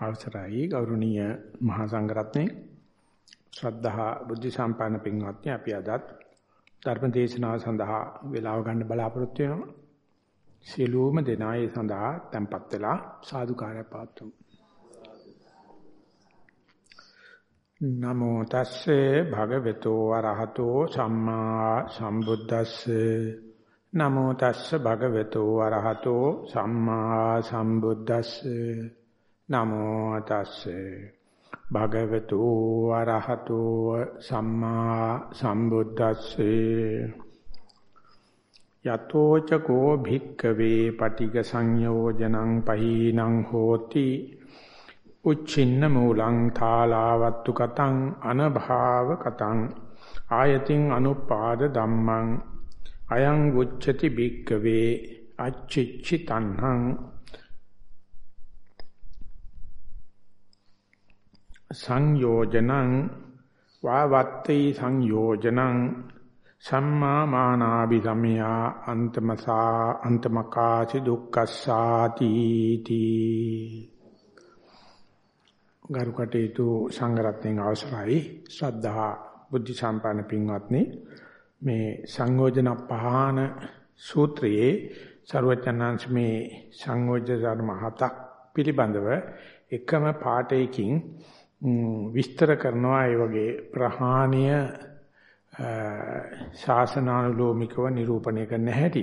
අවසරයි ගෞරවනීය මහා සංඝරත්නයේ ශ්‍රද්ධා බුද්ධ සම්පන්න පින්වත්නි අපි අදත් ධර්ම දේශනාව සඳහා වේලාව ගන්න බලාපොරොත්තු වෙනවා. සියලුම දෙනා ඒ සඳහා tempත් වෙලා සාදුකාරය පාත්තුමු. නමෝ තස්සේ භගවතු වරහතෝ සම්මා සම්බුද්දස්සේ නමෝ තස්සේ භගවතු වරහතෝ සම්මා සම්බුද්දස්සේ නමෝ තස්සේ. භගවතු ආරහතෝ සම්මා සම්බුද්දස්සේ. යතෝ චකෝ භික්කවේ පටිග සංයෝජනං පහීනං හෝති. උච්චින්න මූලං තාලාවත්තු කතං අනභාව කතං. ආයතින් අනුපාද ධම්මං. අයං උච්චති භික්කවේ අච්චිච්චි තණ්හං. සංයෝජනං වාවත්තේ සංයෝජනං සම්මා මානාභි සමයා අන්තමසා අන්තමකාචි දුක්ඛස්සාති තී. ගරුකටේතු සංගරත්නයන් අවසරයි. ශ්‍රද්ධා බුද්ධ සම්පන්න පින්වත්නි මේ සංයෝජන පහන සූත්‍රයේ ਸਰවචනංශ මේ සංයෝජන ධර්ම හතක් පිළිබඳව එකම පාඩයකින් විස්තර කරනවා ඒ වගේ ප්‍රහාණීය ශාසනානුලෝමිකව නිරූපණය කරන්න හැටි.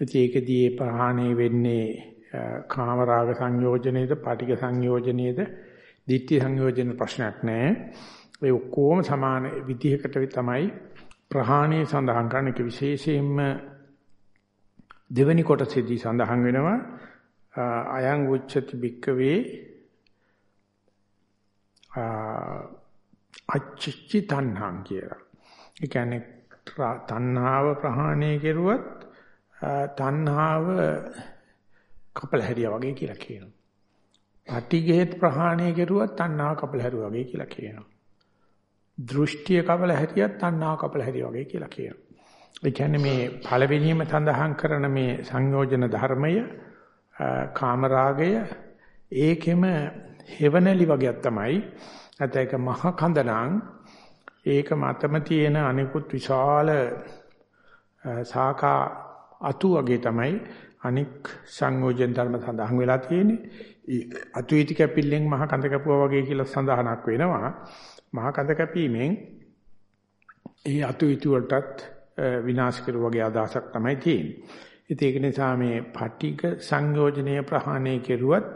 ඉතින් ඒකදී ඒ ප්‍රහාණය වෙන්නේ කාමරාග සංයෝජනයේද, පටිඝ සංයෝජනයේද, ditthi සංයෝජන ප්‍රශ්නයක් නැහැ. ඒ ඔක්කොම සමාන විදිහකට තමයි ප්‍රහාණය සඳහන් කරන එක විශේෂයෙන්ම දෙවෙනි කොටසේදී සඳහන් වෙනවා අයං උච්චති බික්කවේ අච්චිච්චි තණ්හං කියලා. ඒ කියන්නේ තණ්හාව ප්‍රහාණය කෙරුවත් තණ්හාව කපල හැරියා වගේ කියලා කියනවා. පටිඝේත් ප්‍රහාණය කෙරුවත් තණ්හාව කපල හැරුවා වගේ කියලා කියනවා. දෘෂ්ටිය කපල හැරියත් තණ්හාව කපල හැරියා වගේ කියලා කියනවා. ඒ කියන්නේ මේ පළවෙනිම සඳහන් කරන මේ සංයෝජන ධර්මය කාමරාගය ඒකෙම හෙවණලි වගේක් තමයි. නැත්නම් ඒක මහ කඳනම් ඒක මතම තියෙන අනිකුත් විශාල සාකා අතු වගේ තමයි අනික් සංයෝජන ධර්ම සඳහන් වෙලා තියෙන්නේ. අතු ඊටි කැපිල්ලෙන් මහ කඳ කැපුවා වගේ කියලා සඳහනක් වෙනවා. මහ කඳ කැපීමෙන් ඒ අතු ඊටි වලටත් විනාශ කරුවා වගේ අදහසක් තමයි තියෙන්නේ. ඒක නිසා මේ පටික සංයෝජනීය ප්‍රහාණය කෙරුවත්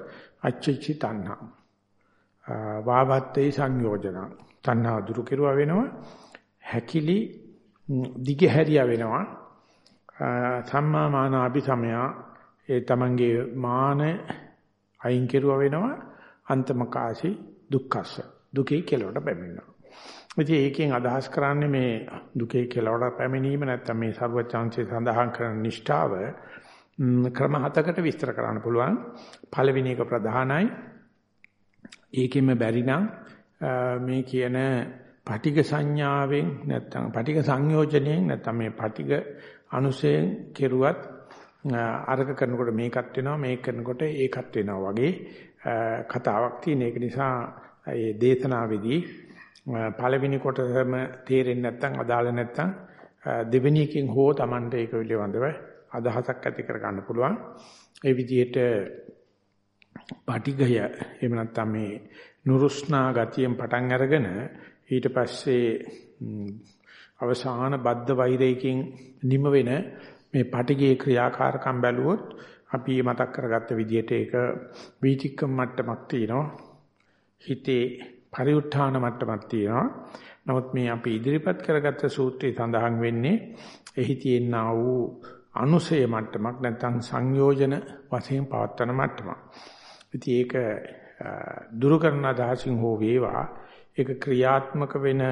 අච්චචි තණ්හා වාවත්තේ සංයෝජන. තණ්හා දුරු කෙරුවා වෙනවා. හැකිලි දිගහැරියා වෙනවා. සම්මා මාන අபிසමයා ඒ තමන්ගේ මාන අයින් කෙරුවා වෙනවා. අන්තමකාසි දුක්ඛස්ස. දුකේ කෙලවට පැමිණෙනවා. ඉතින් ඒකෙන් අදහස් කරන්නේ මේ දුකේ කෙලවට පැමිණීම නැත්නම් මේ සර්වචාන්සේ සඳහන් කරන නිෂ්ඨාව ක්‍රම හතකට විස්තර කරන්න පුළුවන්. පළවෙනි එක ප්‍රධානයි. ඒකෙම බැරි නම් මේ කියන පටිඝ සංඥාවෙන් නැත්නම් පටිඝ සංයෝජනයෙන් නැත්නම් මේ පටිඝ අනුසයෙන් කෙරුවත් අර්ග කරනකොට මේකත් වෙනවා මේක කරනකොට ඒකත් වෙනවා වගේ කතාවක් තියෙන ඒක නිසා මේ දේශනාවේදී පළවෙනි කොටසම තේරෙන්නේ නැත්නම් අදාළ නැත්නම් දෙවෙනි එකෙන් හෝ Tamante ඒක පිළිබඳව අදහසක් ඇති කර ගන්න පුළුවන්. ඒ විදිහට පටිඝය එහෙම නැත්නම් මේ නුරුස්නා ගතියෙන් පටන් අරගෙන ඊට පස්සේ අවසාන බද්ධ වෛරයකින් නිම වෙන මේ පටිඝයේ ක්‍රියාකාරකම් බැලුවොත් අපි මතක් කරගත්ත විදිහට ඒක වීතික්කම් මට්ටමක් තියෙනවා හිතේ පරිඋත්ථාන මට්ටමක් තියෙනවා නමුත් මේ අපි ඉදිරිපත් කරගත්ත සූත්‍රයේ සඳහන් වෙන්නේ එහි තියෙනා වූ අනුසය මට්ටමක් නැත්නම් සංයෝජන වශයෙන් පවත්වන මට්ටමක්. ඉතින් ඒක දුරු කරන අදහසින් හෝ වේවා ඒක ක්‍රියාත්මක වෙන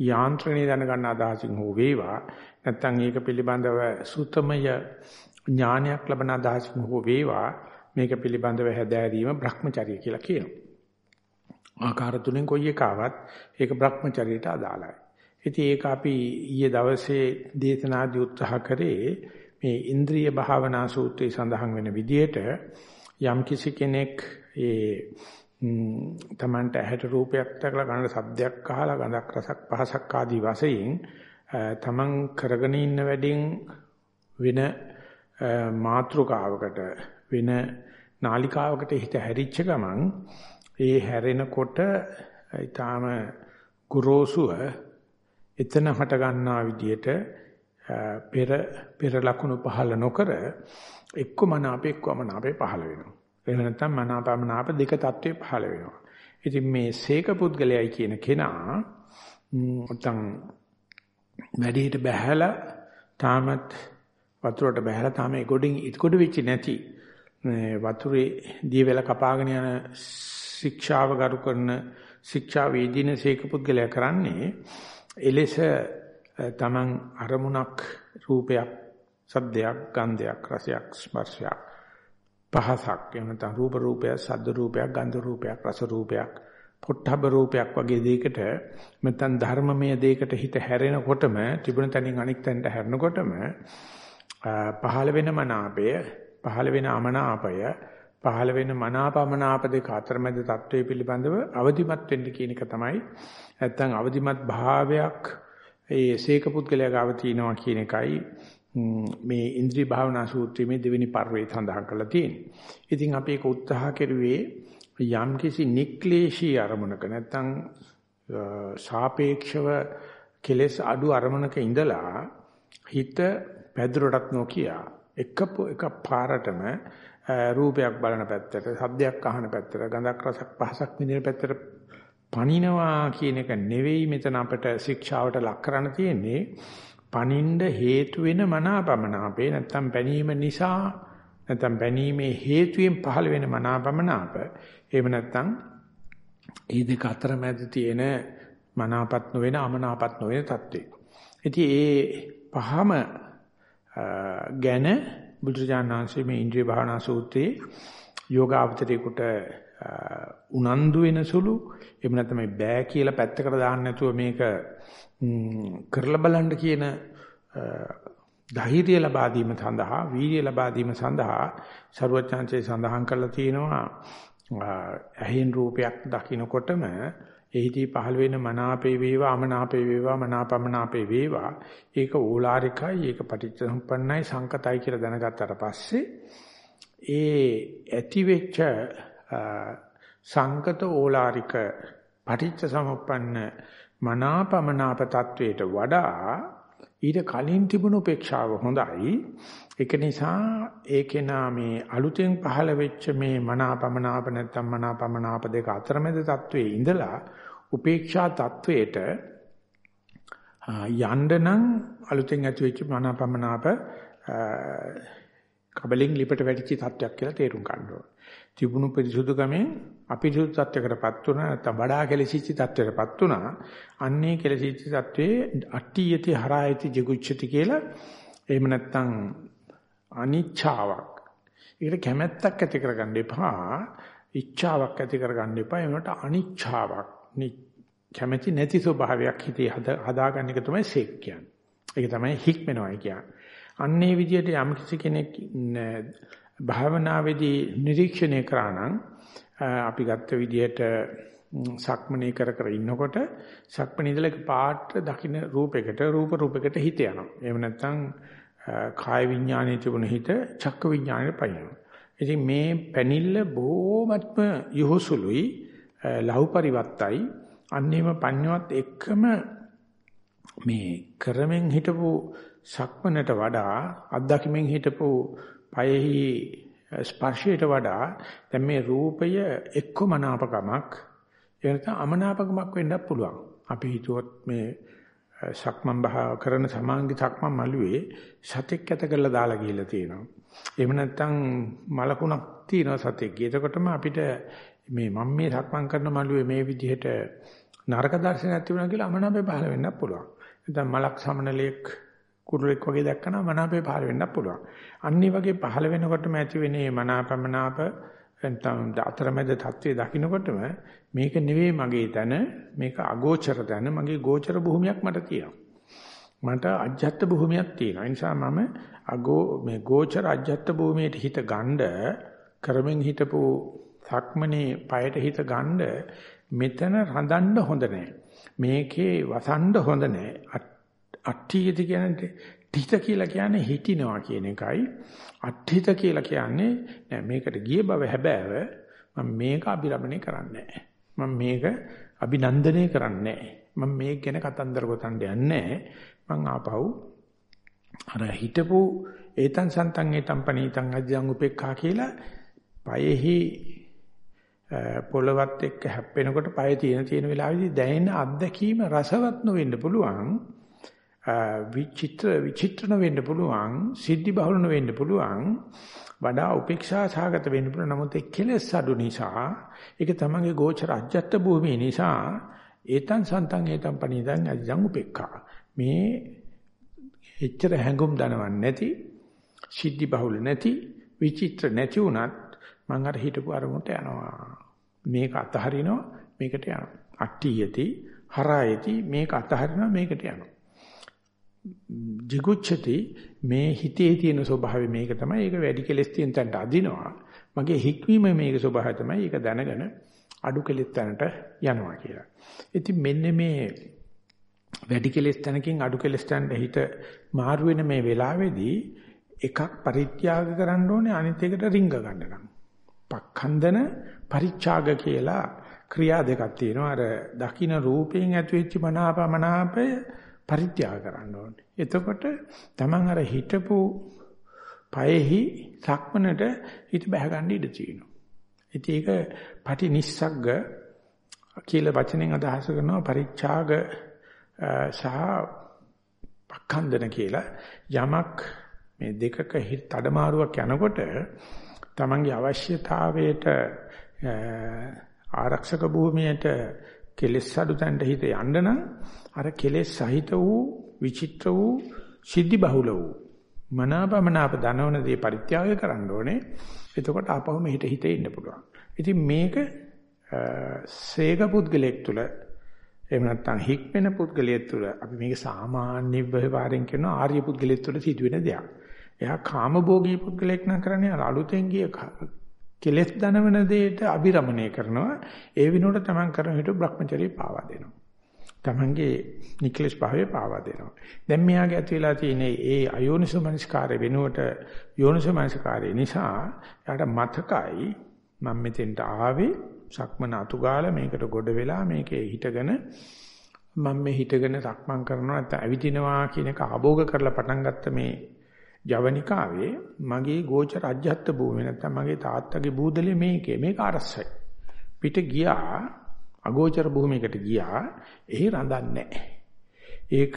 යාන්ත්‍රණය දැනගන්න අදහසින් හෝ වේවා නැත්නම් ඒක පිළිබඳව සුතමය ඥානයක් ලබන අදහසින් හෝ වේවා මේක පිළිබඳව හැදෑරීම Brahmacharya කියලා කියනවා. ආකාර තුනෙන් කොයි එකාවත් ඒක Brahmacharyaට අදාළයි. ඉතින් ඒක අපි ඊයේ දවසේ දේශනාදී උත්සාහ කරේ මේ ඉන්ද්‍රිය භාවනා සූත්‍රයේ සඳහන් වෙන විදිහට යම් කිසි කෙනෙක් ඒ තමන්ට ඇහැට රූපයක් දැකලා කනට ශබ්දයක් අහලා ගඳක් රසක් පහසක් ආදී වශයෙන් තමන් කරගෙන ඉන්න වැඩෙන් වෙන මාත්‍රකාවකට වෙන නාලිකාවකට හිත හැරිච්ච ගමන් ඒ හැරෙනකොට ඊටාම ගුරුසුව එතන හට ගන්නා විදියට පෙර පෙර ලකුණු පහළ නොකර එක්ක මනාපේ එක්ක මනාපේ පහළ වෙනවා. එහෙම නැත්නම් මනාපමනාප දෙක தત્ත්වේ පහළ වෙනවා. ඉතින් මේ සීක පුද්ගලයයි කියන කෙනා නැත්නම් වැඩිහිට බැහැලා තාමත් වතුරට බැහැලා තාම ඒ ගොඩින් ඉක්කොඩ වෙච්ච නැති වතුරේ දී වෙලා කපාගෙන යන ශික්ෂාව ගරු කරන ශික්ෂා වේදින සීක පුද්ගලයා කරන්නේ එලෙස තමන් අරමුණක් රූපයක් සද්දයක් ගන්ධයක් රසයක් ස්පර්ශයක් පහසක් එහෙම නැත්නම් රූප රූපයක් සද්ද රූපයක් ගන්ධ රූපයක් රස රූපයක් පොට්ටබ රූපයක් වගේ දෙයකට නැත්නම් ධර්මමය දෙයකට හිත හැරෙනකොටම තිබුණ තැනින් අනික් තැනට හැරෙනකොටම පහළ වෙන මනාපය පහළ වෙන අමනාපය පහළ වෙන මනාපමනාප දෙක අතරමැද தત્ත්වයේ පිළිබඳව අවදිමත් වෙන්න කියන එක තමයි නැත්නම් අවදිමත් භාවයක් ඒ සීක පුද්ගලයා ගාව තියෙනවා කියන එකයි මේ ඉන්ද්‍රිය භාවනා සූත්‍රයේ දෙවෙනි පරිවේ සඳහන් කරලා තියෙන්නේ. ඉතින් අපි ඒක උත්සාහ කෙරුවේ යම් කිසි නික්ලේශී අරමුණක නැත්නම් සාපේක්ෂව කෙලස් අඩු අරමුණක ඉඳලා හිත පැදුරටත් නොකිය එක එක පාරටම රූපයක් බලන පැත්තට, සද්දයක් අහන පැත්තට, ගඳක් රසක් පහසක් විඳින පැත්තට පණිනවා කියන එක නෙවෙයි මෙතන අපිට ශික්ෂාවට ලක් කරන්න තියෙන්නේ. පණින්න හේතු වෙන මනාපමනාපේ නැත්තම් පැනීම නිසා නැත්තම් පැනීමේ හේතුයෙන් පහළ වෙන මනාපමනාප. එහෙම නැත්තම් මේ දෙක අතර මැද තියෙන මනාපත් නොවන අමනාපත් නොවන தત્ත්වය. ඉතින් ඒ පහම ගැන බුදුජානනාංශයේ මේ ඉන්ද්‍රිය භාවනා සූත්‍රයේ යෝගාවචරේකට උනන්දු වෙන සුළු එහෙම නැත්නම් බෑ කියලා පැත්තකට දාන්න නැතුව මේක කරලා බලන්න කියන ධෛර්යය ලබා දීම සඳහා වීර්ය ලබා දීම සඳහා ਸਰවඥාන්සේ සඳහන් කරලා තියෙනවා ඇහෙන් රූපයක් දකිනකොටම එහිදී පහළ වෙන මනාපේ වේවා අමනාපේ වේවා මනාපමනාපේ වේවා ඒක ඕලාරිකයි ඒක පටිච්චසමුප්පන්නයි සංකතයි කියලා දැනගත්තාට පස්සේ ඒ ඇති වෙච්ච සංකත ඕලාරික පටිච්චසමුප්පන්න මනාපමනාප තත්වයට වඩා ඊට කලින් තිබුණු උපේක්ෂාව හොඳයි ඒක නිසා ඒකේ නාමේ අලුතෙන් පහළ වෙච්ච මේ මනාපමනාප නැත්තම් මනාපමනාප දෙක අතරමැද තත්වයේ ඉඳලා උපේක්ෂා තත්වයට යන්න නම් අලුතෙන් ඇති වෙච්ච මනාපමනාප කබලින් ලිපට වැටිච්ච තත්වයක් කියලා තේරුම් ගන්න ඕනේ. තිබුණු පිරිසුදුකමෙන් අපිරිසුදු තත්වයකටපත් වුණා නැත්නම් වඩා කෙලසිච්ච තත්වයකටපත් වුණා. අන්නේ කෙලසිච්ච තත්වයේ අට්ඨියති හරායති ජිගුච්ඡති කියලා එහෙම නැත්නම් අනිච්ඡාවක්. ඒකට කැමැත්තක් ඇති කරගන්න එපා. ඉච්ඡාවක් ඇති කරගන්න එපා. ඒකට අනිච්ඡාවක්. කැමැති නැති ස්වභාවයක් හිතේ හදාගන්න එක තමයි සෙක් කියන්නේ. ඒක තමයි හික්මනවයි කියන්නේ. අන්නේ විදිහට යම් කිසි කෙනෙක් භාවනාවේදී නිරීක්ෂණය කරා නම් අපි ගත්ත විදිහට සක්මනේ කර කර ඉන්නකොට සක්මනේ ඉඳලා පාට දකින්න රූපයකට රූප රූපයකට හිත යනවා. එහෙම නැත්නම් කාය විඥානයේ තිබුණ හිත චක්ක විඥානයට පයින්නවා. ඉතින් මේ පැනිල්ල බොහොමත්ම යොහුසුලුයි ලහු පරිවත්තයි අන්නේම පඤ්ඤවත් එක්කම මේ කරමින් හිටපු සක්මනට වඩා අත්දැකීමෙන් හිටපු පයෙහි ස්පර්ශයට වඩා දැන් මේ රූපය එක්ක මනාපකමක් එනත අමනාපකමක් වෙන්නත් පුළුවන්. අපි හිතුවොත් මේ සක්මන් භාව කරන සමාංගි සක්මන් මළුවේ සතෙක් ඇත කරලා දාලා ගිහිල්ලා තියෙනවා. එහෙම නැත්නම් මලකුණක් තියෙනවා සතෙක්. එතකොටම අපිට මේ මම මේ සක්මන් කරන මළුවේ මේ විදිහට නරක දර්ශනයක් තිබුණා කියලා අමනාපේ පහළ වෙන්නත් පුළුවන්. නැත්නම් මලක් සමනලයක් කුරුලෙක් වගේ දැක්කනම් මනාපේ පහළ වෙන්නත් පුළුවන්. අන්න වගේ පහළ වෙනකොටම ඇති වෙන මේ මනාපමනාප නැත්නම් අතරමැද தત્ත්වය දකින්නකොටම මේක නෙවෙයි මගේ තන මේක අගෝචර තන මගේ ගෝචර භූමියක් මට තියෙනවා. මට අජ්ජත් භූමියක් තියෙනවා. ඒ නිසා මම අගෝ මේ ගෝචර අජ්ජත් භූමියට හිත ගණ්ඩ කරමින් හිටපු සක්මනේ পায়ට හිත ගණ්ඩ මෙතන රඳන්න හොඳ නැහැ. මේකේ වසන්ඩ හොඳ නැහැ. අට්ඨියති කියන්නේ තිත කියලා කියන්නේ හිටිනවා කියන එකයි. අට්ඨිත කියලා කියන්නේ නෑ මේකට ගිය බව හැබෑව මම මේක අභිරමණය කරන්නේ නෑ. මම මේක අභිනන්දනය කරන්නේ නෑ. මම මේක ගැන කතන්දර ගොතන්න යන්නේ නෑ. මං ආපහු අර හිටපු ඒතන් සන්තන් ඒතම් පනීතන් අධ්‍යං උපේක්ඛා කියලා පයෙහි පොළවත් එක්ක හැප්පෙනකොට පය තියෙන තියෙන වෙලාවෙදි දැනෙන අත්දැකීම රසවත් නොවෙන්න පුළුවන් විචිත්‍ර විචිත්‍රණ වෙන්න පුළුවන් සිද්ධි බහුලන වෙන්න පුළුවන් වඩා උපේක්ෂා සහගත වෙන්න පුළුවන්. නමුත් ඒ කෙලෙස් අඩු නිසා ඒක තමගේ ගෝචර අජ්ජත් භූමිය නිසා ඒතන් සන්තන් ඒතන් පණිදන් අධිජං උපේක්ඛා. මේ එච්චර හැඟුම් දනවන්නේ නැති සිද්ධි බහුල නැති විචිත්‍ර නැති උනත් මම අර හිටපු අරමුණට යනවා. මේක අතහරිනවා මේකට යනවා. අට්ටියති හරායති මේක අතහරිනවා මේකට යනවා. Jigucchati මේ හිතේ තියෙන ස්වභාවය මේක තමයි ඒක වැඩි කෙලස් තියෙන තැනට අදිනවා මගේ හික්වීම මේක ස්වභාවය තමයි ඒක දැනගෙන අඩු කෙලස් තැනට යනවා කියලා. ඉතින් මෙන්න මේ වැඩි කෙලස් තැනකින් අඩු කෙලස් තැනට හිත මාරු වෙන මේ වෙලාවේදී එකක් පරිත්‍යාග කරන්න ඕනේ අනිත් එකට රිංග ගන්න නම්. පක්ඛන්දන පරිත්‍යාග කියලා ක්‍රියා දෙකක් තියෙනවා. අර දකින්න රූපයෙන් ඇතිවෙච්ච මනාපමනාපය පරිත්‍යාග කරන්න ඕනේ. එතකොට Taman අර හිටපු පයෙහි සක්මනට හිත බහ ගන්න ඉඩ තියෙනවා. ඉතින් ඒක පටි නිස්සග්ග කියලා වචනෙන් අදහස් කරනවා පරිත්‍යාග සහ පක්ඛන්දන කියලා යමක් මේ දෙකක හිත මාරුවක් යනකොට Tamanගේ අවශ්‍යතාවයට ආරක්ෂක භූමියට කෙලෙස් අඩු තැනට හිත යන්න නම් අර කෙලෙස් සහිත වූ විචිත්‍ර වූ සිද්ධි බහුල වූ මනාපමනාප දනවන දේ පරිත්‍යාග කරන්න ඕනේ. එතකොට ආපහු මෙහිට හිතේ ඉන්න පුළුවන්. ඉතින් මේක සේක පුද්ගලෙක් තුල එහෙම නැත්නම් හික්මෙන පුද්ගලයෙක් තුල අපි මේක සාමාන්‍ය ව්‍යවહાරයෙන් කරන ආර්ය පුද්ගලයෙක් තුල සිදුවෙන දෙයක්. එයා කාමභෝගී පුද්ගලෙක් නම් කරන්නේ අලුතෙන් ගිය කෙලෙස් දනවන දෙයට අබිරමණය කරනවා. ඒ විනෝඩ තමන් කරන හිට භ්‍රමචර්යය පාවා දෙනවා. තමන්ගේ නික්ලස් භාවය පාවා දෙනවා. දැන් මෙයාගේ ඇති වෙලා තියෙන ඒ අයෝනිසෝ මනස්කාරය වෙනුවට යෝනිසෝ මනස්කාරය නිසා යාට මතකයි මම මෙතෙන්ට ආවේ සක්මන අතුගාලා මේකට ගොඩ වෙලා මේකේ හිටගෙන මම මේ හිටගෙන සක්මන් කරනවා නැත්නම් ඇවිදිනවා කියන එක ආභෝග කරලා පටන් ගත්ත මේ ජවනිකාවේ මගේ ගෝචර අජ්ජත් භූමිය නැත්නම් මගේ තාත්තගේ බූදලේ මේකේ. මේක අරසයි. පිට ගියා අගෝචර භූමියකට ගියා. එහි රඳන්නේ ඒක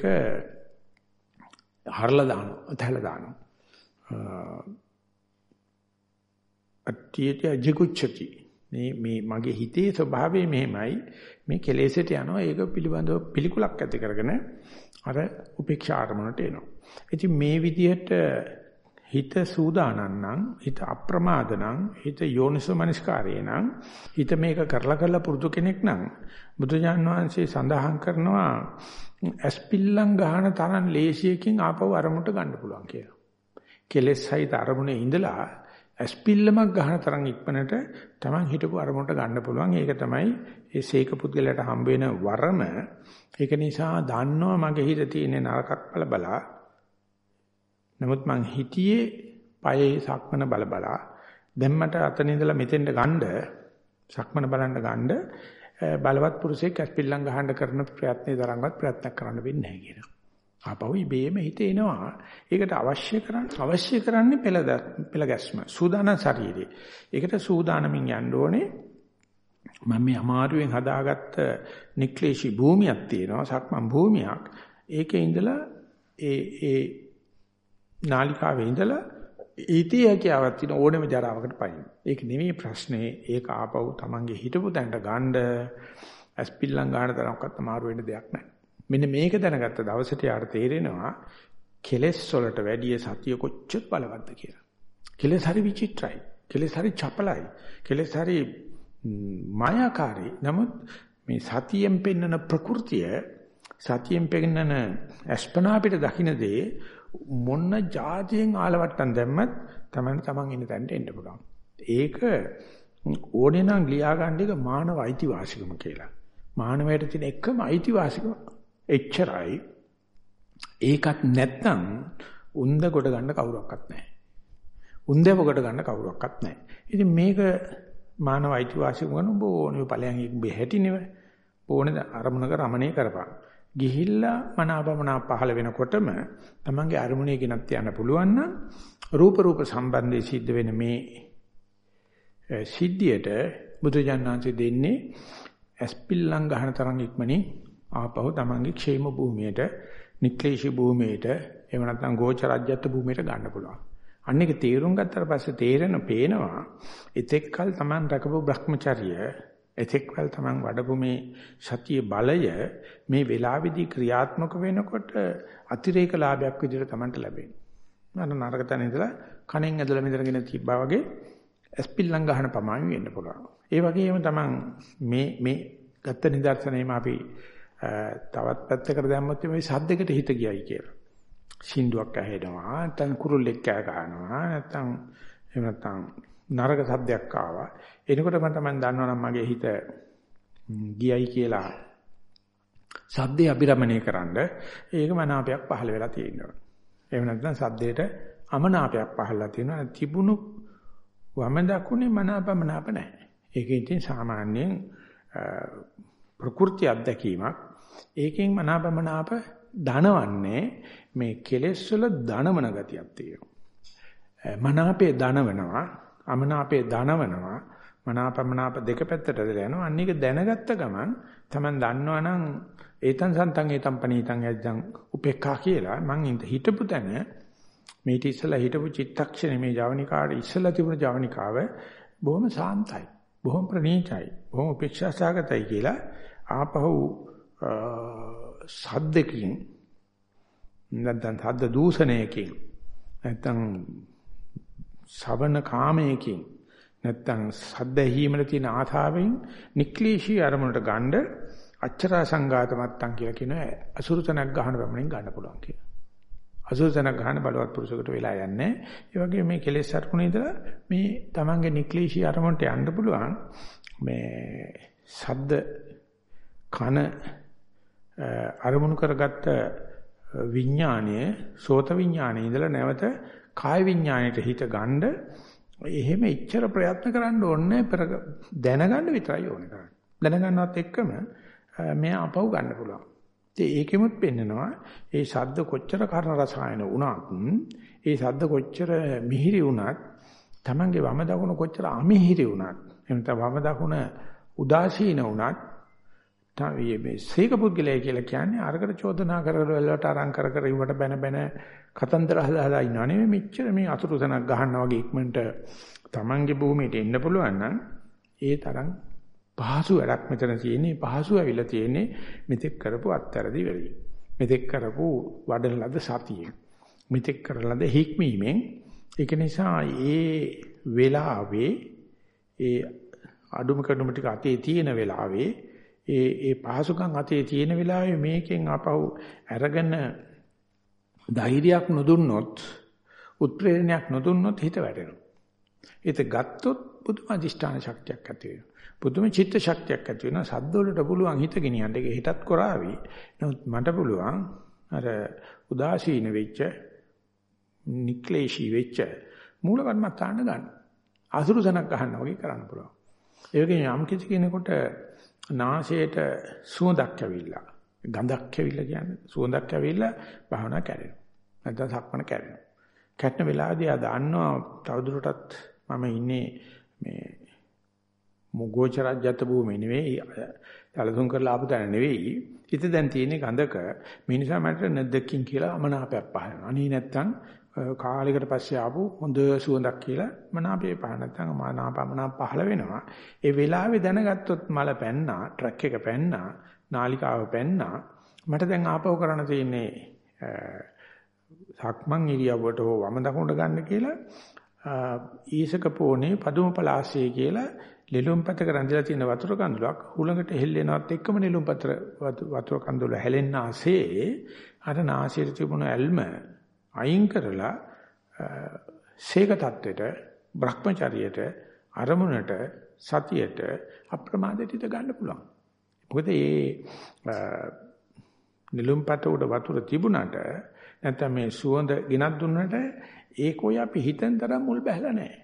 හරලා දානවා තැහැලා දානවා. අට්ටියට ජිකුච්චති මේ මේ මගේ හිතේ ස්වභාවය මෙහෙමයි. මේ කෙලෙසට යනවා. ඒක පිළිබඳව පිළිකුලක් ඇති කරගෙන අර උපේක්ෂා අරමුණට එනවා. ඉතින් මේ විදිහට හිත සූදානම් නම් හිත අප්‍රමාද නම් හිත යෝනිසෝමනස්කාරය නම් හිත මේක කරලා කරලා පුරුදු කෙනෙක් නම් බුදුජාන් වහන්සේ සඳහන් කරනවා ඇස්පිල්ලම් ගහන තරම් ලේසියකින් ආපහු අරමුණට ගන්න පුළුවන් කියලා. කෙලෙස් සහිත අරමුණේ ඉඳලා ඇස්පිල්ලමක් ගහන තරම් ඉක්මනට Taman හිටපු අරමුණට ගන්න පුළුවන්. ඒක තමයි ඒ සීක පුද්ගලයාට හම්බ වෙන වරම. ඒක නිසා දන්නවා මගේ හිත තියෙන නරකක් බල බලා නමුත් මං හිතියේ පයේ සක්මන බල බලා දැන් මට අතන ඉඳලා මෙතෙන්ට ගන්න සක්මන බලන්න ගන්න බලවත් පුරුෂයෙක් ඇස්පිල්ලම් ගහන්න කරන ප්‍රයත්නේ තරම්වත් ප්‍රයත්න කරන්න වෙන්නේ නැහැ කියනවා. ආපහු ඉබේම හිත එනවා. ඒකට අවශ්‍ය කරන්නේ අවශ්‍ය කරන්නේ පෙළ පෙළ ගැස්ම. සූදානම් ශරීරේ. ඒකට සූදානමින් යන්න ඕනේ. මම මේ අමාරුවෙන් හදාගත්ත නික්ලේශී භූමියක් තියෙනවා. සක්මන් භූමියක්. ඒකේ ඉඳලා ඒ ඒ නාලිකාවේ ඉඳලා ඊටී හැකියාවක් තියෙන ඕනෙම ජරාවකට පයින්. ඒක නෙමෙයි ප්‍රශ්නේ. ඒක ආපහු Tamange හිටපු තැනට ගන්න ඇස්පිල්ලම් ගන්න තරම්වත් අමාරු වෙන්න දෙයක් නැහැ. මෙන්න මේක දැනගත්ත දවසට යාට තේරෙනවා කෙලෙස් වලට වැඩිය සතිය කොච්චර බලවත්ද කියලා. කෙලෙස් හරි විචිත්‍රයි. කෙලෙස් හරි චපලයි. කෙලෙස් හරි මායාකාරී. නමුත් මේ සතියෙන් පෙන්වන ප්‍රകൃතිය සතියෙන් පෙන්වන අස්පනා පිට දකින්න දේ මොන જાතියෙන් ආලවට්ටම් දැම්මත් Taman taman ඉන්න තැනට එන්න පුළුවන්. ඒක ඕනේ නම් ලියා ගන්න එක මානව අයිතිවාසිකම කියලා. මානවයට තියෙන එකම අයිතිවාසිකම එච්චරයි. ඒකත් නැත්නම් උන්ද කොට ගන්න කවුරක්වත් නැහැ. උන්දව කොට ගන්න කවුරක්වත් නැහැ. ඉතින් මේක මානව අයිතිවාසිකම ගන්න ඔබ ඕනේ ඵලයන් ඉබේ හැටිනේ. ඕනේ අරමුණක රමණේ කරපන්. ගිහිල්ලා මනාපමනා පහළ වෙනකොටම තමන්ගේ අරමුණේ ගෙනත් යන්න පුළුවන් නම් රූප රූප සම්බන්ධයේ සිද්ධ වෙන මේ සිද්ධියට බුදුජානනාංශය දෙන්නේ ඇස්පිල්ලම් ගහන තරම් ඉක්මනින් ආපහු තමන්ගේ ക്ഷേම භූමියට, නික්ලේශී භූමියට, එහෙම නැත්නම් ගෝචරජ්‍යත් භූමියට ගන්න පුළුවන්. අන්න ඒක තේරුම් ගත්තට පස්සේ තේරෙන පේනවා එතෙක්කල් තමන් රකපු Brahmacharya එතෙක්වල තමන් වඩපු මේ සතිය බලය මේ වෙලාවේදී ක්‍රියාත්මක වෙනකොට අතිරේක ලාභයක් විදිහට තමන්ට ලැබෙනවා. මම නරක තැන ඉඳලා කණෙන් ඇදලා මෙතනගෙන තිබ්බා වගේ ඇස්පිල්ලම් ගහන පමාණු වෙන්න පුළුවන්. ඒ වගේම තමන් මේ මේ ගත්ත නිදර්ශනයම අපි තවත් පැත්තකට දැම්මොත් මේ සද්දයකට හිත ගියයි කියලා. සින්දුවක් ඇහෙනවා නැත්නම් කුරුල්ලෙක් කෑ ගහනවා නැත්නම් එහෙම නැත්නම් නරක සද්දයක් ආවා. එනකොට මම තමයි දන්නවනම් මගේ හිත ගියයි කියලා සද්දේ අබිරමණය කරන්න ඒක මනාපයක් පහළ වෙලා තියෙනවා. එහෙම නැත්නම් සද්දේට අමනාපයක් පහළලා තියෙනවා. තිබුණු වම දකුණේ මනාපමනාප නැහැ. ඒක ඉතින් සාමාන්‍යයෙන් ප්‍රകൃති අත්දැකීමක්. ඒකෙන් මනාපමනාප ධනවන්නේ මේ කෙලෙස් වල ධනමන ගතියක් තියෙනවා. මනාපේ ධනවනවා අමනාපේ දනවනවා මනාපමනාප දෙක පැත්තට යනවා. අන්න ඒක දැනගත්ත ගමන් Taman දන්නවනම් ඒතන් සන්තන් ඒතන් පනීතන් යද්දන් උපේක්ඛා කියලා මං ඉඳ හිටපු තැන මේ ඉතිසලා හිටපු චිත්තක්ෂණේ මේ ජවනිකාට ඉස්සලා තිබුණ ජවනිකාව බොහොම සාන්තයි බොහොම ප්‍රණීතයි බොහොම උපේක්ෂාසගතයි කියලා ආපහු සද්දකින් නැත්නම් සද්ද දූෂණයකින් නැත්නම් ශවන කාමයකින් නැත්තම් සද්ද ඇහිීමේ තියෙන ආතාවෙන් නික්ලේශී අරමුණට ගන්න අච්චරා සංඝාත මත්තම් කියලා කියන අසුරුතනක් ගන්න බැමණින් ගන්න පුළුවන් කියලා. අසුරුතනක් ගන්න බලවත් පුරුෂකට වෙලා යන්නේ. ඒ වගේ මේ කෙලෙස් අරමුණේ ඉඳලා මේ Tamange නික්ලේශී අරමුණට යන්න පුළුවන්. මේ සද්ද කන අරමුණු කරගත්ත විඥානය සෝත විඥානයේ ඉඳලා නැවත කාය විඥාණයට හිත ගන්න එහෙම ඉච්ඡර ප්‍රයත්න කරන්න ඕනේ දැනගන්න විතරයි ඕනේ කරන්නේ. දැනගන්නවත් එක්කම මෙයා අපව ගන්න පුළුවන්. ඉතින් ඒකෙමුත් පෙන්නනවා ඒ ශබ්ද කොච්චර කර්ණ රසායන වුණත් ඒ ශබ්ද කොච්චර මිහිරි වුණත් Tamange වම දකුණ කොච්චර අමිහිරි වුණත් එහෙම වම දකුණ උදාසීන වුණත් මේ සීක පුද්ගලයා කියලා කියන්නේ අරකට චෝදනා කරවලට අරන් කර කර ඉවට බැන බැන කතන්දර හදලා හදලා ඉන්නව නෙමෙයි මෙච්චර මේ අතුරු තනක් ගහනවා වගේ ඉක්මනට Tamange භූමියට එන්න පුළුවන් නම් ඒ තරම් පහසු වැඩක් මෙතන තියෙන්නේ පහසු ඇවිල්ලා තියෙන්නේ මෙතෙක් කරපු අත්තරදි වෙලී මෙතෙක් කරපු වඩන ලද සතියේ මෙතෙක් කරන ලද හික්මීමෙන්. ඒක නිසා ඒ වෙලාවේ ඒ අඩුම කඩුම ටික අතේ තියෙන වෙලාවේ ඒ ඒ පහසුකම් අතේ තියෙන වෙලාවේ මේකෙන් අපව අරගෙන ධෛර්යයක් නොදුන්නොත් උත්ප්‍රේරණයක් නොදුන්නොත් හිත වැටෙනවා. ඒත් ගත්තොත් පුදුම අධිෂ්ඨාන ශක්තියක් ඇති වෙනවා. පුදුම චිත්ත ශක්තියක් ඇති වෙනවා. සද්ද වලට පුළුවන් හිත ගෙනියන්න. ඒක හිතත් කරાવી. නමුත් මට පුළුවන් අර උදාසීන වෙච්ච නික්ලේශී වෙච්ච මූල කර්මස්ථාන ගන්න. අසුරුසනක් ගන්න වගේ කරන්න පුළුවන්. ඒ වගේ යම් කිසි කෙනෙකුට නාසයට සුවඳක් ඇවිල්ලා ගඳක් ඇවිල්ලා කියන්නේ සුවඳක් ඇවිල්ලා භාවනා කැරෙනවා. නැත්නම් සක්මන කැරෙනවා. කැටන වෙලාවදී ආ දන්නවා තවදුරටත් මම ඉන්නේ මේ මුගෝචරජ්‍යත භූමියේ නෙවෙයි තලසුන් කරලා ආපු තැන නෙවෙයි. හිත දැන් තියෙන්නේ ගඳක. මේ නිසා මට නැද්දකින් කියලා අමනාපයක් පහළ වෙනවා. අනේ නැත්තම් කාලයකට පස්සේ ආපු හොඳ සුවඳක් කියලා මනාපේ පහ නැත්නම් මනාපමනා පහළ වෙනවා. ඒ වෙලාවේ දැනගත්තොත් මල පැන්නා, ට්‍රක් එක පැන්නා, නාලිකාව පැන්නා. මට දැන් ආපහු කරන්න තියෙන්නේ සක්මන් ඉරියව්වට හෝ වම දකුණට ගන්න කියලා ඊසක පොනේ පදුම පලාසය කියලා ලෙලුම්පත කරන්දලා තියෙන වතුර කඳුලක් හුලඟට හෙල්ලෙනවත් එක්කම ලෙලුම්පත වතුර කඳුල හැලෙන්න ආසේ අර නාසයේ තිබුණු ඇල්ම අයින් කරලා සීක தත්වෙට භ්‍රමචරියට අරමුණට සතියට අප්‍රමාදයට ඉඳ ගන්න පුළුවන්. මොකද මේ නිලුම්පත උඩ වතුර තිබුණාට නැත්නම් මේ සුවඳ ගෙනත් දුන්නට ඒක ඔය අපි හිතෙන් තරම් මුල් බැහැලා නැහැ.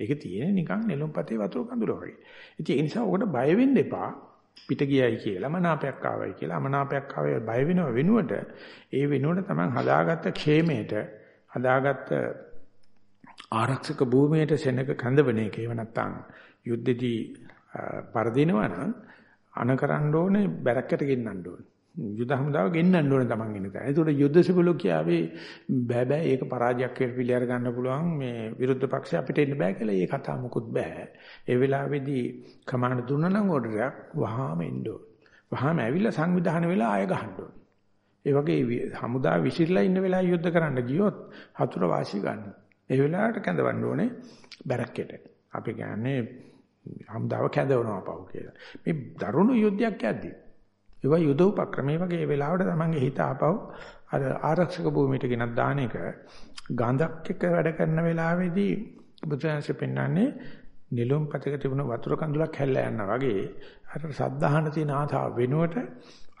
ඒක තියෙන්නේ නිකන් නිලුම්පතේ වතුර කඳුල වගේ. ඉතින් ඒ නිසා ඔකට බය වෙන්න එපා. පිට ගියයි කියලා මනාපයක් ආවයි කියලා අමනාපයක් ආවයි බය වෙනව වෙනුවට ඒ වෙනුවට තමයි හදාගත්ත ക്ഷേමයට හදාගත්ත ආරක්ෂක භූමියට සෙනඟ කැඳවන එක. ඒව නැත්තම් යුද්ධෙදී පරදිනවා නම් අනකරන්න ඕනේ බැරක්කට ගෙන්නන්න ඕනේ. යුද හමුදාව ගෙන්නන්න ඕනේ Taman ඉන්න තැන. ඒකට යුද්ධ සිබලෝකියාවේ බෑ බෑ ඒක පරාජයක් කියලා පිළිඅර ගන්න පුළුවන් මේ විරුද්ධ පක්ෂය අපිට එන්න බෑ කියලා ඒ කතාව මොකුත් බෑ. ඒ වෙලාවේදී කමාන්ඩ් දුන්නා නම් ඕඩරයක් වහාම එන්න ඕනේ. වහාම ඇවිල්ලා සංවිධානය වෙලා ආය ගහන්න ඕනේ. ඒ වගේ හමුදා විසිරලා ඉන්න වෙලාව යුද්ධ කරන්න ගියොත් හතුර වාසිය ගන්න. ඒ වෙලාවට කැඳවන්න ඕනේ බැරක්කෙට. අපි කියන්නේ හමුදාව කැඳවනවා පව් කියලා. මේ දරුණු යුද්ධයක් යද්දී ඒවා යුද උපක්‍රමයේ වගේ වෙලාවට තමන්ගේ හිත ආපහු අර ආරක්ෂක භූමියට ගෙනත් දාන එක ගඳක් එක්ක වැඩ කරන වෙලාවේදී බුදුන්සේ පෙන්වන්නේ නිලුම් පතක තිබුණ වතුර කඳුලක් හැල්ලා යනවා වගේ අර සද්ධාහන තියෙන ආතාව වෙනුවට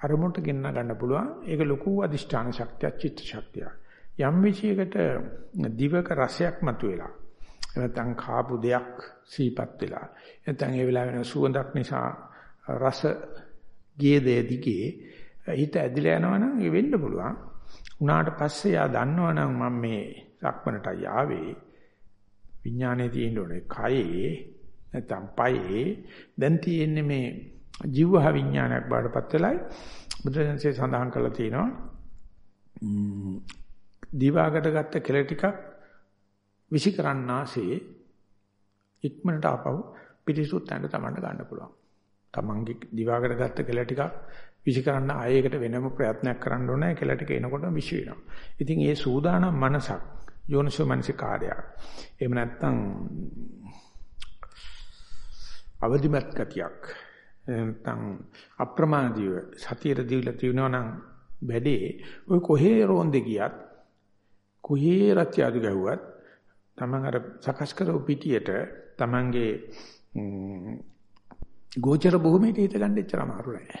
අරමුණට ගෙන්න ගන්න පුළුවන්. ඒක ලොකු අදිෂ්ඨාන ශක්තියක් චිත්ත ශක්තියක්. යම් විශයකට දිවක රසයක් මතුවෙලා නැත්නම් කාපු දෙයක් සීපත් වෙලා නැත්නම් ඒ වෙලාවෙන සුවඳක් නිසා රස ගියේ දේ දිගේ හිත ඇදිලා යනවනම් ඒ වෙන්න පුළුවන්. උනාට පස්සේ යා දන්නවනම් මම මේ සක්මනටයි ආවේ. විඥානේ තියෙන්න ඕනේ කයේ නැත්නම් පයේ දැන් තියෙන්නේ මේ ජීවහ විඥානයක් බාටපත් වෙලයි බුදුරජාණන්සේ සඳහන් කරලා තියෙනවා දිවාකට ගත්ත කෙල ටිකක් විසිකරන්නාසේ ඉක්මනට ආපහු පිටිසුත් යන තමන්න ගන්න පුළුවන් තමන්ගේ දිවාකට ගත්ත කෙල ටිකක් විසි කරන්න ආයෙකට වෙනම ප්‍රයත්නයක් කරන්න ඕනේ කෙල ටික එනකොට විසි වෙනවා. ඉතින් ඒ සූදානම් මනසක් යෝනිසෝ මනසිකාරයක්. එහෙම නැත්නම් අවදිමත් ගතියක් නැත්නම් අප්‍රමාදීව සතියට දීලා තියනවා නම් වැඩේ ඔය කොහේ රෝන්දේ ගියත් කොහේ රත්යාදු ගැහුවත් තමන් අර සකස් කරපු පිටියට තමන්ගේ ගෝචර භූමියට හිත ගන්න එච්චර අමාරු නෑ.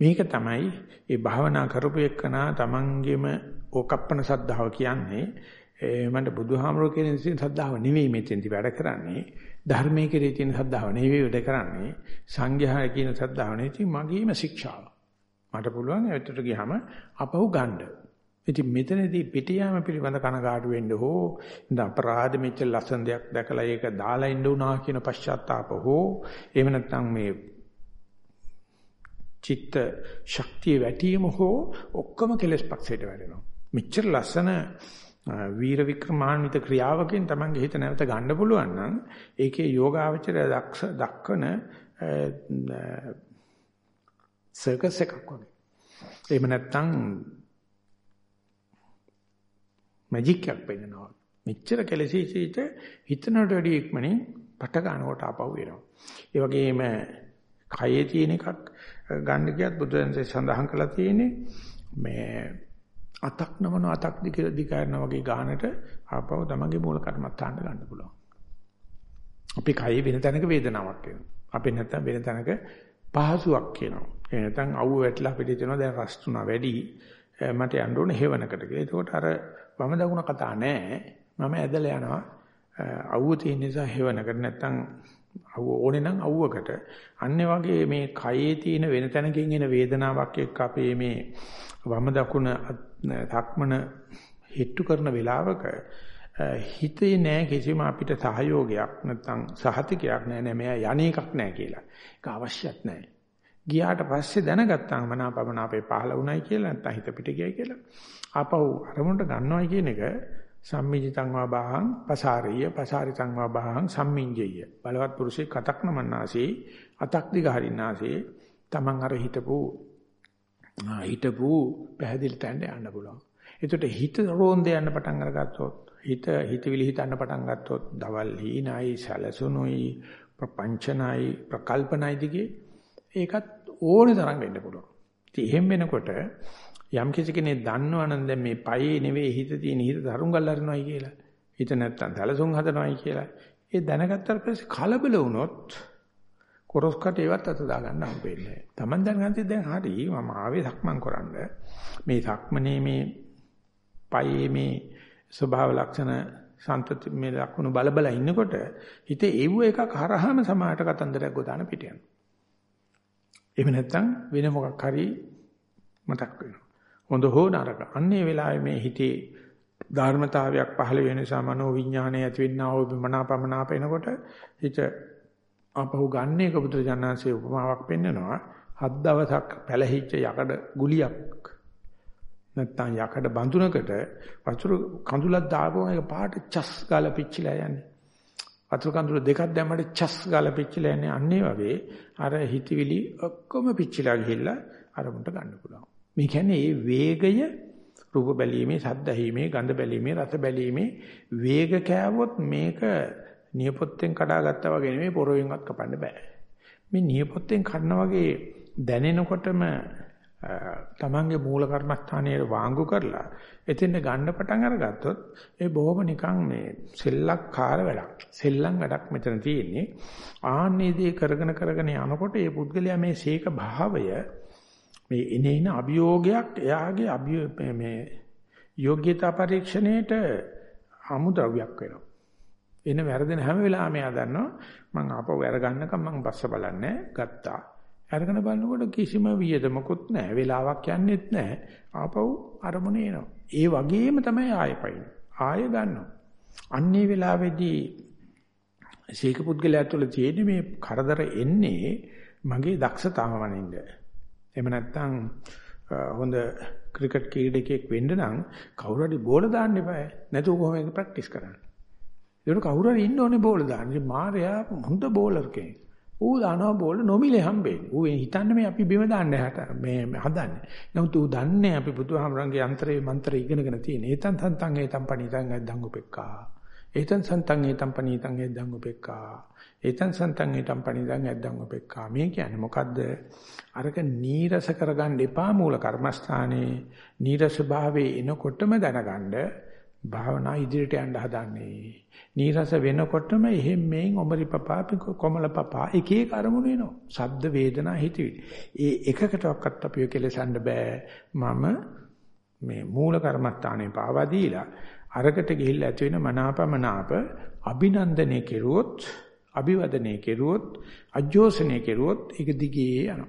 මේක තමයි ඒ භාවනා කරපු එක්කනා තමන්ගෙම ඕකප්පන සද්ධාව කියන්නේ. මන්ට බුදුහාමරෝ කියන තියෙන සද්ධාව නෙවෙයි මෙතෙන්දි වැඩ කරන්නේ. ධර්මයේ කෙරේ තියෙන සද්ධාව නෙවෙයි වැඩ කරන්නේ. සංඝයා කියන සද්ධාව නෙවෙයි. මගේම ශික්ෂාව. මට පුළුවන් ඒකට ගියාම අපහු ගන්න. ඉතින් මෙතනදී පිට යාම පිළිබඳ කනගාටු වෙන්න හෝ ඉතින් අපරාධ මෙච්ච ලස්සන දෙයක් දැකලා ඒක දාලා ඉන්න උනා කියන පශ්චාත්තාප හෝ එහෙම නැත්නම් මේ චිත්ත ශක්තිය වැටීම හෝ ඔක්කොම කෙලස් පක්ෂයට වැටෙනවා. මෙච්චර ලස්සන වීර වික්‍රමාන්විත ක්‍රියාවකින් තමන්ගේ හිත නැවත ගන්න පුළුවන් නම් ඒකේ යෝගාවචරය දක්ෂ දක්වන සර්කස් එකක් වගේ. එහෙම නැත්නම් මැජික් එකක් පෙන්නනවා. මෙච්චර කෙලෙසිසිට හිතනට වැඩි ඉක්මනින් පට ගන්නකොට ආපහු වෙනවා. ඒ වගේම කයේ තියෙන එකක් ගන්න ගියත් බුදුන්සේ සඳහන් කළා තියෙන්නේ මේ අතක් නමන අතක් දිග දිගාරන වගේ ගානට ආපහු තමගේ මූල කර්මත්තාන්න ගන්න පුළුවන්. අපි කයේ වෙන තැනක වේදනාවක් එනවා. අපි නැත්තම් වෙන තැනක පහසුවක් කියනවා. ඒ නැත්තම් අවුව වැටලා අපිට හිතෙනවා දැන් රස්තුනා වැඩි මට යන්න ඕනේ හේවනකට කියලා. ඒකෝට අර වම දකුණ කතා නැහැ. මම ඇදලා යනවා. අවුව තියෙන නිසා හේවනකට නැත්තම් අවුව ඕනේ නම් අවුවකට. අන්නේ වගේ මේ කයේ තියෙන වෙන තැනකින් එන වේදනාවක් එක්ක අපේ මේ වම දකුණ තක්මන හිටු කරන වෙලාවක හිතේ නෑ කිසිම අපිට සහයෝගයක් නැත්නම් සහතිකයක් නෑ නෑ මෙයා යන්නේ එකක් නෑ කියලා. ඒක අවශ්‍යත් නෑ. ගියාට පස්සේ දැනගත්තාම මනාපමන අපේ පහළ වුණයි කියලා නැත්නම් හිත පිට ගියයි කියලා. ආපහු අරමුණට ගන්නවයි කියන එක සම්මිජිතං වා බාහං පසාරිය පසාරිතං වා බාහං සම්මිංජය. බලවත් පුරුෂයෙක් කතක් නමන්නාසේ අතක් දිග හරින්නාසේ Taman අර හිතපු හිතපු පැහැදිලි තැනට යන්න පුළුවන්. එතකොට හිත රෝන්දේ යන්න පටන් අරගත්තොත් හිත හිතවිලි හිතන්න පටන් ගත්තොත් දවල් හීනයි සැලසුනුයි ප්‍රපංචනයි ප්‍රකල්පනයි දිගේ ඒකත් ඕනේ තරම් වෙන්න පුළුවන්. ඉතින් එහෙම වෙනකොට යම් කිසි කෙනෙක් දන්නවනම් දැන් මේ පයේ නෙවෙයි හිත තියෙන හිත දරුංගල් හරිනවයි කියලා. හිත නැත්තම් සැලසුම් හදනවයි කියලා. ඒ දැනගත්තට පස්සේ කලබල වුණොත් කොරස් කටේවත් අත දාගන්න හම්බෙන්නේ නැහැ. Taman දැනගන්ති දැන් හරි මම ආවේ සක්මන් කරන්න. මේ සක්මනේ මේ පයේ මේ ස්වභාව ලක්ෂණ සම්පති මේ ලක්ෂණ බල බල ඉන්නකොට හිතේ එව්ව එකක් හරහාම සමාහට කතන්දරයක් ගොඩාන පිට යනවා. එහෙම නැත්නම් වෙන මොකක් හරි මතක් වෙනවා. හොඳ හෝ නරක. අන්නේ වෙලාවේ මේ හිතේ ධර්මතාවයක් පහළ වෙන නිසා මනෝ විඥානය ඇති වෙන්නා වූ මනාපමනාප එනකොට හිත අපහු ගන්න එක බුදුරජාණන්සේ උපමාවක් පෙන්නනවා. හත් දවසක් පැලහිච්ච යකඩ ගුලියක් නැත්තම් යකඩ බඳුනකට වතුර කඳුලක් දාපුවම ඒක පාට චස් ගාලා පිච්චිලා යන්නේ. වතුර කඳුල දෙකක් දැම්මට චස් ගාලා පිච්චිලා යන්නේ. අන්න වගේ අර හිතවිලි ඔක්කොම පිච්චිලා ගිහිල්ලා අරමුණට ගන්න පුළුවන්. මේ කියන්නේ මේ වේගය රූප බැලීමේ, ශබ්ද ඇහිීමේ, ගන්ධ බැලීමේ, රස බැලීමේ වේග කෑවොත් මේක නියපොත්තෙන් කඩාගත්තා වගේ නෙමෙයි පොරවෙන්වත් කපන්න බෑ. මේ නියපොත්තෙන් කඩන වගේ දැනෙනකොටම තමන්ගේ මූල කර්මස්ථානයේ වාංගු කරලා එතෙන් ගන්න පටන් අරගත්තොත් ඒ බොහොම නිකන් මේ සෙල්ලක්කාර වැඩක්. සෙල්ලම් වැඩක් මෙතන තියෙන්නේ. ආන්නේ දේ කරගෙන කරගෙන යනකොට මේ පුද්ගලයා මේ සීක භාවය මේ එනේන අභියෝගයක් එයාගේ අභිය මේ යෝග්‍යතා පරීක්ෂණයට අමුද්‍රව්‍යයක් වෙනවා. එන වැරදෙන හැම වෙලාවෙම එයා දන්නවා මං ආපහු අරගන්නකම් මං බස්ස බලන්නේ ගත්තා. අරගෙන බලනකොට කිසිම වියදමකුත් නැහැ. වෙලාවක් යන්නෙත් නැහැ. ආපහු අරමුණ එනවා. ඒ වගේම තමයි ආයෙපයින්. ආයෙ ගන්නවා. අන්නේ වෙලාවේදී සීක පුද්ගලයා තුළ තියෙන මේ කරදර එන්නේ මගේ දක්ෂතාව වනින්ද. එහෙම නැත්නම් හොඳ ක්‍රිකට් ක්‍රීඩකයෙක් වෙන්න නම් කවුරු හරි බෝල දාන්න එපා. නැතුව කොහොමද ප්‍රැක්ටිස් කරන්නේ? ඒක කවුරු හරි ඉන්න ඕනේ බෝල දාන්න. ඉතින් මාර්යා හොඳ බෝලර් කෙනෙක්. ඌ දානවා බෝල නොමිලේ හම්බෙන්නේ. ඌ හිතන්නේ මේ අපි බිම දාන්නේ හැට මේ හදන්නේ. නමුත් ඌ දන්නේ අපි බුදුහාමරංගේ අන්තරේ මන්ත්‍රය ඉගෙනගෙන තියෙන. ඒතන් සන්තං ඒතම් පණිතං ඇද්දං උපෙක්කා. ඒතන් සන්තං ඒතම් පණිතං ඇද්දං උපෙක්කා. ඒතන් සන්තං ඒතම් පණිතං ඇද්දං උපෙක්කා. මේ කියන්නේ මොකද්ද? අරක නීරස කරගන්න එපා මූල කර්මස්ථානේ. නීරස භාවයේ එනකොටම දැනගන්න භාවනා ඉදිරියට යන්න හදන්නේ. නීරස වෙනකොටම එහෙම් මේන් ඔමරි පපා කොමල පපා එක එක අරමුණු එනවා. ශබ්ද වේදනා හිතවිලි. ඒ එකකටවත් අපිව කෙලසන්න බෑ. මම මේ මූල කර්මස්ථානේ පාවා දීලා අරකට ගිහිල්ලා ඇති වෙන මනාපමනාප අභිනන්දනය කෙරුවොත් අභිවදනය කෙරුවොත් අජෝසනය කෙරුවොත් ඒක දිගේ යනවා.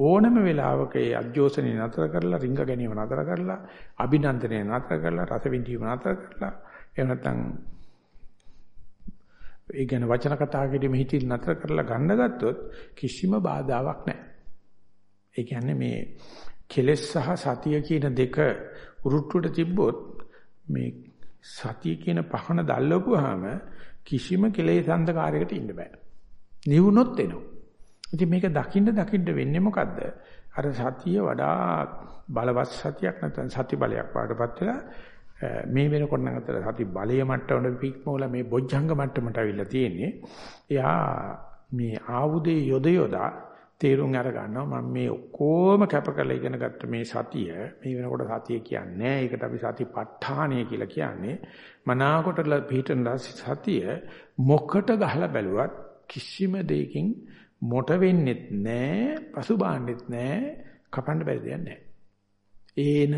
ඕනම වෙලාවක ඒ අජෝසනේ නතර කරලා රිංග ගැනීම නතර කරලා අභිනන්දනය නතර කරලා රස විඳීම නතර කරලා එහෙම නැත්නම් ඒ ගැන වචන කතා කිරීම හිතින් නතර කරලා ගන්න ගත්තොත් කිසිම බාධාවක් නැහැ. ඒ කියන්නේ මේ කෙලෙස් සහ සතිය කියන දෙක උරුට්ටුවට තිබ්බොත් මේ සතිය කියන පහන දැල්ලපුවාම කිසිම කෙලෙස් අන්ධකාරයකට ඉන්න බෑ. නිවුනොත් එනවා. ඉතින් මේක දකින්න දකින්න වෙන්නේ මොකද්ද? අර සතිය වඩා බලවත් සතියක් නැත්නම් සති බලයක් වඩපත් වෙලා මේ වෙනකොට නම් අතර සති බලය මට්ටමට පික්මෝල මේ බොජ්ජංග මට්ටමට අවිල්ලා තියෙන්නේ. එයා මේ ආයුධයේ යොද යොදා තේරුම් අර ගන්නවා මම මේ ඔක්කොම කැප කරලා ඉගෙන ගත්ත මේ සතිය මේ වෙනකොට සතිය කියන්නේ ඒකට අපි සතිපට්ඨානය කියලා කියන්නේ මනාකොට පිටන සතිය මොකට ගහලා බැලුවත් කිසිම දෙයකින් මොට වෙන්නෙත් නැහැ, පසුබාන්නෙත් නැහැ, කපන්න බැරි දෙයක් නැහැ. ඒන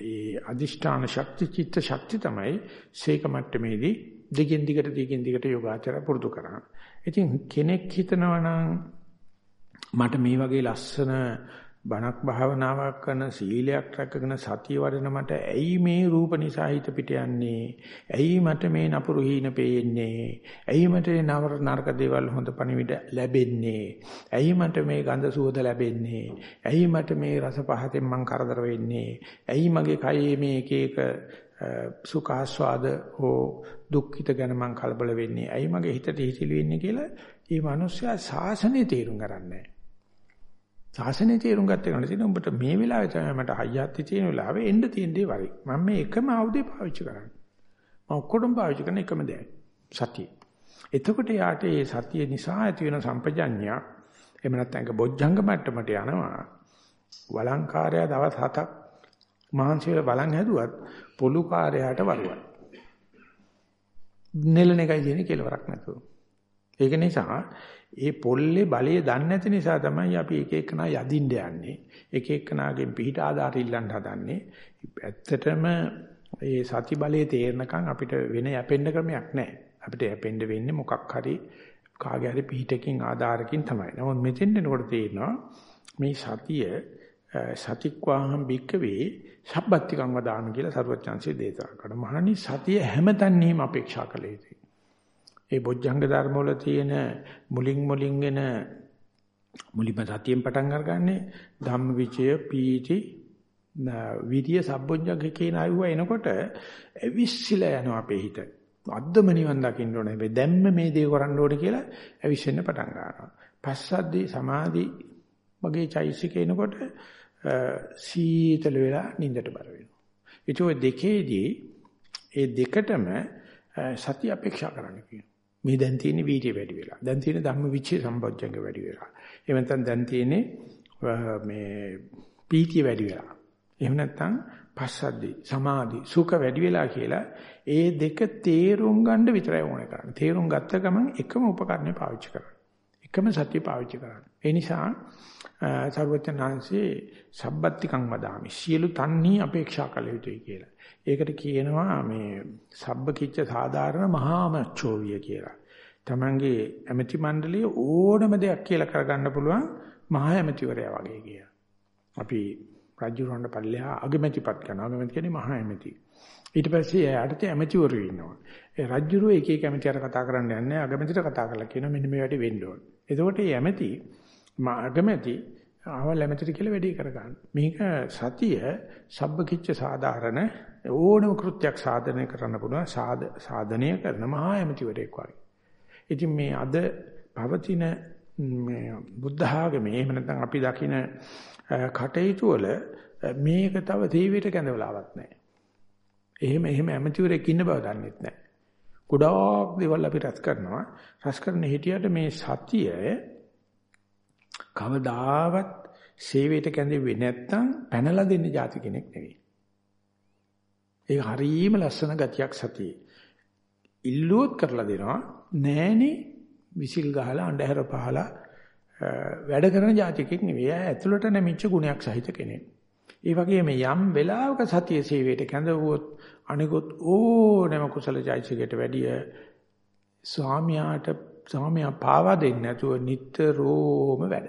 ඒ අදිෂ්ඨාන ශක්ති චිත්ත ශක්ති තමයි සීක මට්ටමේදී දිගින් දිගට දිගින් දිගට යෝගාචර පුරුදු කරන්නේ. ඉතින් කෙනෙක් හිතනවා නම් මට මේ වගේ ලස්සන බණක් භාවනාවක් කරන සීලයක් රැකගෙන සතිය වඩන මට ඇයි මේ රූප නිසා හිත පිට යන්නේ? ඇයි මට මේ නපුරු හීන පේන්නේ? ඇයි මට නවර නරක දේවල් හොඳ පණිවිඩ ලැබෙන්නේ? ඇයි මට මේ ගඳ සුවඳ ලැබෙන්නේ? ඇයි මට මේ රස පහතෙන් මං කරදර වෙන්නේ? ඇයි මගේ කයේ මේ එක එක සුඛ ආස්වාද හෝ දුක්ඛිත ගැන මං කලබල වෙන්නේ? ඇයි මගේ හිතට හිතිලි වෙන්නේ කියලා මේ මිනිස්සයා සාසනේ තේරුම් ගන්නෑ. සාසනේ තේරුම් ගත්ත කෙනා තියෙන උඹට මේ වෙලාවේ තමයි මට හයියත්ති තියෙන වෙලාවේ එන්න තියෙන දේ වරි. මම මේ එකම ආයුධය පාවිච්චි කරන්නේ. මම ඔක්කොටම පාවිච්චි කරන එකම දෙයයි. සතිය. එතකොට යාට මේ සතිය නිසා ඇති වෙන සම්පජඤ්ඤය එහෙම නැත්නම් ඒක බොජ්ජංග මට්ටමට යනවා. වළංකාරය දවස් 7ක් මහන්සියල බලන් හැදුවත් පොලු කාර්යයට වරුවයි. නෙලන එකයි තියෙන්නේ කෙලවරක් නැතුව. ඒක නිසා ඒ පොල්ලේ බලය දන්නේ නැති නිසා තමයි අපි එක එකනා යදින්න යන්නේ. එක එකනාගෙන් පිට ආධාර ඉල්ලන්න හදන්නේ. ඇත්තටම ඒ සති බලයේ තේරනකම් අපිට වෙන යැපෙන්න ක්‍රමයක් නැහැ. අපිට යැපෙන්න වෙන්නේ මොකක් හරි කාගේ හරි පිටකින් ආධාරකින් තමයි. නමුත් මෙතෙන් එනකොට තේරෙනවා මේ සතිය සතික්වාහම් බික්කවේ සබ්බත්තිකං වදාන කියලා සරුවචාන්සේ දේශනා කරනවා. මහණනි සතිය හැමතැනීම අපේක්ෂා කළ යුතුයි. ඒ බොජ්ජංග ධර්ම වල තියෙන මුලින් මුලින් එන මුලින්ම සතියෙන් පටන් අරගන්නේ ධම්මවිචය පීති විරිය සබ්බොජ්ජංග කියන අයුව එනකොට ඇවිස්සিলা යනවා අපේ හිත. අද්දම නිවන් දකින්න ඕනේ. හැබැයි දැම්ම මේ දේ කරන්න ඕනේ කියලා ඇවිස්සෙන්න පටන් ගන්නවා. පස්සද්දී සමාධි වගේ චෛසික එනකොට සීතල වෙලා නිින්දට බර වෙනවා. ඒ ඔය දෙකේදී ඒ දෙකටම සති අපේක්ෂා කරන්න කියනවා. මේ දැන් තියෙන වීර්ය වැඩි වෙලා. දැන් තියෙන ධම්ම විචේ සම්පෝඥංග වැඩි වෙලා. එහෙම නැත්නම් දැන් තියෙන්නේ මේ පීතිය වැඩි වෙලා. එහෙම නැත්නම් පස්සද්දි සමාධි සුඛ වැඩි වෙලා කියලා ඒ දෙක තේරුම් ගන්න විතරයි ඕනේ කරන්නේ. තේරුම් ගත්ත ගමන් එකම උපකරණය පාවිච්චි කරන්න. එකම සතිය පාවිච්චි කරන්න. ඒ නිසා සර්වඥාන්සේ සබ්බත්තිකං වදාමි. සියලු තන්නේ අපේක්ෂා කළ යුතුයි කියලා. ඒකට කියනවා මේ සබ්බකිච්ච සාධාරණ මහාමච්ඡෝවිය කියලා. Tamange ඇමති මණ්ඩලයේ ඕනම දෙයක් කියලා කරගන්න පුළුවන් මහා ඇමතිවරයා වගේ කියලා. අපි රජුරවන්න පල්ලෙහා අගමැතිපත් කරනවා. අගමැති කියන්නේ මහා ඇමති. ඊට පස්සේ එයාට ඇමතිවරු ඉන්නවා. ඒ රජුරෝ එක එක ඇමතිවර කතා කරන්න යන්නේ අගමැතිට කතා කරලා කියනවා මෙන්න මේ වැඩේ වෙන්න ඕන. එතකොට මේ ඇමති අගමැති ආවල් ඇමතිට කියලා වැඩේ කරගන්න. මේක සතිය සබ්බකිච්ච සාධාරණ ඕනම කෘත්‍යයක් සාධනය කරන්න පුළුවන් සාධනය කරන මහා ඇමතිවරයෙක් වගේ. ඉතින් මේ අද පවතින මේ බුද්ධ ආගමේ එහෙම නැත්නම් අපි දකින කටයුතු වල මේක තව තීවිත කැඳවලාවක් නැහැ. එහෙම එහෙම ඇමතිවරයෙක් ඉන්න බව දන්නෙත් නැහැ. ගොඩාක් දේවල් අපි රැස් කරනවා. රැස් කරන හිටියට මේ සතිය කවදාවත් සේවයට කැඳෙන්නේ නැත්තම් පැනලා දෙන්න જાති කෙනෙක් නෙවෙයි. ඒක හරීම ලස්සන ගතියක් සතියේ. ඉල්ලුවොත් කරලා දෙනවා නෑනේ විසිල් ගහලා අඬහැර පහලා වැඩ කරන જાතිකෙක් නෙවෙයි. ඇතුළට නැමිච්ච ගුණයක් සහිත කෙනෙක්. ඒ වගේම යම් වෙලාවක සතිය සේවයට කැඳවුවොත් අනිකුත් ඕනෑම කුසල චෛතසිකයට වැඩිය ස්වාමියාට ස්වාමියා පාවා දෙන්නේ නැතුව නිට්ටරෝම වැඩ.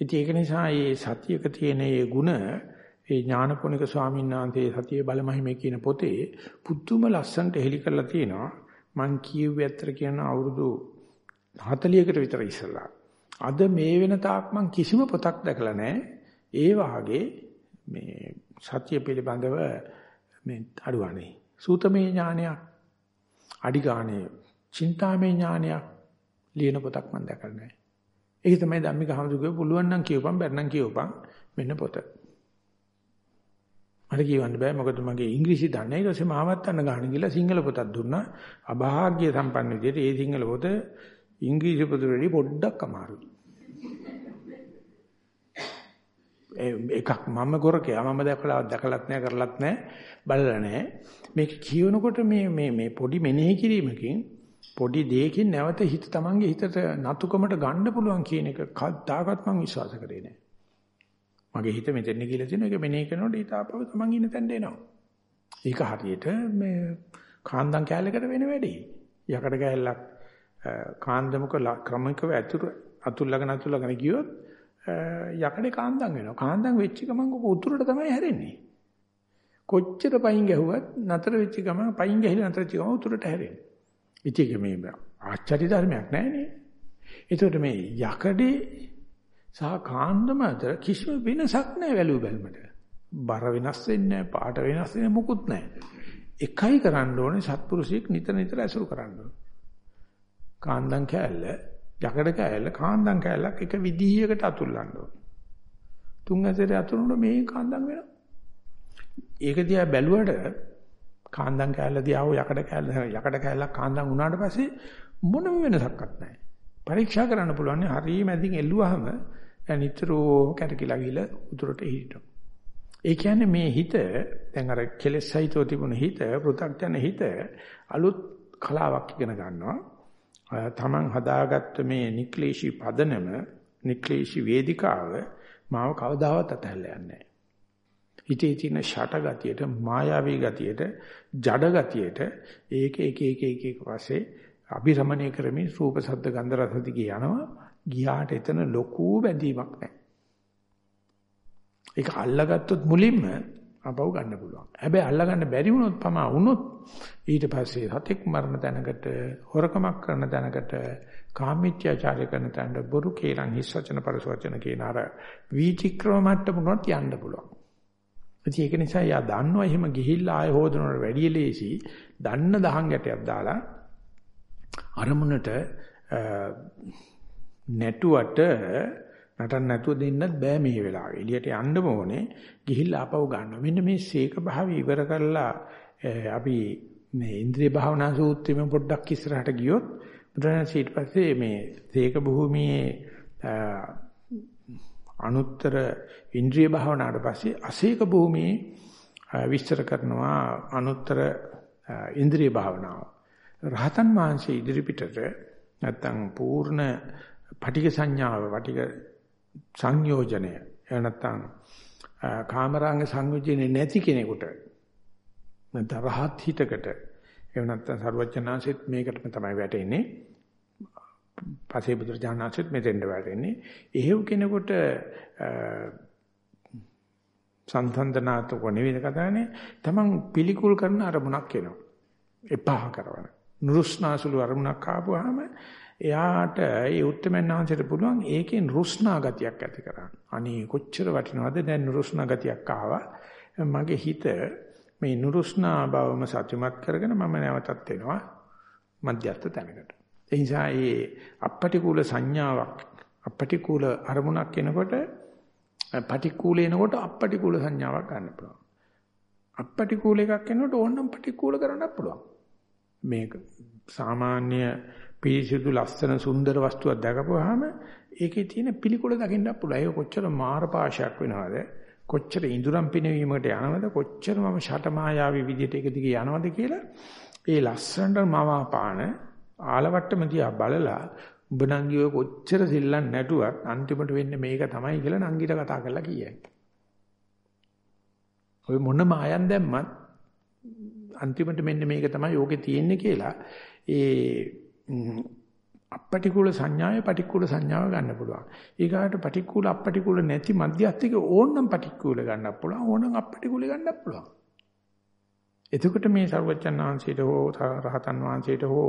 ඉතින් ඒක නිසා මේ සතියක තියෙන මේ ಗುಣ ඒ ඥානපෝනික ස්වාමීන් වහන්සේ සතිය බලමහිමේ කියන පොතේ පුදුම ලස්සනට හෙලි කරලා තියෙනවා. මං කියුවේ ඇත්තට කියන අවුරුදු 40කට විතර ඉස්සලා. අද මේ වෙන තාක් මං කිසිම පොතක් දැකලා නැහැ. ඒ වාගේ මේ සත්‍ය පිළිබඳව මේ අඩුවනේ. සූතමේ ඥානයක් අඩිගානේ චින්තාමේ ඥානයක් ලියන පොතක් මම දැකලා නැහැ. ඒක තමයි ධම්මික හමුදුගේ පුළුවන් නම් කියවපන් බැරනම් කියවපන් මෙන්න පොත. මට කියවන්න බෑ මොකද මගේ ඉංග්‍රීසි දන්නේ ඊට පස්සේ මාවත් අන්න ගහන ගිහලා සිංහල පොතක් දුන්නා. අභාග්‍ය සම්පන්න විදිහට ඒ සිංහල පොත ඉංග්‍රීසි පොත වලදී පොඩ්ඩක් අමාරුයි. එකක් මම ගොරකයා මම දැකලා දැකලත් නැහැ කරලත් නැහැ බලලා නැහැ මේක කියවනකොට මේ මේ මේ පොඩි මෙනෙහි කිරීමකින් පොඩි දෙයකින් නැවත හිත තමන්ගේ හිතට නතුකමට ගන්න පුළුවන් කියන එක කවදාකවත් මම විශ්වාස කරේ නැහැ මගේ හිත මෙතෙන් කියලා තියෙන එක මෙනෙහි කරනකොට ඊට ආපහු තමන් ඉන්න තැනට එනවා ඒක හරියට මේ කාන්දම් කැලලකට වෙන වැඩේ යකඩ කැලලක් කාන්දමක ක්‍රමිකව අතුරු අතුල්ලගෙන අතුල්ලගෙන ගියොත් යකඩේ කාන්දම් වෙනවා. කාන්දම් වෙච්ච ගමන් ඔක උතුරට තමයි හැරෙන්නේ. කොච්චර පයින් ගැහුවත් නතර වෙච්ච ගමන් පයින් ගැහිලා නතර වෙච්ච ගමන් උතුරට හැරෙන්නේ. ඉතින් මේ ආශ්චර්ය ධර්මයක් නෑනේ. ඒකට මේ යකඩේ සහ කාන්දම අතර කිසිම වෙනසක් නෑ වැලු බැලමට. බර වෙනස් වෙන්නේ නෑ, පාට වෙනස් වෙන්නේ මොකුත් නෑ. එකයි කරන්න ඕනේ සත්පුරුෂයෙක් නිතර නිතර ඇසුරු කරන්න ඕනේ. කාන්දම් කෑල්ල යකඩ කෑල්ල කාන්දම් කෑල්ලක් එක විදිහයකට අතුල්ලන්න ඕනේ. තුන් ඇසරේ අතුරුනොත් මේ කාන්දම් වෙනවා. ඒක දිහා බැලුවට කාන්දම් කෑල්ල දිහා හෝ යකඩ කෑල්ල යකඩ කෑල්ලක් කාන්දම් වුණාට පස්සේ මොනම වෙනසක්වත් නැහැ. පරීක්ෂා කරන්න පුළුවන් හරිය මැදින් එල්ලුවාම නිතරම කැරකිලා ගිහලා උතුරට හිටිනවා. ඒ කියන්නේ මේ හිත දැන් අර කෙලෙස් සහිතව තිබුණ හිත පෘථග්ජන හිත අලුත් කලාවක් ඉගෙන ගන්නවා. තමන් හදාගත්ත මේ නික්ලේශී පදනම නික්ලේශී වේදිකාව මාව කවදාවත් අතහැරලා යන්නේ නැහැ. හිතේ තියෙන ෂට ගතියට, මායාවී ගතියට, ජඩ ගතියට ඒක එක එක එක එක පස්සේ අභිරමණය කරමින් රූප ශබ්ද ගන්ධ රස දිගේ යනවා. ගියාට එතන ලොකු බැඳීමක් නැහැ. ඒක අල්ලගත්තොත් මුලින්ම අපව ගන්න පුළුවන්. හැබැයි අල්ලගන්න බැරි වුණොත් පමා වුණොත් ඊට පස්සේ සතෙක් මරණ තැනකට, හොරකමක් කරන තැනකට, කාමීත්‍යාචාරය කරන තැනට බොරු කේලම් හිස් වචන පරස වචන කියන අර වීතික්‍රම මට්ටමකට යන්න පුළුවන්. ඉතින් ඒක නිසා යා දන්නවා එහෙම ගිහිල්ලා ආය හොදනවට වැඩිය ලේසි. දන්න දහං ගැටයක් දාලා අරමුණට නැටුවට නටන්න නැතුව දෙන්නත් බෑ මේ වෙලාවේ. එළියට යන්න ඕනේ. ගිහිල්ලා ආපහු ගන්න. මෙන්න මේ සීක භාවය ඉවර කරලා අපි මේ ඉන්ද්‍රිය භාවනා සූත්‍රෙම පොඩ්ඩක් ඉස්සරහට ගියොත් බුදුරජාණන් ඊට පස්සේ මේ සීක භූමියේ අනුත්තර ඉන්ද්‍රිය භාවනාවට පස්සේ අසීක භූමියේ විස්තර කරනවා අනුත්තර ඉන්ද්‍රිය භාවනාව. රහතන් වහන්සේ ඉදිරි පිටට නැත්තම් පූර්ණ පටික සංඥාව පටික සංයෝජනය එහෙම නැත්තම් කාමරාංග සංයෝජනේ නැති කෙනෙකුට නැත්නම් රහත් හිතකට එහෙම නැත්නම් ਸਰවඥාන්සෙත් මේකටම තමයි වැටෙන්නේ පසේ බුදුරජාණන්සෙත් මෙතෙන්ද වැටෙන්නේ එහෙව් කෙනෙකුට සංසන්දනාතක නෙවෙයි කතානේ තමන් පිළිකුල් කරන අරමුණක් එනවා එපා කරවන නුරුස්නාසුළු අරමුණක් ආපුවාම එයාට ඒ උත්තරමනාන්සයට පුළුවන් ඒකෙන් රුස්නා ගතියක් ඇති කරගන්න. අනේ කොච්චර වටිනවද දැන් නුරුස්නා ගතියක් ආවා. මගේ හිත මේ නුරුස්නා බවම සත්‍යමත් කරගෙන මම නැවතත් එනවා මධ්‍යස්ථ තැනකට. ඒ නිසා මේ අපටිකූල සංඥාවක් අපටිකූල අරමුණක් එනකොට පටිකූල එනකොට අපටිකූල සංඥාවක් ගන්න පුළුවන්. අපටිකූල එකක් එනකොට ඕනනම් පටිකූල කරන්නත් පුළුවන්. මේක සාමාන්‍ය පිරිසිදු ලස්සන සුන්දර වස්තුවක් දැකපුවාම ඒකේ තියෙන පිළිකුල දකින්න පුළුවන්. ඒක කොච්චර මාර පාශයක් වෙනවද? කොච්චර ඉඳුරම් පිනවීමකට යනවද? කොච්චර මම ෂටමායාවී විදියට ඒක දිගේ යනවද කියලා ඒ ලස්සනට මවාපාන ආලවට්ටම දිහා බලලා උඹ නංගිව කොච්චර සිල්ලන් නැටුවත් අන්තිමට වෙන්නේ මේක තමයි කියලා නංගිට කතා කරලා කියයි. ඔය මොන මායන් දැම්මත් අන්තිමට මෙන්න මේක තමයි යෝගේ තියෙන්නේ කියලා ඒ අපටිකුල සංඥාවේ පටිකුල සංඥාව ගන්න පුළුවන්. ඊගාට පටිකුල අපටිකුල නැති මධ්‍යස්ථික ඕනනම් පටිකුල ගන්නත් පුළුවන් ඕනනම් අපටිකුල ගන්නත් පුළුවන්. එතකොට මේ සර්වචන් වහන්සේට හෝ රහතන් වහන්සේට හෝ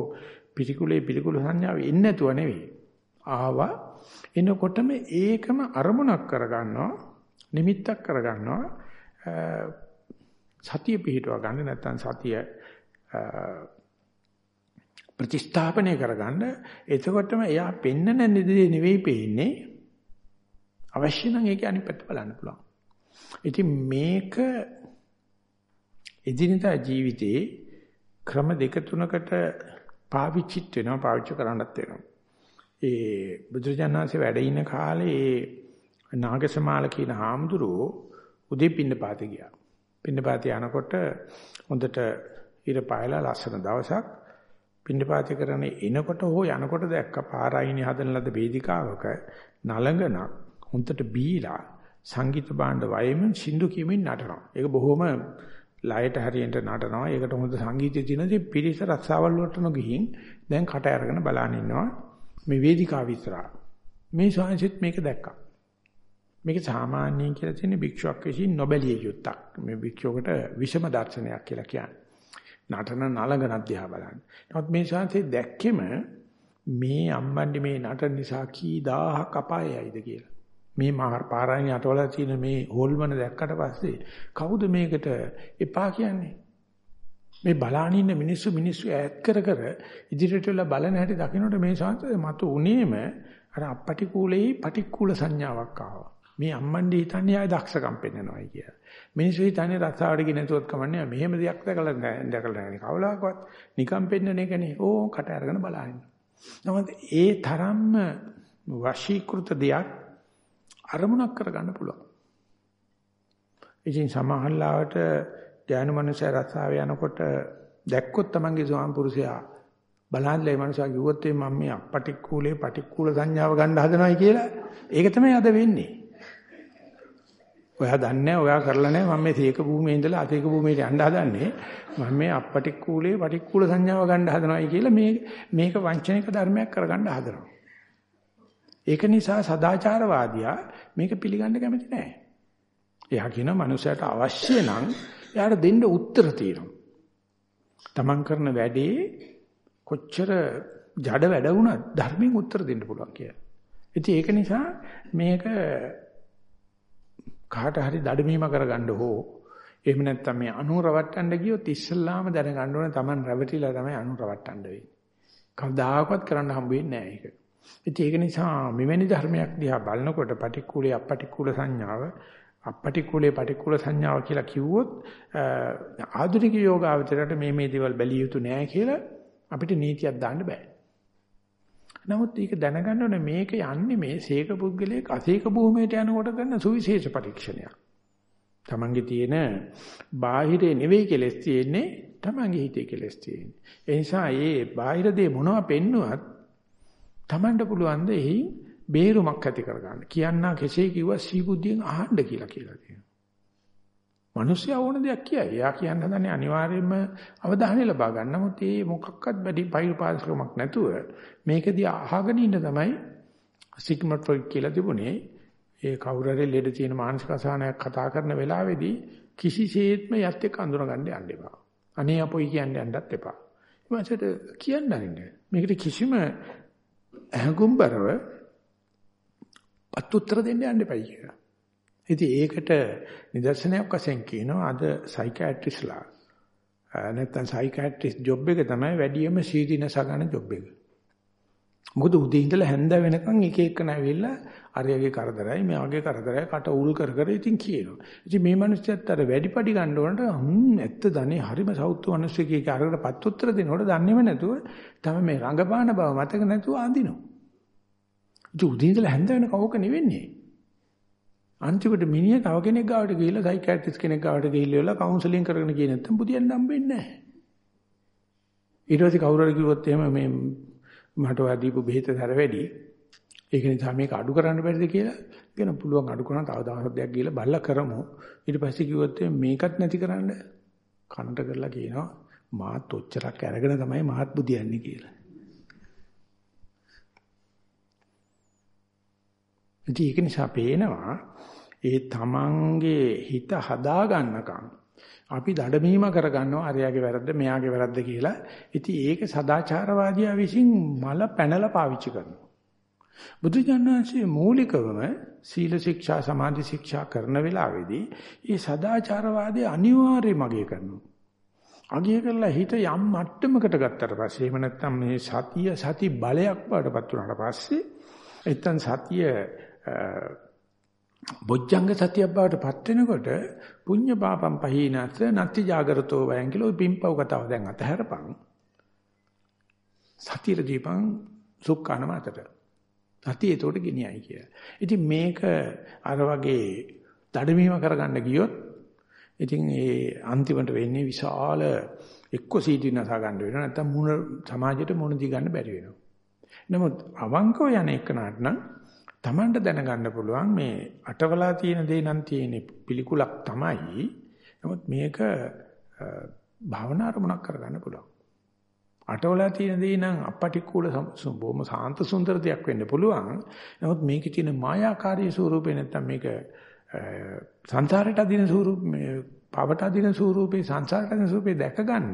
පිටිකුලේ පිළිකුල සංඥාව එන්නේ නැතුව නෙවෙයි. ආවා එනකොටම ඒකම අරමුණක් කරගන්නවා නිමිත්තක් කරගන්නවා සතිය පිහිටව ගන්න නැත්නම් සතිය ප්‍රතිස්ථාපනය කරගන්න එතකොටම එයා පෙන්නන නිදේ නෙවෙයි පේන්නේ අවශ්‍ය නම් ඒක අනිත් පැත්ත බලන්න පුළුවන්. ඉතින් මේක එදිනදා ජීවිතේ ක්‍රම දෙක තුනකට පාවිච්චිත් වෙනවා පාවිච්චි කරන්නත් වෙනවා. ඒ බුදුරජාණන්සේ වැඩ ඉන කාලේ ඒ නාගසමාල කියන හාමුදුරුවෝ උදේ පින්නපාතේ ගියා. පින්නපාතේ යනකොට හොඳට ඉර පායලා ලස්සන දවසක් පින්නපාතේ කරන එනකොට හෝ යනකොට දැක්ක පාරායිනේ හදන ලද වේදිකාවක නලඟනක් හොන්දට බීලා සංගීත භාණ්ඩ වයමින් සින්දු කියමින් නටනවා. ඒක බොහොම ලයට හරියට නටනවා. ඒකට හොඳ සංගීතය තියෙනදී පිරිස රස්සාවල් වලට නොගිහින් දැන් කට අරගෙන බලන් ඉන්නවා. මේ වේදිකාව විතරා. මේ ශාංශිත් මේක දැක්කා. මේක සාමාන්‍යයෙන් කියලා තියෙන භික්ෂුවක් විසින් නොබැලිය යුත්තක්. මේ භික්ෂුවකට විෂම දර්ශනයක් කියලා කියන්නේ. නටන නලගනක් දිහා බලන්න. නමුත් මේ ශාන්සේ දැක්කෙම මේ අම්බන්ඩි මේ නටන නිසා කී දහහක් අපායයිද කියලා. මේ පාරායන අටවල තියෙන මේ හොල්මන දැක්කට පස්සේ කවුද මේකට එපා කියන්නේ? මේ බලාන ඉන්න මිනිස්සු මිනිස්සු ඈත් කර කර ඉදිරියට වෙලා බලන හැටි දකින්නට මේ ශාන්තය මතු උනේම අර අපටිකූලෙහි පටික්කුල සංඥාවක් ආවා. මේ අම්මන්ඩි හිතන්නේ ආය දක්ෂකම් පෙන්නනවායි කියලා. මිනිස්සු හිතන්නේ රස්සාවට ගිය නැතුවත් කමන්නේ මෙහෙම දෙයක් දැකලා දැකලා නැහැ කවලාකවත් නිකම් පෙන්නන එකනේ ඕ කට අරගෙන බලහින්න. නමුත් ඒ තරම්ම වශීකృత දෙයක් අරමුණක් කරගන්න පුළුවන්. ඉතින් සමහරලාවට ඥාන මනුෂ්‍ය රස්සාව යනකොට දැක්කොත් තමන්ගේ ස්වාම පුරුෂයා බලහන්ලේ මනුස්සයා කිව්වොත් මම මේ අපටික්කුලේ පටික්කුල සංඥාව ගන්න හදනවයි කියලා ඒක තමයි අද වෙන්නේ. ඔයා දන්නේ ඔයා කරලා නැහැ මම මේ තේක භූමියේ ඉඳලා අතේක භූමියට යන්න හදන්නේ මම මේ අපටික්කුලේ පටික්කුල සංඥාව ගන්න හදනවයි කියලා මේ මේක වංචනික ධර්මයක් කරගන්න හදනවා. ඒක නිසා සදාචාරවාදියා මේක පිළිගන්න කැමති නැහැ. එයා කියනවා මනුස්සයාට අවශ්‍ය නම් එයාට දෙන්න උත්තර තියෙනවා. තමන් කරන වැඩේ කොච්චර ජඩ වැඩ වුණත් ධර්මයෙන් උත්තර දෙන්න පුළුවන් කියලා. ඉතින් ඒක නිසා මේක කාට හරි දඩමීම කරගන්න හෝ එහෙම නැත්නම් මේ අනු රවට්ටන්න ගියොත් ඉස්සල්ලාම දැනගන්න ඕනේ Taman රැවටිලා තමයි අනු රවට්ටන්න වෙන්නේ. කවදාකවත් කරන්න හම්බ වෙන්නේ නැහැ ඒක. ඉතින් ඒක නිසා මෙවැනි ධර්මයක් දිහා බලනකොට පටික්කුලේ අපටික්කුල සංඥාව අපටික්කුලේ පටික්කුල සංඥාව කියලා කිව්වොත් ආධුනික යෝගාවචරයට මේ මේ දේවල් බැලිය යුතු නෑ කියලා අපිට නීතියක් දාන්න බෑ. නමුත් ඒක දැනගන්න ඕනේ මේක යන්නේ මේ සීක පුද්ගලයේ අසීක භූමියට යනකොට කරන සුවිශේෂ පරීක්ෂණයක්. තමන්ගේ තියෙන බාහිරේ නෙවෙයි කෙලස් තියෙන්නේ තමන්ගේ හිතේ කෙලස් තියෙන්නේ. ඒ නිසා මේ බාහිර දේ මොනවා පෙන්නුවත් තමන්ට පුළුවන් ද එහි බේරුමක් ඇති කරගන්න. කියන්නා කෙසේ කිව්වා සීබුද්ධියෙන් අහන්න කියලා කියලා තියෙනවා. මිනිස්සු ඕන දෙයක් කියයි. එයා කියන්න හදන්නේ අනිවාර්යයෙන්ම අවධානය ලබා ගන්න. නමුත් මේ මොකක්වත් වැඩි පෛරුපාස්කමක් නැතුව මේකදී අහගෙන ඉන්න තමයි සිග්මන්ඩ් ෆ්‍රොයිඩ් කියලා තිබුණේ. ඒ කවුරු හරි ලෙඩ තියෙන මානසික අසහනයක් කතා කරන වෙලාවේදී කිසිසේත්ම යත් එක්ක අඳුරගන්න යන්න එපා. අනේ අපොයි කියන්න යන්නත් එපා. ඊමණට කියන්න අරින්න. මේකට කිසිම අහඟුම්බරව අතුත්තර දෙන්න යන්න එපයි කියලා. ඉතින් ඒකට නිදර්ශනයක් වශයෙන් කියනවා අද සයිකියාට්‍රිස්ලා නැත්තම් සයිකියාට්‍රිස් ජොබ් එක තමයි වැඩියම සීදීනස ගන්න ජොබ් එක. මොකද උදේ ඉඳලා හැන්ද වෙනකන් එක එක නැවිලා අරයගේ කරදරයි මෙයාගේ කරදරයි කට උල් කර කර ඉතින් කියනවා. ඉතින් මේ මිනිස්සුත් අර වැඩිපඩි ගන්න උනට හ්ම් ඇත්ත දනේ හරිම සෞත්තු මිනිස්සු කීක අරකට පත් උත්තර දෙනකොට දන්නේම නැතුව තමයි මේ රංගපාන බව මතක නැතුව අඳිනවා. ඉතින් උදේ ඉඳලා හැන්ද වෙනකන් ඕක නෙවෙන්නේ. අන්තිමට මිනිහ තව කෙනෙක් ගාවට ගිහිල්ලා සයිකියාට්‍රිස් කෙනෙක් ගාවට ගිහිල්ලා කවුන්සලින් කරගෙන ගියේ නැත්තම් පුදියන් හම්බෙන්නේ නැහැ. ඊට පස්සේ කවුරු හරි කිව්වොත් එහෙම මේ මට ඔය දීපු බෙහෙත දර වැඩි. ඒක නිසා මේක අඩු කරන්න බැරිද කියලා කියන පුළුවන් අඩු කරන තව දවසක් දෙයක් ගිහලා බලලා කරමු. ඊට පස්සේ කිව්වොත් මේකත් නැති කරන්න කනට කරලා කියනවා මාත් ඔච්චරක් අරගෙන තමයි මාත් බුදියන්නේ කියලා. ඉතින් ඒක නිසා පේනවා ඒ තමන්ගේ හිත හදා ගන්නකම් අපි දඩමීම කරගන්නවා අරයාගේ වැරද්ද මෙයාගේ වැරද්ද කියලා. ඉතින් ඒක සදාචාරවාදියා විසින් මල පැනලා පාවිච්චි කරනවා. බුදුජානනාංශයේ මූලිකවම සීල ශික්ෂා සමාධි ශික්ෂා කරන වෙලාවේදී මේ සදාචාරවාදී අනිවාර්යයෙන්ම අගය කරනවා. අගය කරලා හිත යම් මට්ටමකට ගත්තට පස්සේ එහෙම නැත්නම් මේ සතිය සති බලයක් වඩපත් වුණාට පස්සේ එතන සතිය බොජ්ජංග සතියක් බවට පත් වෙනකොට පුඤ්ඤ පාපම් පහීනස නත්ති జాగරතෝ වයන් කියලා ওই පිම්පව් කතාව දැන් අතහැරපන්. සතිය දීපන් සුක්කාන මාතට. සතිය ඒතකොට ගෙනියයි කියලා. ඉතින් මේක අර වගේ දඩමීම කරගන්න ගියොත් ඉතින් ඒ අන්තිමට වෙන්නේ විශාල එක්ක සීට් විනාස ගන්න වෙනවා නැත්නම් මුණ සමාජයට මුණ දී ගන්න බැරි වෙනවා. නමුත් අවංකව යන එක නටනම් Tamanට දැනගන්න පුළුවන් මේ අටවලා තියෙන දේ නම් තියෙන පිළිකුලක් තමයි. නමුත් මේක භාවනා අරමුණක් කරගන්න පුළුවන්. අටවලා තියෙන දේ නම් අපටික්කුල බොහොම සාන්ත සුන්දර දෙයක් වෙන්න පුළුවන්. නමුත් මේකේ තියෙන මායාකාරී ස්වරූපේ නැත්තම් මේක සංසාරයට අදින ස්වරූප මේ පවට අදින ස්වරූපේ සංසාරයට අදින ස්වරූපේ දැකගන්න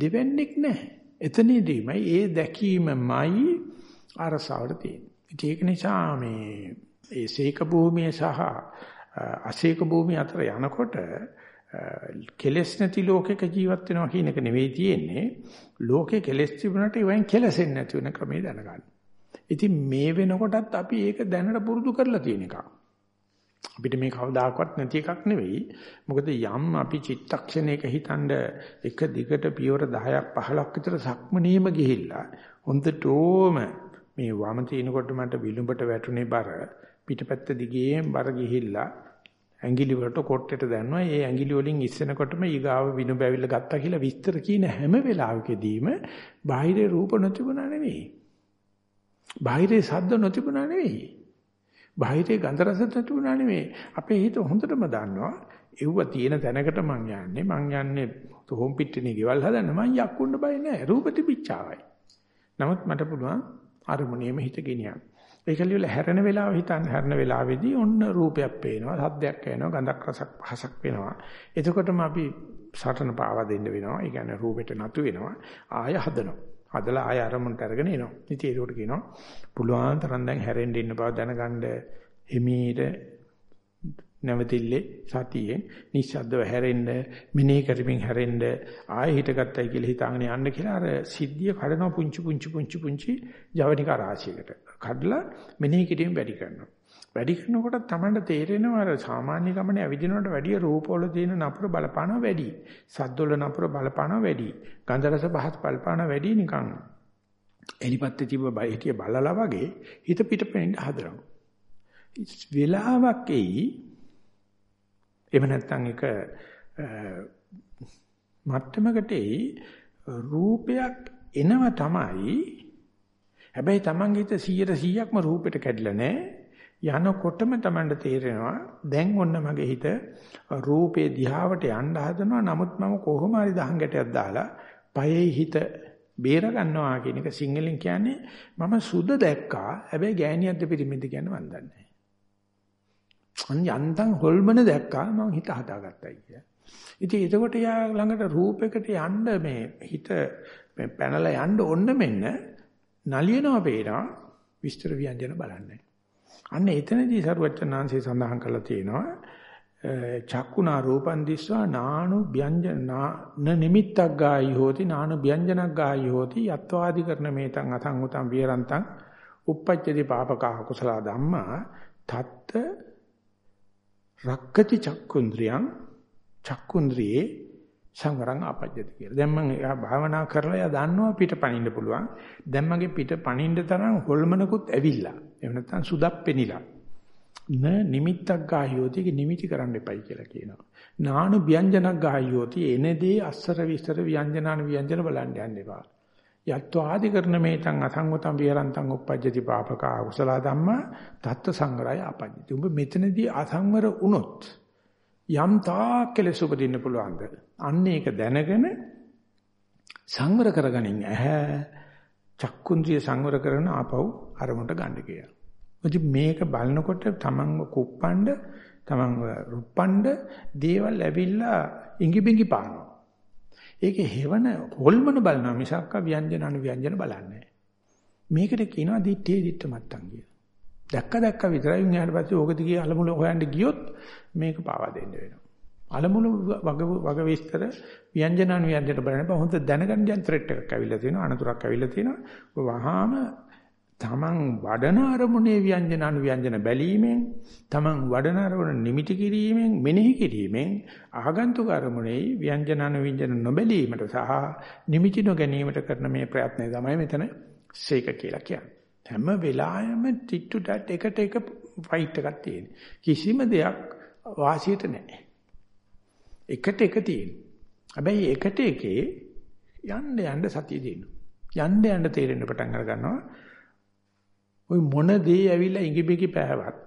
දෙවන්නේක් නැහැ. එතනදීමයි ඒ දැකීමමයි අරසාවට තියෙන්නේ. ඒක නිසා මේ ඒ සීක භූමිය සහ අසීක භූමිය අතර යනකොට කෙලස් නැති ලෝකයක ජීවත් වෙනවා කියන එක නෙවෙයි තියෙන්නේ ලෝකේ කෙලස් තිබුණාට ඒවෙන් කෙලසෙන්නේ නැති වෙන ක්‍රමය දැනගන්න. ඉතින් මේ වෙනකොටත් අපි ඒක දැනට පුරුදු කරලා තියෙන එකක්. අපිට මේ කවදාකවත් නැති එකක් නෙවෙයි. මොකද යම් අපි චිත්තක්ෂණයක හිතනද එක දිගට පියවර 10ක් 15ක් විතර සක්මනීයම ගිහිල්ලා හොඳටම මේ වම තිනකොට මට විලුඹට වැටුනේ බර පිටපැත්ත දිගේ බර ගිහිල්ලා ඇඟිලි වලට කොට්ටෙට දැම්මා. ඒ ඇඟිලි වලින් ඉස්සෙනකොටම ඊගාව විනු බැවිල්ල ගත්තා කියලා විස්තර කියන හැම වෙලාවකදීම බාහිරේ රූප නොතිබුණා නෙවෙයි. බාහිරේ ශබ්ද නොතිබුණා නෙවෙයි. බාහිරේ ගන්ධ රස නොතිබුණා නෙවෙයි. අපේ හිත හොඳටම දන්නවා. එව්ව තියෙන තැනකට මං යන්නේ. මං යන්නේ හෝම් පිටිනේ ගෙවල් හදන්න මං යක්කුන්න බය නෑ. රූප තිබිච්චාවයි. නමුත් මට පුළුවන් අරමුණේම හිත ගෙනියන්න. ඒකලියල හැරෙන වෙලාව හිතන්න හැරෙන වෙලාවේදී ඔන්න රූපයක් පේනවා, සද්දයක් ඇහෙනවා, ගඳක් රසක් පහසක් වෙනවා. එතකොටම අපි සටන පාවා දෙන්න වෙනවා. ඒ කියන්නේ රූපෙට නතු වෙනවා. ආය හදනවා. හදලා ආය අරමුණට අරගෙන එනවා. ඉතින් ඒකට කියනවා පුළුවන් තරම් දැන් හැරෙන්න ඉන්න බව දැනගන්න හිමීට නැවතිල්ලේ සතියෙන් නිස්සද්දව හැරෙන්න මිනේ කරමින් හැරෙන්න ආයෙ හිටගත්තයි කියලා හිතාගෙන යන්න කියලා අර සිද්ධිය කඩනවා පුංචි පුංචි පුංචි පුංචි ජවනිකා රාශියකට. කඩලා මෙනෙහි කිරීම වැඩි කරනවා. වැඩි කරනකොට තමයි තේරෙනවා අර සාමාන්‍ය ගමනේ ඇවිදිනවට වැඩිය රූපවල තියෙන නපුර බලපානවා වැඩි. සද්දවල නපුර බලපානවා වැඩි. ගන්ධ රස පහත් බලපානවා වැඩි නිකන්. එලිපත්තේ තිබ්බ බය හිටිය බලලා වගේ හිත පිටපෙන්න හදනවා. වෙලාවක් එයි එහෙම නැත්නම් එක මට්ටමකට එයි රූපයක් එනව තමයි. හැබැයි Tamange හිත 100%ක්ම රූපෙට කැඩිලා නැහැ. යනකොටම Tamanට තේරෙනවා දැන් ඔන්න මගේ හිත රූපේ දිහාවට යන්න හදනවා. නමුත් මම කොහොම හරි දහං ගැටයක් දාලා පයේ හිත බේර ගන්නවා කියන එක සිංහලෙන් කියන්නේ මම සුද දැක්කා. හැබැයි ගෑණියක්ද පිරිමින්ද කියන්නේ මන් දන්නේ අන් යන්තම් හොල්මන දැක්කා මම හිත හදාගත්තයි කිය. ඉතින් එතකොට යා ළඟට රූපයකට යන්න මේ හිත පැනලා යන්න ඕන්න මෙන්න නලියනවා පේනවා විස්තර ව්‍යංජන බලන්නේ. අන්න එතනදී සරුවචනාංශය සඳහන් කරලා තියෙනවා චක්කුණා රූපන් දිස්වා නානු ව්‍යංජන න නිමිත්තක් ගායි හෝති නානු ව්‍යංජනක් ගායි හෝති යත්වාදි කරන මේතං අතං උතං විරන්තං uppajjati papaka kusala dhamma tatta රක්කති චක්කුන්ද්‍රියං චක්කුන්ද්‍රියේ සංවරං ආපජ්ජති කියලා. දැන් මම එයා භාවනා කරලා එයා දන්නවා පිට පනින්න පුළුවන්. දැන් මගේ පිට පනින්න තරම් හොල්මනකුත් ඇවිල්ලා. එහෙම නැත්නම් සුදක් පෙනිලා. න නිමිත්තක් ගායෝති නිමිති කරන්න එපයි කියලා කියනවා. නානු ව්‍යංජනක් ගායෝති එනදී අස්සර විස්තර ව්‍යංජනාන ව්‍යංජන බලන්න යන්න එපා. යත්වාදි කරන මේතං අසංගතං විහරන්තං uppajjati papaka akusala dhamma tatta සංගරය ආපජ්ජති. උඹ මෙතනදී අසංවර වුණොත් යම් තාක් කෙලෙස උපදින්න පුළුවන්ද? අන්න ඒක දැනගෙන සංවර කරගනින් ඇහැ චක්කුන්ද්‍රිය සංවර කරන ආපහු අරමුණට ගන්න කියලා. ඉතින් මේක බලනකොට තමන්ව කුප්පණ්ඩ තමන්ව රුප්පණ්ඩ දේවල් ඇවිල්ලා ඉඟිබිඟි පානවා. ඒකේ හේවන හොල්මන බලනවා මිසක්ක ව්‍යංජන අනු ව්‍යංජන බලන්නේ මේකට කියනවා දිත්තේ දිත්ත මත්තන් කියලා. දැක්ක දැක්ක විතරයි උන් ඊට පස්සේ ඕක දිගේ අලමුල හොයන්න ගියොත් මේක පාවා දෙන්න වෙනවා. අලමුල වග වග විස්තර ව්‍යංජන අනු ව්‍යංජන බලන්න බෑ. හොඳ දැනගන්න දැන් ත්‍රෙට් එකක් ඇවිල්ලා තියෙනවා අනතුරක් ඇවිල්ලා තියෙනවා. වහාම තමන් වඩන අරමුණේ ව්‍යංජන අනු ව්‍යංජන බැලීමෙන් තමන් වඩන අරමුණ නිමිති කිරීමෙන් මෙනෙහි කිරීමෙන් ආගන්තුක අරමුණේ ව්‍යංජන අනු ව්‍යංජන නොබැලීමට සහ නිමිති නොගැනීමට කරන මේ ප්‍රයත්නය තමයි මෙතන සීක කියලා කියන්නේ. හැම වෙලාවෙම ටිට්ටු ඩට් එකට එක ෆයිට් එකක් තියෙන. කිසිම දෙයක් වාසියට නැහැ. එකට එක තියෙන. හැබැයි එකට එකේ යන්න යන්න සතිය දෙන්න. යන්න යන්න තේරෙන්න පටන් අර ගන්නවා. ওই මොන දේ ඇවිල්ලා ඉඟිබිඟි පෑවත්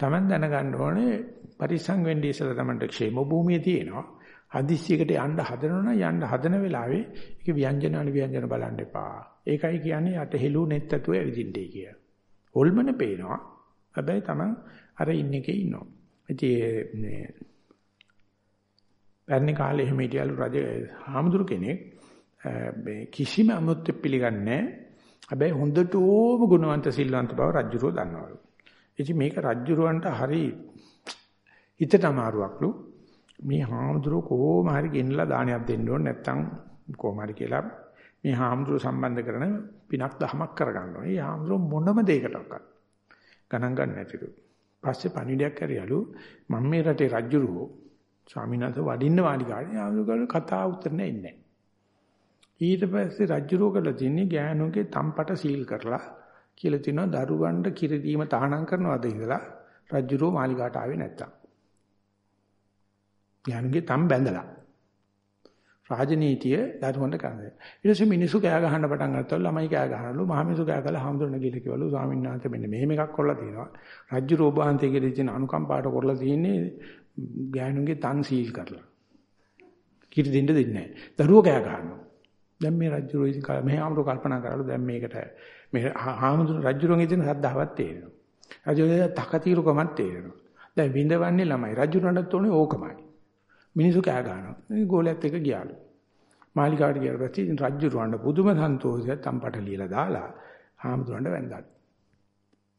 Taman දැනගන්න ඕනේ පරිසං වෙන්නේ ඉස්සලා Tamanට ക്ഷേම භූමිය තියෙනවා. හදිස්සියකට යන්න හදනවනම් යන්න හදන වෙලාවේ ඒක ව්‍යංජන අනුව්‍යංජන බලන්න එපා. ඒකයි කියන්නේ අත හෙළු net ඇතුව ඇවිදින්නේ කියලා. හොල්මන පේනවා. හැබැයි Taman අර ඉන්න එකේ ඉන්නවා. ඉතින් මේ පැරණි කාලේ එහෙම හිටියලු රජ හාමුදුරු කෙනෙක් මේ කිසිම අමුත්‍ය පිළිගන්නේ නැහැ. හැබැයි හොඳට ඕම ගුණවන්ත සිල්වන්ත බව රජුරෝ දන්නවලු. ඉතින් මේක රජුරවන්ට හරි හිතට අමාරුවක්ලු. මේ හාමුදුරුවෝ කොහොම හරි ගෙන්නලා දානයක් දෙන්න ඕනේ නැත්තම් කොහොම හරි කියලා මේ හාමුදුරුවෝ සම්බන්ධ කරන පිනක් දහමක් කරගන්න ඕනේ. මේ හාමුදුරුවෝ මොනම දෙයකටවත් ගණන් ගන්න නැතිලු. පස්සේ පණිවිඩයක් කරියලු මම මේ රටේ රජුරෝ ස්වාමීන් වහන්සේ වඩින්න වාඩි ගානේ ආමුදුගල කතා උත්තර නැහැ. ඊට පස්සේ රජ්ජුරෝ කරලා තින්නේ ගෑනුගේ තම්පට සීල් කරලා කියලා තිනවා දරුවන්ට කිරි දීම තහනම් කරනවාද ඉඳලා රජ්ජුරෝ මාලිගාට ආවේ නැත්තම්. ඥානගේ තම් බැඳලා. රාජනීතිය දරුවන්ට කරන්නේ. ඊට පස්සේ මිනිස්සු කෑ ගහන්න පටන් ගත්තොත් ළමයි කෑ ගහනලු මහමිනිස්සු කෑ කළා හාමුදුරන ගිහලා කිව්වලු ස්වාමීන් වහන්සේ මෙන්න මෙහෙම එකක් කරලා තියෙනවා. රජ්ජු රෝභාන්තයේ කියලා තියෙන අනුකම්පාවට කරලා තියෙන්නේ ගෑනුන්ගේ තන් සීල් කරලා. කිරි දෙන්න දෙන්නේ නැහැ. දරුවෝ කෑ ගහනවා. දැන් මේ රජ්ජු රෝයින් මේ ආමරු කල්පනා කරලා දැන් මේකට මේ හාමුදුර රජ්ජුරුවන්ගේ තියෙන සද්ධාවත් තේරෙනවා. රජුගේ තකතිරුකමත් තේරෙනවා. දැන් විඳවන්නේ ළමයි. රජුරණත් උනේ ඕකමයි. මිනිස්සු කෑ ගන්නවා. මේ ගෝලයක් එක ගියාලු. මාලිකාවට ගියාට පස්සේ ඉතින් රජුරවන්න පුදුම සන්තෝෂයක් තම්පට ලියලා දාලා හාමුදුරන්ට වැඳලා.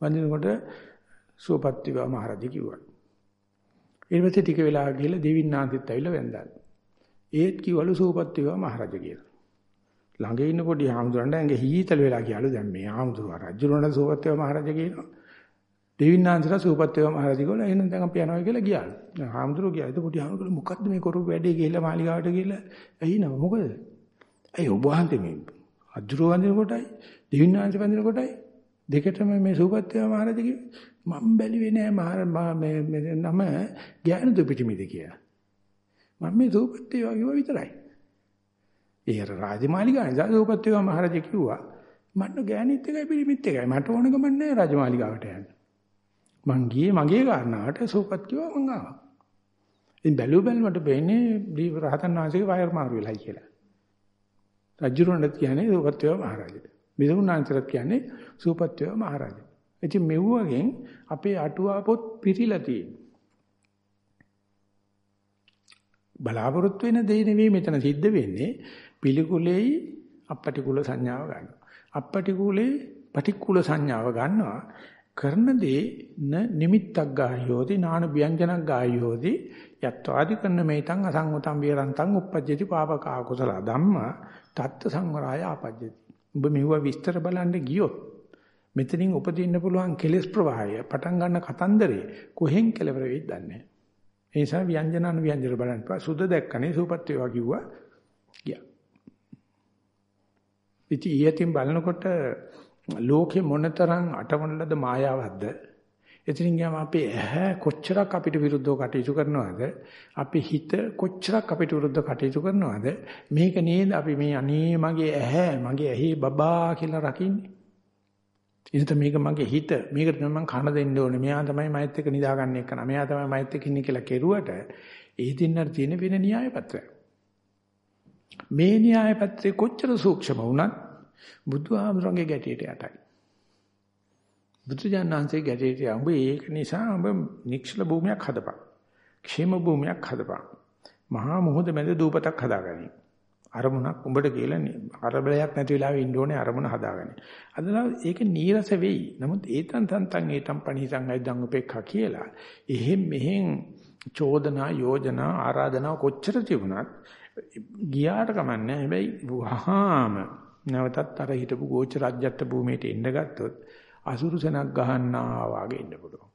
වඳිනකොට සුවපත්තිව මහරජා කිව්වා. ඊට පස්සේ ටික වෙලා ගිහලා දෙවින්නාන්තිත් ඇවිල්ලා වැඳලා. ඒත් කිව්වලු සුවපත්තිව මහරජා කියලා. ළඟ ඉන්න පොඩි හාමුදුරන්ට ඇඟ හීතල වෙලා ගියාලු දැන් මේ හාමුදුරුවෝ රජුරවන්න සුවපත්තිව මහරජා කියනවා. දෙවින්නාන්සලා සූපත් වේවා මහරජා කිව්වල එහෙනම් දැන් අපි යනවා කියලා ගියාලු. දැන් හාමුදුරුවෝ ගියා. ඒක පොඩි හාමුදුරුවෝ මොකද්ද මේ කරපු වැඩේ ගිහිල්ලා මාලිගාවට ගිහිල්ලා ඇහිනව මොකද? ඇයි ඔබ වහන්සේ මේ අජුරු වඳින කොටයි දෙවින්නාන්ස වඳින කොටයි දෙකටම මේ සූපත් වේවා මහරජා කිව්වේ මම බැලුවේ නෑ මහර මේ මේ නම ගෑනු දුපිටිමිද කියලා. මම මේ සූපත් වේවා කිව්වා විතරයි. ඒ අර රාජමාලිගාවේ සූපත් වේවා මහරජා කිව්වා මට ගෑනිත් එකයි පිළිමිත් එකයි මට ඕන ගමන් නෑ රාජමාලිගාවට යන්න. මං ගියේ මගේ කාරණාවට සෝපත් කිව්වා මං ආවා. ඉතින් බැලුව බැලමට වෙන්නේ රහතන් වහන්සේගේ වයර් මාරු වෙලයි කියලා. රජුරණත් කියන්නේ සෝපත් වේවා මහරජා. මිදුණාන්තරත් කියන්නේ සෝපත් වේවා මහරජා. ඉතින් මෙව්වගෙන් අපේ අටුවා පොත් පිරීලා තියෙනවා. බලාපොරොත්තු වෙන දේ නෙවෙයි මෙතන සිද්ධ වෙන්නේ පිළිකුලෙයි අපටිකුල සංඥාව ගන්නවා. අපටිකුලේ පටිකුල සංඥාව ගන්නවා. කරන දේ න නිමිත්තක් ගායෝති නාන ව්‍යංජනක් ගායෝති යත්වාදි කරන මේතං අසංගතං විරන්තං uppajjati පාපකා කුසල ධම්මා තත්ත සංවරාය ආපජ්ජති. ඔබ මෙව විස්තර බලන්න ගියොත් මෙතනින් උපදින්න පුළුවන් කෙලෙස් ප්‍රවාහය පටන් ගන්න කතන්දරේ කොහෙන් කෙලවර වෙයිද දන්නේ ඒ නිසා ව්‍යංජන අනු ව්‍යංජන බලන්න සුද දැක්කනේ සූපත් වේවා කිව්වා. ගියා. ඉතින් ඊයතින් බලනකොට ලෝකේ මොනතරම් අටවනලද මායාවක්ද? එතනින් ගියාම අපේ ඇහැ කොච්චරක් අපිට විරුද්ධව කටයුතු කරනවද? අපේ හිත කොච්චරක් අපිට විරුද්ධව කටයුතු කරනවද? මේක නේද අපි මේ අනේ මගේ ඇහැ මගේ ඇහි බබා කියලා රකින්නේ. එනිසා මේක මගේ හිත. මේකට තමයි මම කන දෙන්න ඕනේ. මෙයා තමයි මයිත් එක්ක නිදාගන්න එක නා මෙයා තමයි මයිත් එක්ක ඉන්නේ කියලා කෙරුවට ඒ දින්නට තියෙන වෙන න්‍යාය පත්‍රය මේ න්‍යාය පත්‍රේ කොච්චර සූක්ෂම වුණත් බුදුහාමුදුරන්ගේ ගැටියට යටයි. බුදුජානනාංශයේ ගැටියට උඹ ඒක නිසා උඹ නික්ෂල භූමියක් හදපන්. ക്ഷേම භූමියක් හදපන්. මහා මොහොත මැද දූපතක් හදාගනි. අරමුණක් උඹට කියලා අරබලයක් නැති වෙලාවෙ ඉන්න ඕනේ අරමුණ හදාගනි. අදලා ඒක නීරස වෙයි. නමුත් ඒතන් තන්තන් ඒතම් පණිසං අයිදන් උපේක්ඛා කියලා. එහෙන් මෙහෙන් චෝදනා යෝජනා ආරාධනා කොච්චර තිබුණත් ගියාට කමන්නේ හැබැයි වහාම නැවතත් අර හිටපු ගෝච රාජ්‍යත්ව භූමියට එන්න ගත්තොත් අසුරුසනක් ගහන්නා වාගේ ඉන්න පුළුවන්.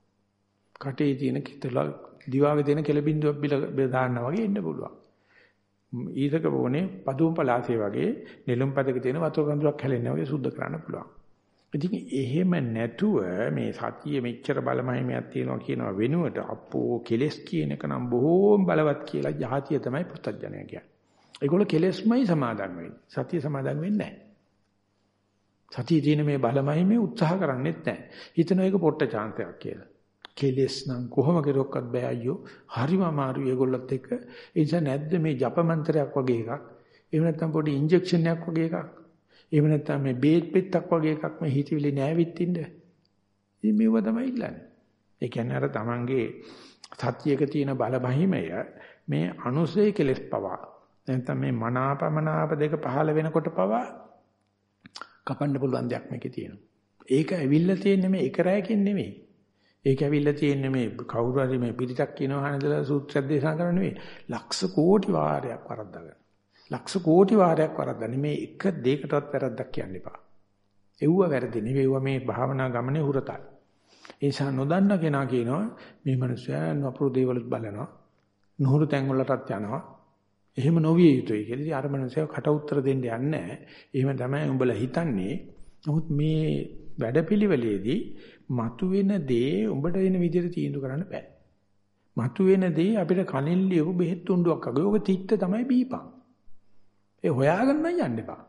කටේ තියෙන කිතල දිවාගේ තියෙන කෙල බින්දුවක් බිල දාන්නා වගේ ඉන්න පුළුවන්. ඊතක බොනේ පදුම් පලාසේ වගේ නෙළුම් පදක තියෙන වතුර කඳුලක් හැලෙන්න වගේ සුද්ධ කරන්න පුළුවන්. ඉතින් එහෙම නැතුව මේ සතිය මෙච්චර බලමහිමයක් තියෙනවා කියනවා වෙනුවට අපෝ කෙලස් කියන එක නම් බොහෝම බලවත් කියලා ජාතිය තමයි පුත්තජනය කියන්නේ. ඒගොල්ලෝ කෙලෙස්මයි සමාදන් වෙන්නේ. සතිය සමාදන් වෙන්නේ නැහැ. සතිය තියෙන මේ බලමයි මේ උත්සාහ කරන්නේත් නැහැ. හිතන එක පොට්ට chance එකක් කියලා. කෙලෙස් නම් කොහොම කෙරුවක්වත් බෑ අයියෝ. හරිම අමාරුයි ඒගොල්ලොත් එක්ක. ඒ නිසා නැද්ද මේ ජප මන්ත්‍රයක් වගේ එකක්. එහෙම නැත්නම් පොඩි ඉන්ජෙක්ෂන් එකක් වගේ එකක්. එහෙම නැත්නම් මේ බේත් පෙත්තක් වගේ එකක් මේ හිතවිලි නෑවිත් ඉන්න. ඉතින් මේව තමයි ඉල්ලන්නේ. ඒ කියන්නේ අර තමන්ගේ සතියක තියෙන බල බහිමය මේ අනුසය කෙලස් පවා නැත්නම් මේ මනාපමනාප දෙක පහළ වෙනකොට පවා කපන්න පුළුවන් දෙයක් මේකේ තියෙනවා. ඒක ඇවිල්ලා තියෙන්නේ මේ එක රැයකින් නෙමෙයි. ඒක ඇවිල්ලා තියෙන්නේ මේ කවුරු හරි මේ පිටිටක් කියනවා හනදලා සූත්‍රයක් දේශනා කරන නෙමෙයි. ලක්ෂ කෝටි වාරයක් වරද්දාගෙන. ලක්ෂ කෝටි වාරයක් වරද්දන්නේ මේ එක දෙයකටවත් වැරද්දක් කියන්න එපා. එව්ව වැරදි නෙවෙයි මේ භාවනා ගමනේ හුරතල්. ඒ නිසා නොදන්න කෙනා කියනවා මේ මිනිස්සයා නපුරු දේවලුත් බලනවා. නුහුරු තැන් වලටත් යනවා. එහෙම නොවිය යුතුයි කියලා. ඉතින් අර මනුස්සයව කට උතර දෙන්න යන්නේ නැහැ. එහෙම තමයි උඹලා හිතන්නේ. නමුත් මේ වැඩපිළිවෙලේදී මතුවෙන දේ උඹට එන විදිහට තීන්දුව කරන්න බෑ. මතුවෙන දේ අපිට කලින් ලියපු බෙහෙත් තුණ්ඩුවක් වගේ. ඕක තිත්ත තමයි බීපන්. ඒ හොයාගන්න යන්න එපා.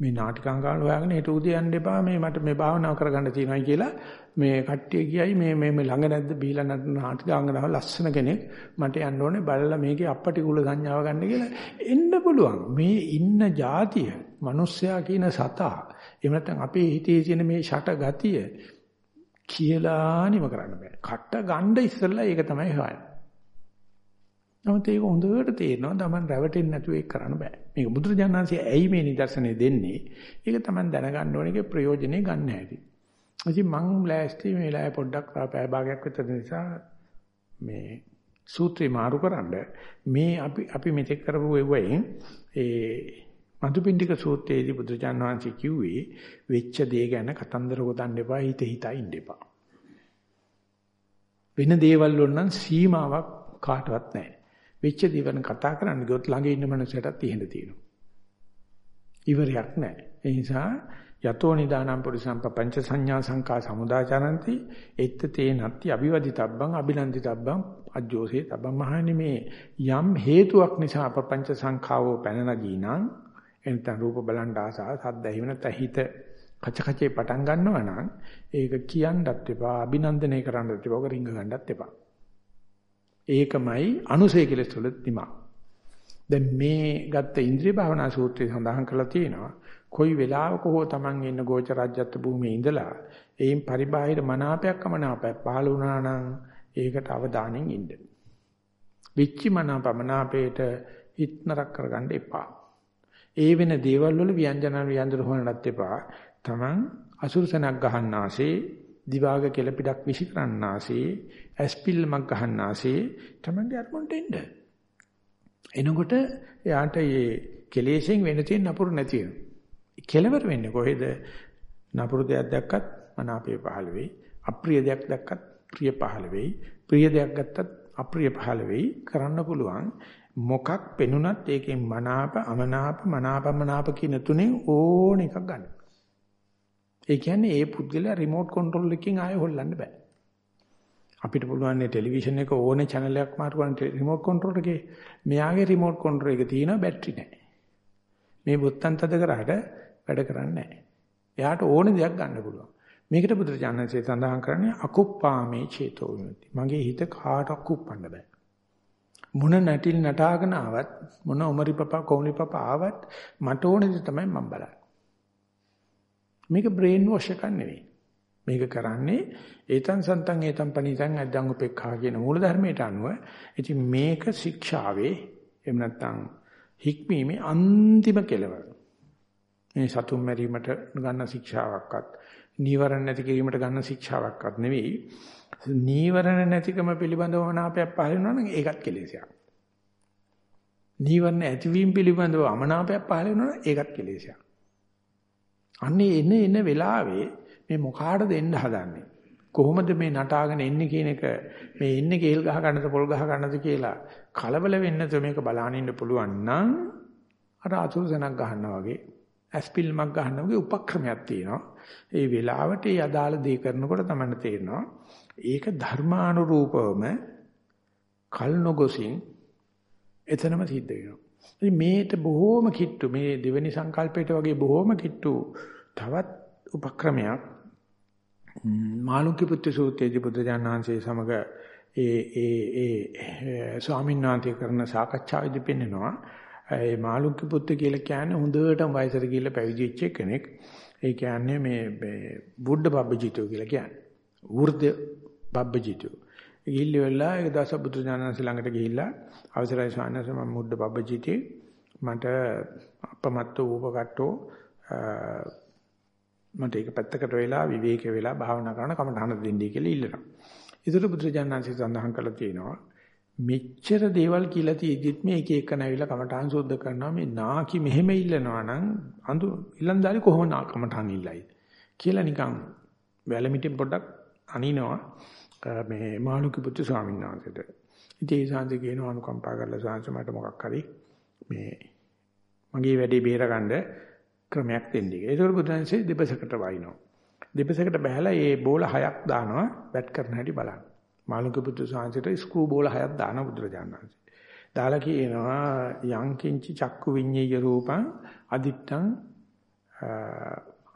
මේ නාටිකාංගාල හොයාගෙන හිට උදේ යන්න එපා. මේ මට මේ භාවනාව කරගන්න තියෙනවායි කියලා මේ කට්ටිය කියයි මේ මේ මේ ළඟ නැද්ද බීලා නැද්ද නාටිකාංගනාව ලස්සන කෙනෙක් මට යන්න ඕනේ. බලලා මේකේ අපටි කුල සංඥාව ගන්න කියලා එන්න පුළුවන්. මේ ඉන්න જાතිය මිනිස්සයා කියන සතා එහෙම නැත්නම් අපේ හිතේ තියෙන මේ ෂට ගතිය කියලා නිම කරන්න බෑ. කට ගන්න ඉස්සෙල්ලා ඒක තමයි හොයන්නේ. නමුත් ඒක හොඳට තේරෙනවා Taman රැවටෙන්නේ නැතුව ඒක කරන්න බෑ. මේක බුදුරජාණන්සේ ඇයි මේ නිදර්ශනය දෙන්නේ? ඒක Taman දැනගන්න ඕනේ ප්‍රයෝජනේ ගන්න හැටි. ඉතින් මං ලෑස්ති මේ වෙලාවේ පොඩ්ඩක් පැය භාගයක් විතර නිසා මේ සූත්‍රේ මාරු කරන්න මේ අපි අපි මෙතෙක් කරපු වෙවෙන් ඒ මధుපිණ්ඩික සූත්‍රයේදී බුදුචාන් වහන්සේ කිව්වේ වෙච්ච දේ ගැන කතන්දර ගොතන්න එපා හිත හිතා ඉන්න එපා. වෙන දේවල් වල නම් සීමාවක් කාටවත් නැහැ. වෙච්ච දේවල් කතා කරන්න ගියොත් ළඟ ඉන්න මනුස්සයටත් ඉහෙන්න තියෙනවා. ඉවරයක් නැහැ. ඒ නිසා යතෝ නිදානම් පුරිසම්ප පංච සංඥා සංකා සමුදාචරಂತಿ එත්ත තේ නත්ති අභිවදිතබ්බං අභිනන්දිතබ්බං අජ්ජෝසේ තබ්බං මහණනි මේ යම් හේතුවක් නිසා අපපංච සංඛාවෝ පැන නගීනම් එනතන රූප බලන් ආසාව සද්ද ඇහිව නැත්නම් හිත කච කචේ පටන් ගන්නවා නම් ඒක කියන්නත් එපා අභිනන්දනය කරන්නත් එපා ඔක රිංග ගන්නත් එපා ඒකමයි අනුසය කෙලස් වල නිමා. දැන් මේ ගත්ත ඉන්ද්‍රිය භාවනා සූත්‍රය සඳහන් කරලා තියෙනවා. කොයි වෙලාවක හෝ Taman ඉන්න ගෝච රාජ්‍යත්ව භූමියේ ඉඳලා එයින් පරිබාහිර මනාපයක් අමනාපයක් පහළ වුණා නම් ඒකට අවධානයෙන් ඉන්න. විච්චි මනාපමනාපේට හිත නරක කරගන්න එපා. ඒ වෙන දේවල් වල ව්‍යංජන ව්‍යංජන හොයන්නත් එපා. Taman අසුරසනක් ගහන්නාසේ දිවාග කෙලපිඩක් විසි කරන්නාසේ ඇස්පිල්ලමක් ගහන්නාසේ තමයි අරමුණට එන්න. එනකොට යාට මේ කෙලෙසෙන් වෙන තියෙන නපුරු නැති වෙනවා. කෙලවර වෙන්නේ කොහෙද? නපුරු දෙයක් දැක්කත් මනාපේ පහළ වෙයි. අප්‍රිය දෙයක් දැක්කත් ප්‍රිය පහළ වෙයි. ප්‍රිය දෙයක් ගත්තත් අප්‍රිය පහළ වෙයි. කරන්න පුළුවන්. මොකක් පෙනුනත් ඒකෙන් මනාප අමනාප මනාපමනාප කියන තුනෙන් ඕන එකක් ගන්න. ඒ කියන්නේ ඒ පුද්ගලයා රිමෝට් කන්ට්‍රෝල් එකකින් ආයෙ හොල්ලන්න බෑ. අපිට පුළුවන් නේ ටෙලිවිෂන් එක ඕනේ channel එකක් මාරු කරන්න රිමෝට් කන්ට්‍රෝල් එකේ මෙයාගේ රිමෝට් කන්ට්‍රෝල් එකේ තියෙනවා බැටරි නැහැ. මේ බොත්තම් තද කරාට වැඩ කරන්නේ නැහැ. එයාට ඕනේ දෙයක් ගන්න පුළුවන්. මේකට බුදුරජාණන්සේ සඳහන් කරන්නේ අකුප්පාමේ චේතෝ විමුක්ති. මගේ හිත කාටවත් කුප්පන්න බෑ. මොන නැටිල් නටාගෙන ආවත් මොන උමරි පපා කොමුනි පපා ආවත් මට ඕනේ දේ තමයි මම බලන්නේ. මේක බ්‍රේන් වොෂ් එකක් නෙවෙයි. මේක කරන්නේ ඒතන් සන්තන් ඒතන් පණිතන් අද්දන් උපේක්ඛා කියන මූල ධර්මයට අනුව ඉතින් මේක ශික්ෂාවේ එහෙම නැත්නම් හික්මීමේ අන්තිම කෙලවර. මේ සතුම් මැරීමට ගන්න ශික්ෂාවක්වත් නීවරණ නැති කිරීමට ගන්න ශික්ෂාවක්වත් නෙවෙයි. නීවරණ නැතිකම පිළිබඳව මනාපයක් පහළ වෙනවා නම් ඒකත් කෙලෙසයක්. නීවරණ ඇතිවීම පිළිබඳව අමනාපයක් පහළ වෙනවා නම් ඒකත් කෙලෙසයක්. අන්නේ එන එන වෙලාවේ මේ මොකාටද එන්න හදන්නේ? කොහොමද මේ නටාගෙන එන්නේ කියන එක මේ එන්නේ කේල් ගහ ගන්නද පොල් ගහ ගන්නද කියලා කලබල වෙන්න නැතුව මේක බලාගෙන ඉන්න පුළුවන් නම් අර අතුරු සනක් ගන්නවා වගේ ඇස්පිල්මක් ගන්නවා වගේ උපක්‍රමයක් තියෙනවා. ඒ වෙලාවට ඒ අදාළ දේ කරනකොට තමයි තේරෙනවා. ඒක ධර්මානුරූපවම කල් නොගොසින් එතනම සිද්ධ වෙනවා. ඉතින් මේට බොහෝම කිට්ටු මේ දෙවෙනි සංකල්පයට වගේ බොහෝම කිට්ටු තවත් උපක්‍රමයක් මාළුක්‍ය පුත්‍ර සූත්‍රයේදී බුදුරජාණන් වහන්සේ සමග ඒ ඒ ඒ ස්වාමීන් වහන්සේ කරන සාකච්ඡාවේදී පෙන්නනවා ඒ මාළුක්‍ය පුත්‍ර කියලා කියන්නේ හොඳටම වයසට ගිහිල්ලා පැවිදි වෙච්ච කෙනෙක්. ඒ කියන්නේ මේ බුද්ධ බබ්බජිතෝ කියලා කියන්නේ. වෘද්ධ බබ්බජිතෝ. ගිහිල්ල වෙලා ඒක දස බුදුරජාණන් ළඟට ගිහිල්ලා අවසරයි ස්වාමීන් වහන්සේ මම මුඩ බබ්බජිතේ මට අපමත්ත ූපකට්ටෝ මට ඒක පැත්තකට වෙලා විවේක වෙලා භාවනා කරන කමටහන දෙන්නයි කියලා ඉල්ලනවා. ඒතර බුදුරජාණන්සේ සඳහන් කළා තියෙනවා මෙච්චර දේවල් කියලා තියෙද්දිත් මේ එක එක නැවිලා කමටහන් සුද්ධ කරනවා මේ නාකි මෙහෙම ඉල්ලනවා නම් අඳු ඉලන්දාරි කොහොම කමටහන් ඉල්ලයි කියලා නිකන් වැලමිටින් පොඩ්ඩක් අනිනවා මේ මාළුකි පුත්තු ස්වාමීන් වහන්සේට. ඉතින් ඒ සාන්ති කියනවා අනුකම්පා කරලා සාංශ මට මොකක් හරි මේ මගේ වැඩේ බේරගන්න ක්‍රමයක් දෙන්නේ. ඒකවල බුදුන්සේ දෙපසකට වයින්නවා. දෙපසකට බහැලා ඒ බෝල හයක් දානවා බැට් කරන හැටි බලන්න. මාළුක පුත්තු සාංශයට ස්ක්‍රූ බෝල හයක් දාන බුදුරජාණන් වහන්සේ. දාලා කියනවා යං කිංචි චක්කු විඤ්ඤය රූපං අදිත්තං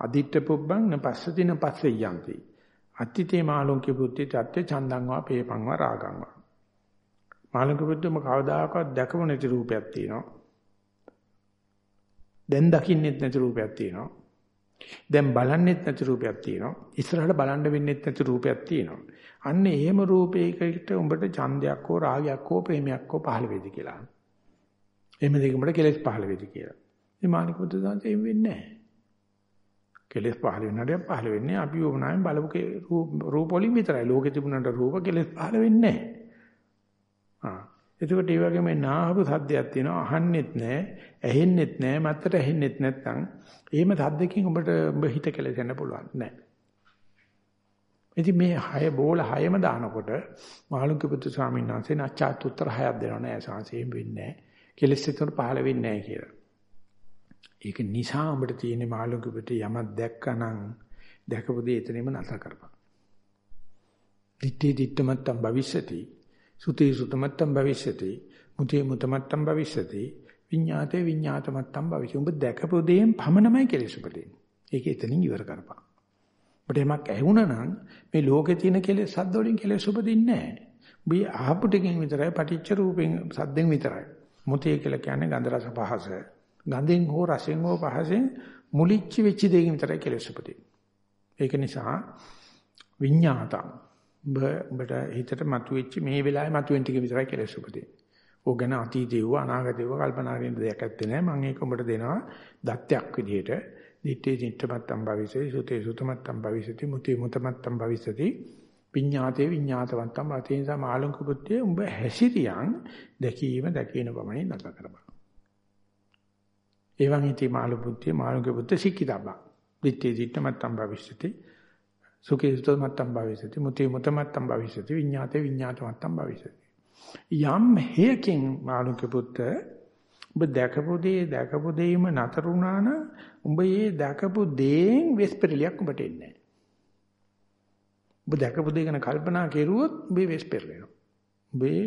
අදිත්ත පුබ්බං නපස්සතින පස්සේ යන්ති. අත්තිතේ මාළුක පුත්ති තත්ත්‍ය චන්දං වා පේපං වා රාගං වා. මාළුක පුත්තුම කවදාකවත් දැකම නැති රූපයක් තියෙනවා. දැන් දකින්නෙත් නැති රූපයක් තියෙනවා. දැන් බලන්නෙත් නැති රූපයක් තියෙනවා. ඉස්සරහට බලන්න වෙන්නෙත් නැති රූපයක් තියෙනවා. අන්න එහෙම රූපයකට උඹට ඡන්දයක් හෝ රාගයක් හෝ ප්‍රේමයක් හෝ පහළ වෙයිද කියලා. එහෙම දෙයකට කෙලෙස් පහළ වෙයිද කියලා. මේ මානික බුදු දාන්ත එහෙම වෙන්නේ නැහැ. කෙලෙස් පහළ වෙනාට පහළ වෙන්නේ අපි වුණාම බලපු රූප වලින් විතරයි. ලෝකෙ තිබුණාට රූප කෙලෙස් පහළ වෙන්නේ නැහැ. ආ එතකොට ඒ වගේම නාහපු සද්දයක් තියෙනවා අහන්නෙත් නැහැ ඇහෙන්නෙත් නැහැ මත්තට ඇහෙන්නෙත් නැත්නම් එහෙම සද්දකින් ඔබට ඔබ හිත කෙලෙසෙන්න පුළුවන් නැහැ. ඉතින් මේ හය බෝල හයම දානකොට මාළුක්‍ය පුත්තු ස්වාමීන් වහන්සේ නැචාත් උත්තර හයක් දෙනවා නෑ සංසයෙන් වෙන්නේ නැහැ. කෙලෙස් එතකොට පහළ වෙන්නේ නැහැ කියලා. ඒක නිසා ඔබට තියෙන මාළුක්‍ය පුත්තු යමක් දැක්කනම් දැකපු දේ එතනෙම නැත කරපන්. දිත්තේ දිත්තමත්තම් භවිෂති සුතේ සුතමත්තම් භවිෂති මුතේ මුතමත්තම් භවිෂති විඤ්ඤාතේ විඤ්ඤාතමත්තම් භවිෂති. ඔබ දැකපු දේෙන් පමණමයි කෙලෙස් උපදින්නේ. ඒක එතනින් ඉවර කරපන්. ඔබට එමක් ඇහුණා නම් මේ ලෝකේ තියෙන කෙලෙස් සද්ද වලින් කෙලෙස් උපදින්නේ නැහැ. ඔබ ආපු ටිකෙන් විතරයි පටිච්ච රූපෙන් සද්දෙන් විතරයි. මුතේ කියලා කියන්නේ ගන්ධ රස පහස. ගඳෙන් හෝ රසෙන් හෝ පහසෙන් මුලිච්ච වෙච්ච දෙයකින් විතරයි කෙලෙස් උපදින්නේ. ඒක නිසා විඤ්ඤාතං ඔබ ඔබට හිතට මතුවෙච්ච මේ වෙලාවේ මතුවෙන ටික විතරයි කෙලෙස් උපදින්නේ. ඕක ගැන අතීතේ වූ අනාගතේ වූ කල්පනා කරන දෙයක් ඇත්තේ නැහැ. මම ඒක ඔබට දෙනවා දත්‍යක් විදිහට. දිත්තේ දිත්තමත්තම් භවිසති සුතේ සුතමත්තම් භවිසති මුතේ මුතමත්තම් භවිසති විඤ්ඤාතේ විඤ්ඤාතවන්තම් අතේ නිසා මාළුන්ක පුත්‍රය උඹ හැසිරියන් දැකීම දැකින පමණින් නැත කරපන්. එවං හිතේ මාළු පුත්‍රය මාළුන්ක පුත්‍ර සික්කිතබ්බා. දිත්තේ දිත්තමත්තම් භවිසති සුඛේ සුතමත්තම් භවිසති මුතේ මුතමත්තම් භවිසති විඤ්ඤාතේ විඤ්ඤාතවන්තම් භවිසති. යම් හේකින් මාළුන්ක පුත්‍ර ඔබ දැකපු දේ දැකපු දෙයිම නතර වුණා නම් උඹ මේ දැකපු දේෙන් වෙස්පෙරලියක් උඹට එන්නේ නැහැ. ඔබ දැකපු දේ ගැන කල්පනා කෙරුවොත් උඹේ වෙස්පෙර වෙනවා. උඹේ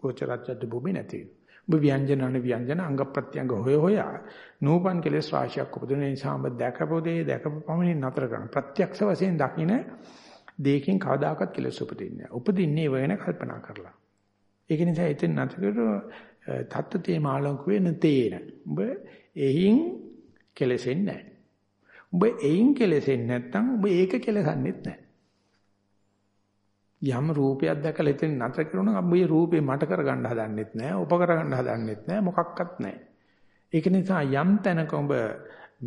ගෝචරච්ඡත් භූමි නැති වෙනවා. ඔබ ව්‍යංජන අන ව්‍යංජන අංග ප්‍රත්‍යංග හොය හොයා නූපන් කෙලස් රාශියක් උපදින නිසා ඔබ දැකපු දේ දැකපු පමණින් නතර කරන ප්‍රත්‍යක්ෂ වශයෙන් දකින දෙයකින් කවදාකවත් කෙලස් උපදින්නේ නැහැ. උපදින්නේ වෙන කල්පනා කරලා. ඒක නිසා එතෙන් නැතර තත්ත්වයේ මාළංක වෙන තේන. ඔබ එහින් කෙලෙසෙන්නේ නැහැ. ඔබ එයින් කෙලෙසෙන්නේ නැත්නම් ඔබ ඒක කෙලසන්නෙත් නැහැ. යම් රූපයක් දැකලා එතන නතර කරනවා නම් මේ රූපේ මට කරගන්න හදන්නෙත් නැහැ, උප කරගන්න හදන්නෙත් නැහැ, මොකක්වත් නැහැ. ඒක නිසා යම් තැනක ඔබ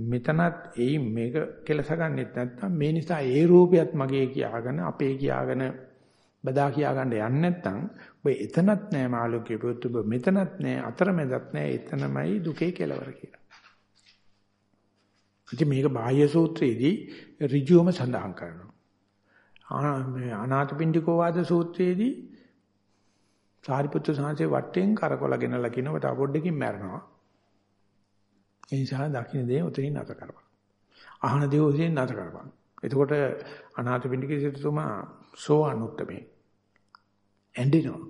මෙතනත් එයි මේක කෙලස ගන්නෙත් නැත්නම් මේ නිසා ඒ රූපයත් මගේ කියාගෙන අපේ කියාගෙන බදා කියා ගන්න යන්නේ නැත්නම් ඔබ එතනත් නෑ මාළුකේ පුත් ඔබ මෙතනත් නෑ අතරමැදත් නෑ එතනමයි දුකේ කෙලවර කියලා. ඉතින් මේක බාහ්‍ය සූත්‍රයේදී ඍජුවම සඳහන් කරනවා. අනාථපිණ්ඩිකෝ වාද සූත්‍රයේදී සාරිපුත්‍ර සාංශේ වටෙන් කරකොලගෙනලා කියනවා තව පොඩ්ඩකින් මැරෙනවා. ඒ නිසා දකින්න දේ උතරින් නැත කරපන්. අහන දේ උතරින් නැත කරපන්. එතකොට අනාථපිණ්ඩික සිටුතුමා සෝවන් උත්තමේ ඇඬෙනවා.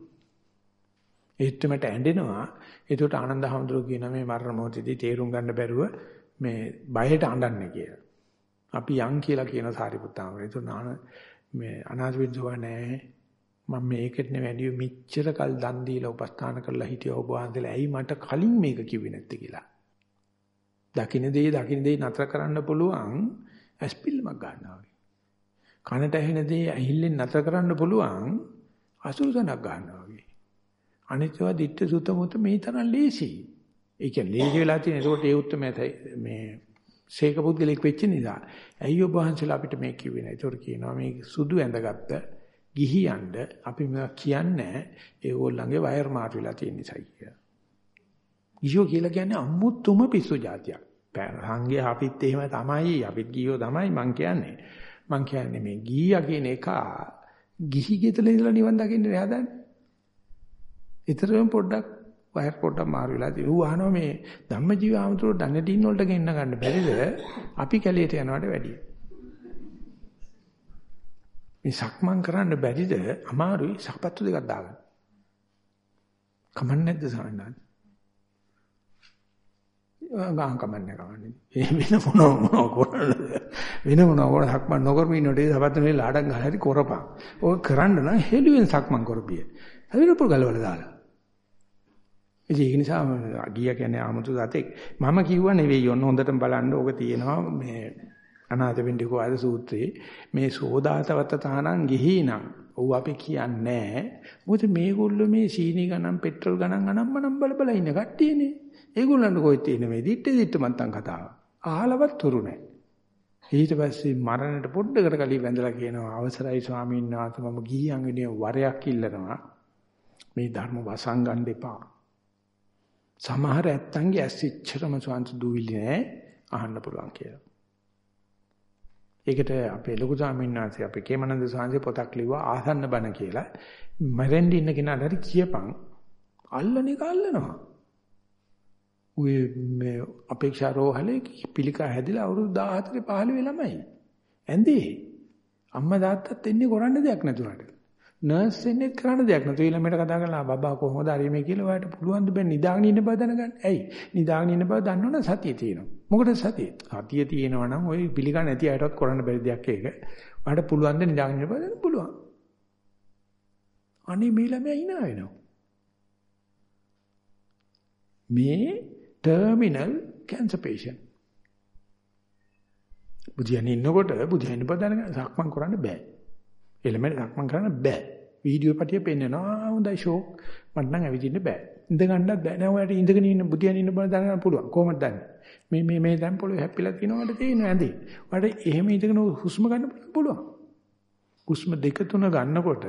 ඒත්මට ඇඬෙනවා. ඒකට ආනන්ද හැමදෙරෝ කියන මේ මරණ මොහොතේදී තේරුම් ගන්න බැරුව මේ බයට අඬන්නේ කියලා. අපි යන් කියලා කියන සාරිපුත්තාම. ඒක නාන මේ අනාථපිණ්ඩික නෑ. මම මේකට නෙවෙයි මෙච්චර කල් දන් දීලා උපස්ථාන කරලා හිටිය ඔබ වහන්සේලා ඇයි මට කලින් මේක කිව්වේ නැත්තේ කියලා. දකින්න දේ දකින්න දේ නතර කරන්න පුළුවන් ඇස්පිල්ලමක් ගන්නවා වගේ. කනට ඇහෙන දේ ඇහිල්ලෙන් නතර කරන්න පුළුවන් අසුසනක් ගන්නවා වගේ. අනිත්‍යව දිට්ඨ සුත මුත මේ තරම් ලේසි. ඒ කියන්නේ ලේසි වෙලා තියෙන. ඒකට ඒ උත්තරම මේ සීක පුද්ගලෙක් වෙච්ච නිසා. ඇයි ඔබ වහන්සේලා අපිට මේ කිව්වේ නැහැ. ඒකට කියනවා මේ සුදු ඇඳගත්ත ගිහියන්ද අපි මේවා කියන්නේ ඒගොල්ලන්ගේ වයර් මාරු වෙලා තියෙන නිසා කියලා. ගිහියෝ කියලා කියන්නේ අමුතුම පිස්සු જાතියක්. සංඝයා අපිත් එහෙම තමයි අපිත් ගිහියෝ තමයි මං කියන්නේ. මං කියන්නේ මේ ගිහියා කියන එක ගිහි ගෙදර ඉඳලා නිවන් දකින්න හදන්නේ. ඊතරම් පොඩ්ඩක් වයර් පොඩ්ඩක් මාරු වෙලා තියෙනවා. ඌ අහනවා මේ ධම්මජීව ආමතුරු ඩංගටින් වලට ගෙන්න ගන්න බැරිද? අපි කැලේට යනවට වැඩිය. මේ සක්මන් කරන්න බැරිද? අමාරුයි සපත්තු දෙකක් දාගන්න. කමන්නේ නැද්ද සාන්නත්? ගාන කමන්නේ කමන්නේ. ඒ වෙන මොනවා කරන්නද? වෙන මොනවා කරන සක්මන් නොකරම ඉන්නකොට ඒ සපත්තු නේ ලාඩම් ගහලා හරි කරපන්. ඔය කරන්න නම් හෙළුවෙන් සක්මන් කරපිය. හරිනපුර ගලවලා දාලා. ඒක නිසා ගිය කියන්නේ ආමුතු දතෙක්. මම කිව්වා නෙවෙයි ඔන්න හොඳටම බලන්න ඕක තියෙනවා මේ අනාථ වෙන්ඩිකෝ ආද සූත්‍රයේ මේ සෝදාතවත තහනම් ගිහිනම් ඔව් අපි කියන්නේ මොකද මේගොල්ලෝ මේ සීනි ගණන් පෙට්‍රල් ගණන් අනම්මනම් බල බල ඉන්න කට්ටියනේ. ඒගොල්ලන්ට කොහෙද තියෙන්නේ මේ දිත්තේ දිත්ත මත්තන් කතාව. අහලවත් තුරු නැහැ. ඊට පස්සේ මරණයට පොඩ්ඩකට කලින් වැඳලා කියනවා අවසරයි ස්වාමීන් වහන්සේ මම ගිහියන් වෙනුවෙන් වරයක් ඉල්ලනවා. මේ ධර්ම වසංගන්න එපා. සමහර ඇත්තන්ගේ ඇස් ඉච්චරම සුවන්ත දුවිලි නෑ අහන්න පුළුවන් කියලා. ඒකට අපේ ලොකු ස්වාමීන් වහන්සේ අපේ කේමනන්ද සාංශේ පොතක් ලිව්වා ආසන්න බණ කියලා. මරෙන්ඩ ඉන්න කෙනාට හරි කියපන්. අල්ලන එක අල්ලනවා. ඔය මේ අපේක්ෂා රෝහලේ පිළිකා හැදිලා අවුරුදු 14 15 ළමයි. ඇඳේ අම්මා තාත්තත් එන්නේ කරන්න දෙයක් නැතුවට. නර්ස් කෙනෙක් කරන්න දෙයක් නැතු ඊළඟට කතා කරලා බබා කොහොමද හරි මේ කියලා ඔයාලට පුළුවන් ද බෑ නිදාගෙන ඉන්න බව දැනගන්න. ඇයි? නිදාගෙන ඉන්න බව දන්නවනම් සතිය තියෙනවා. මොකටද සතිය? සතිය තියෙනවා නම් ওই පිළිගන්න නැති අයටවත් කරන්න බැරි දෙයක් ඒක. ඔයාලට පුළුවන් ද නිදාගෙන ඉන්න බව දැනගන්න පුළුවන්. අනේ මේ ළමයා hina වෙනවා. මේ ටර්මිනල් කැන්සර් patient. බුදියන් ඉන්නකොට බුදියන් බව දැනගන්න සක්මන් කරන්න බෑ. එළමෙන් සක්මන් කරන්න බෑ. වීඩියෝ පිටිය පෙන්නනවා හොඳයි ෂෝක් මට නම් ඇවිදින්න බෑ. ඉඳ ගන්නත් බෑ. නෑ ඔයාලට ඉඳගෙන ඉන්න බුදියන් ඉන්න බල දැනගන්න පුළුවන්. කොහොමද දන්නේ? මේ මේ මේ දැන් පොළොවේ හැප්පිලා තියෙනවට තේිනවා ඇඳේ. ඔයාලට එහෙම ඉඳගෙන හුස්ම ගන්න පුළුවන්. හුස්ම දෙක තුන ගන්නකොට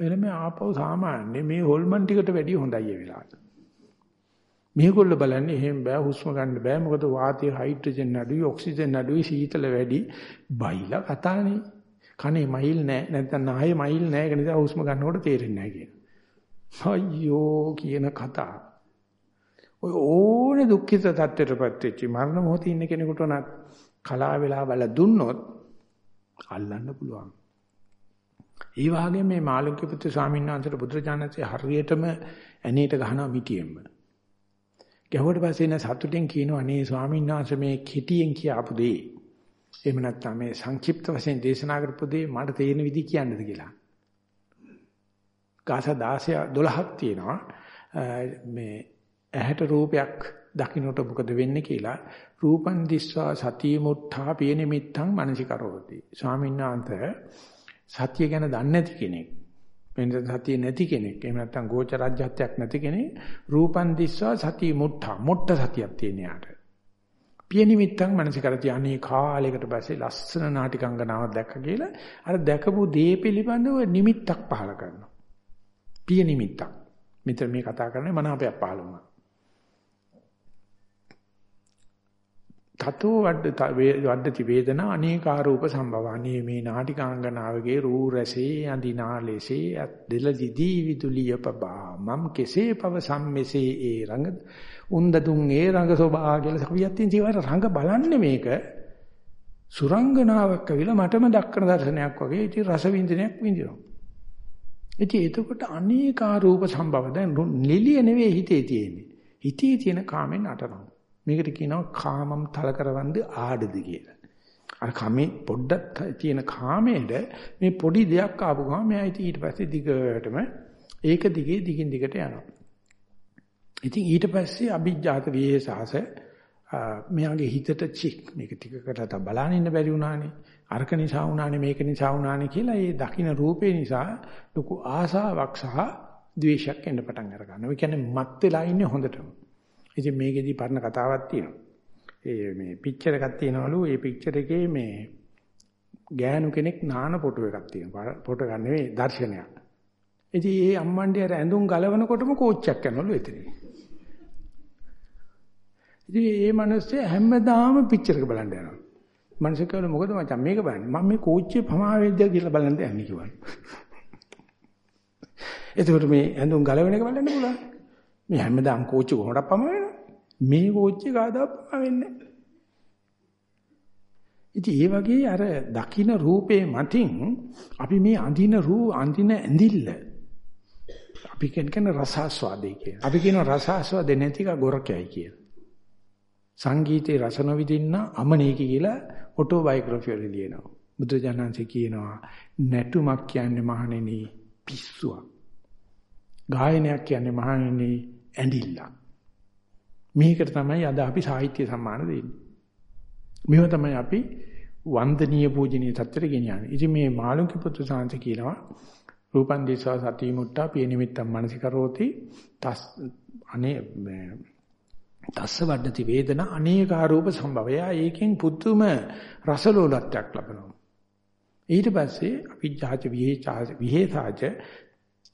එළම ආපහු සාමාන්‍ය මේ හොල්මන් ටිකට වැඩිය හොඳයි ඒ වෙලාවට. මේගොල්ල බලන්නේ එහෙම බෑ හුස්ම ගන්න බෑ මොකද වාතයේ හයිඩ්‍රජන් අඩුයි ඔක්සිජන් අඩුයි සීතල වැඩි බයිලා කතානේ කනේ මයිල් නැහැ නැත්නම් නායේ මයිල් නැහැ ඒක නිසා හුස්ම ගන්නකොට තේරෙන්නේ නැහැ කියන. අයියෝ කියන කතා. ඔය ඕනේ දුක්ඛිත තත්ත්වයටපත් වෙච්ච මරණ මොහොතේ ඉන්න කෙනෙකුට උනත් කලාව වෙලා බල දුන්නොත් අල්ලන්න පුළුවන්. ඒ වගේ මේ මාළුක්‍ය පුත්‍ර ස්වාමීන් වහන්සේට බුදුරජාණන්සේ හරියටම ඇනේට ගහනවා මිටියෙන්ම. ගැහුවට පස්සේ න සතුටෙන් කියනවා අනේ ස්වාමීන් වහන්සේ මේ කෙටියෙන් කියාපු දේ එහෙම නැත්නම් මේ සංක්ෂිප්ත වශයෙන් දේශනා කරපු දේ මට තේරෙන විදිහ කියන්නද කියලා. ගාස 16 12ක් තියෙනවා. මේ ඇහැට රූපයක් දකින්නට මොකද වෙන්නේ කියලා රූපන් දිස්වා සතිය මුත්තා පිය නිමිත්තං මනසිකරෝති. ස්වාමීන් වහන්සේ සතිය ගැන දන්නේ නැති කෙනෙක්. වෙනද සතිය නැති කෙනෙක්. එහෙම නැත්නම් ගෝචරජ්‍යත්වයක් නැති කෙනෙක් රූපන් දිස්වා සතිය මුත්තා මොට්ට සතියක් තියෙන යාට. පිය නිමිත්තන් මනසිකර තියන්නේ කාලයකට පස්සේ ලස්සන නාටිකංගනාවක් දැක්ක කියලා අර දැකපු දේ පිළිබඳව නිමිත්තක් පහල කරනවා. පිය නිමිත්තක්. මෙතන මේ කතා කරන්නේ මනාපයක් පහල වුණා. තතෝ වද්දති වේදනා අනේකාරූප සම්භවණී මේ නාටිකාංගනාවගේ රූ රැසේ අඳිනාලෙසේ දෙල දිදී විදුලිය පබා මම් කෙසේ පව සම්මෙසේ ඒ රංග උන්ද දුන් ඒ රංග සෝභා කියලා කවියක් තියෙන ඒවට රංග බලන්නේ මේක. සුරංගනාවක් ඇවිල්ලා මටම දක්කන දර්ශනයක් වගේ ඉතින් රස විඳිනයක් විඳිනවා. ඉතින් එතකොට අනේකාරූප සම්භව. දැන් නිලිය නෙවෙයි හිතේ තියෙන්නේ. හිතේ තියෙන කාමෙන් අටනවා. මේකට කියනවා කාමම් තල කරවන්ද ආඩද කියලා. අර කමේ පොඩ්ඩක් තියෙන කාමයේද මේ පොඩි දෙයක් ආපු ගමන් මෙයා ඉතින් ඊට පස්සේ දිගටම ඒක දිගේ දිගින් දිගට යනවා. ඉතින් ඊට පස්සේ අභිජ්ජාත විහෙසහස මෙයාගේ හිතට චික් මේක ටිකකට බලන්න ඉන්න බැරි වුණානේ. අරක නිසා වුණානේ මේක නිසා වුණානේ කියලා ඒ දකින්න රූපේ නිසා ලොකු ආසාවක් සහ ද්වේෂයක් එන්න පටන් අර ගන්නවා. ඒ කියන්නේ මත් වෙලා ඉන්නේ හොඳටම. ඉතින් මේකෙදි පරණ කතාවක් තියෙනවා. ඒ මේ පික්චර් එකක් තියෙනවලු ඒ පික්චර් එකේ මේ ගෑනු කෙනෙක් නාන ෆොටෝ එකක් තියෙනවා. ෆොටෝ ගන්න නෙවෙයි දර්ශනයක්. ඉතින් ඒ අම්මන්ඩිය අර ඇඳුම් ගලවනකොටම කෝච්චයක් යනවලු එතනින්. ඉතින් මේ මිනිස්සේ හැමදාම පික්චර් එක බලන්න යනවා. මිනිස්සු කියනවා මොකද මචං මේක බලන්නේ. මම මේ කෝච්චියේ පමාවේද්ද කියලා බලන්න යන්නේ කිව්වා. එතකොට මේ ඇඳුම් ගලවන එක බලන්න පුළුවන්. මේ හැමදාම කෝච්චි කොහොමද පම වෙනව? මේ කෝච්චි කාදාවත් පම වෙන්නේ ඉතින් ඒ වගේ අර දකින්න රූපේ මතින් අපි මේ අඳින රූ අඳින ඇඳිල්ල අපි කියන රසාස්වාදේ කියන. අපි කියන රසාස්වාදේ නැතික ගොරකයි කියන. සංගීතේ රස නොවිදින්න අමනේකි කියලා ඔටෝබයෝග්‍රැෆි වල ලියනවා. බුදුජානන්සේ කියනවා නැටුමක් කියන්නේ මහණෙනි පිස්සුවක්. ගායනයක් කියන්නේ මහණෙනි ඇඳිල්ලක්. මේකට තමයි අද අපි සාහිත්‍ය සම්මාන දෙන්නේ. මේව තමයි අපි වන්දනීය පූජනීය තත්ත්වයට ගෙනියන්නේ. ඉතින් මේ මාළුන්ගේ පුත්‍ර සාන්ත කියනවා රූපන් දිස්වා සති මුට්ටා පිය නිමිත්තම් මනසිකරෝති තස් අනේ තස්ස වඩති වේදන අනේකාරූප සම්භවය. ඒකෙන් පුදුම රසලෝලත්වයක් ලබනවා. ඊට පස්සේ අවිජ්ජාච විහෙචාච විහෙතාච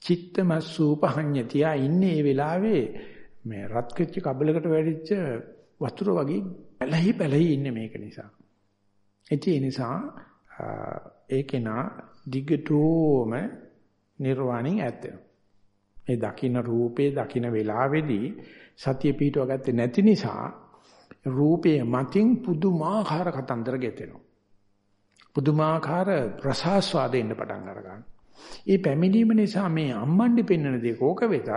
චිත්තමස්සූපහඤ්ඤතියා ඉන්නේ ඒ වෙලාවේ මේ රත් කෙච්ච කබලකට වැඩිච්ච වතුර වගේ පැලහි පැලහි ඉන්නේ මේක නිසා. ඒ නිසා ඒකේනා දිගටම නිර්වාණින් ඈත් වෙනවා. ඒ දකින්න රූපේ දකින්න වෙලාවේදී සතිය පිටව ගත්තේ නැති නිසා රූපයේ මතින් පුදුමාකාර කතන්දර ගෙතෙනවා. පුදුමාකාර රසාස්වාදෙන්න පටන් අරගන්නවා. ඒ පැමිණීම නිසා මේ අම්මන්ඩි පෙන්වන දේ කෝක වෙතත්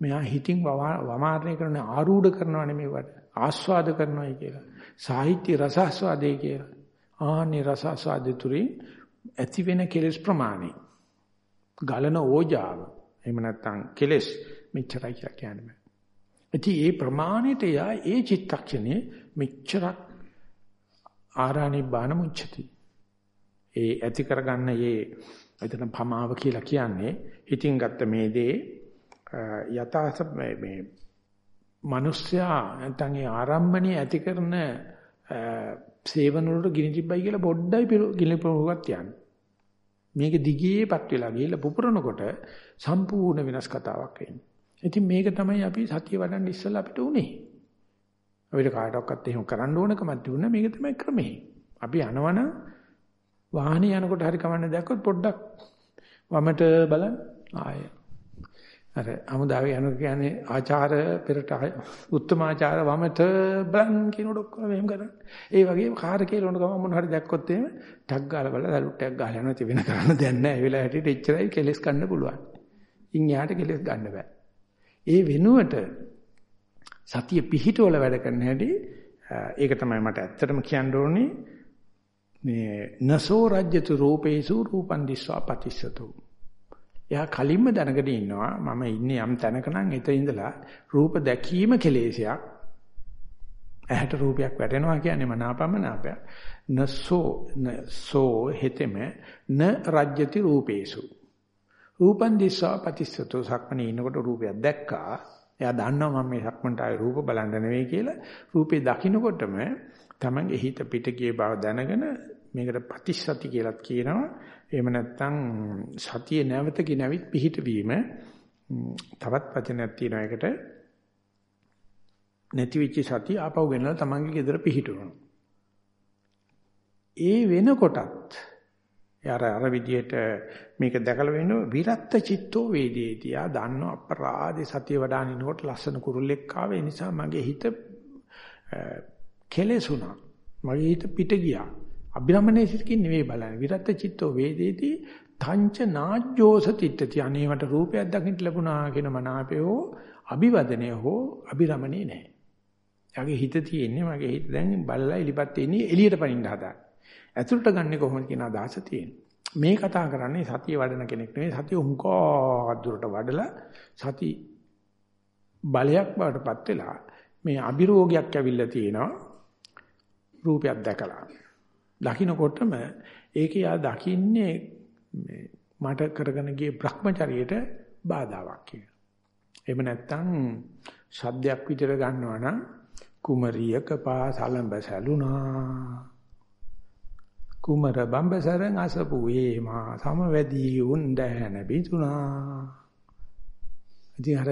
මෙහා හිතින් වමාරණය කරන ආරූඪ කරනවා නෙමෙයිවට ආස්වාද කරනවායි කියලා. සාහිත්‍ය රසාස්වාදේ කියලා. ආනි රසාස්වාදේ තුරින් ඇති වෙන කෙලෙස් ප්‍රමාණය. ගලන ඕජාව. එහෙම නැත්නම් කෙලෙස් මෙච්චරයි කියලා කියන්නේ. ඉතින් ඒ ප්‍රමාණයට යා ඒ චිත්තක්ෂණේ මෙච්චරක් ආරාණි බාන මුච්චති. ඒ ඇති කරගන්න මේ එතන පමාව කියලා කියන්නේ හිතින් ගත්ත මේ දේ යථාස මේ මිනිස්සයා නැත්නම් ඒ ආරම්භණයේ ඇති කරන සේවන වලට ගිනි තිබ්බයි කියලා පොඩ්ඩයි ගිලිපුවක් තියන්නේ. මේක දිගේපත් වෙලා ගිහලා පුපුරනකොට සම්පූර්ණ වෙනස් කතාවක් එන්නේ. ඉතින් මේක තමයි අපි සතිය වඩන්න ඉස්සෙල්ලා අපිට උනේ. අපිට කාටවත් එහෙම කරන්න ඕනකමක් තිබුණා මේක තමයි ක්‍රමේ. අපි යනවනම් වාහනේ යනකොට හරි කමන්න දැක්කොත් පොඩ්ඩක් වමට බලන්න ආය. අර අමුදාවේ යන කියන්නේ ආචාර පෙරට උත්තමාචාර වමට බලන් කියනකොට ඔක්කොම මෙහෙම කරන්නේ. ඒ වගේ කාර් කියලා උන ගම මොන හරි දැක්කොත් එහෙම ටක් ගාලා බලලා සලුට්ටයක් ගහලා යනවා. ඉතින් වෙන කරන්න දෙයක් නැහැ. ඒ වෙලාව හැටියට එච්චරයි කෙලස් ගන්න පුළුවන්. ඉන් යාට කෙලස් ගන්න බෑ. ඒ වෙනුවට සතිය පිහිටවල වැඩ කරන හැටි ඒක තමයි මට ඇත්තටම කියන්න ඕනේ මේ නසෝ රජ්‍යතු රූපේසු රූපන් දිස්වා පතිස්සතු. එයා කලින්ම දැනගෙන ඉන්නවා මම ඉන්නේ යම් තැනක නම් එතන ඉඳලා රූප දැකීම කෙලෙසයක්. ඇහැට රූපයක් වැටෙනවා කියන්නේ මනාපමනාපය. නසෝ නසෝ හෙතෙම න රජ්‍යති රූපේසු. රූපන් දිස්වා පතිස්සතු සක්මනේ ඉන්නකොට රූපයක් දැක්කා. එයා දන්නවා මම මේ සක්මන්ට ආයේ රූප බලන්න නෙවෙයි කියලා. රූපේ දකින්නකොටම තමන්ගේ හිත පිට ගිය බව දැනගෙන මේකට ප්‍රතිසති කියලාත් කියනවා. එහෙම නැත්නම් සතිය නැවත කිනවිත් පිහිට වීම තවත් වචනයක් තියෙනවා ඒකට නැති වෙච්ච සතිය ආපහු ගෙනලා තමන්ගේ ගෙදර පිහිටවනවා. ඒ වෙනකොටත් යාර අර විදියට මේක දැකලා වෙන විරත්ත චිත්තෝ වේදේති. ආ දන්න අපරාධේ සතිය වඩානිනකොට ලස්සන කුරුල්ලෙක් ආවේ නිසා මගේ හිත කෙලෙසුණා. මගේ හිත පිට ගියා. අභිරමණය සිතකින් නෙවෙයි බලන්නේ. විරත් චිත්තෝ වේදේති තංච නාජ්ජෝස තිට්ඨති. අනේ මට රූපයක් දකින්න ලැබුණා කියන මනාපය හෝ අභිවදනය හෝ අභිරමණේ නැහැ. යාගේ හිත තියෙන්නේ මගේ හිත දැන් බල්ලා එලිපත් ඉන්නේ එළියට පනින්න හදා. ඇතුළට ගන්නෙ කොහොමද කියන අදහස තියෙනවා. මේ කතා කරන්නේ සතිය වඩන කෙනෙක් නෙවෙයි සතිය උන්කෝ දුරට වඩලා සති බලයක් බවටපත් වෙලා මේ අභිරෝගයක් ඇවිල්ලා තියෙනවා රූපයක් දැකලා. දකින්නකොටම ඒකේ ආ දකින්නේ මට කරගෙන ගිය Brahmචරියට බාධාවක් කියලා. එහෙම නැත්නම් සද්දයක් විතර ගන්නවා නම් කුමරියක පාසලඹ සැලුනා. කුමර බම්බසරන් අසපු වේමා සමවැදී උන් දැන බිතුනා. ඉතින් අර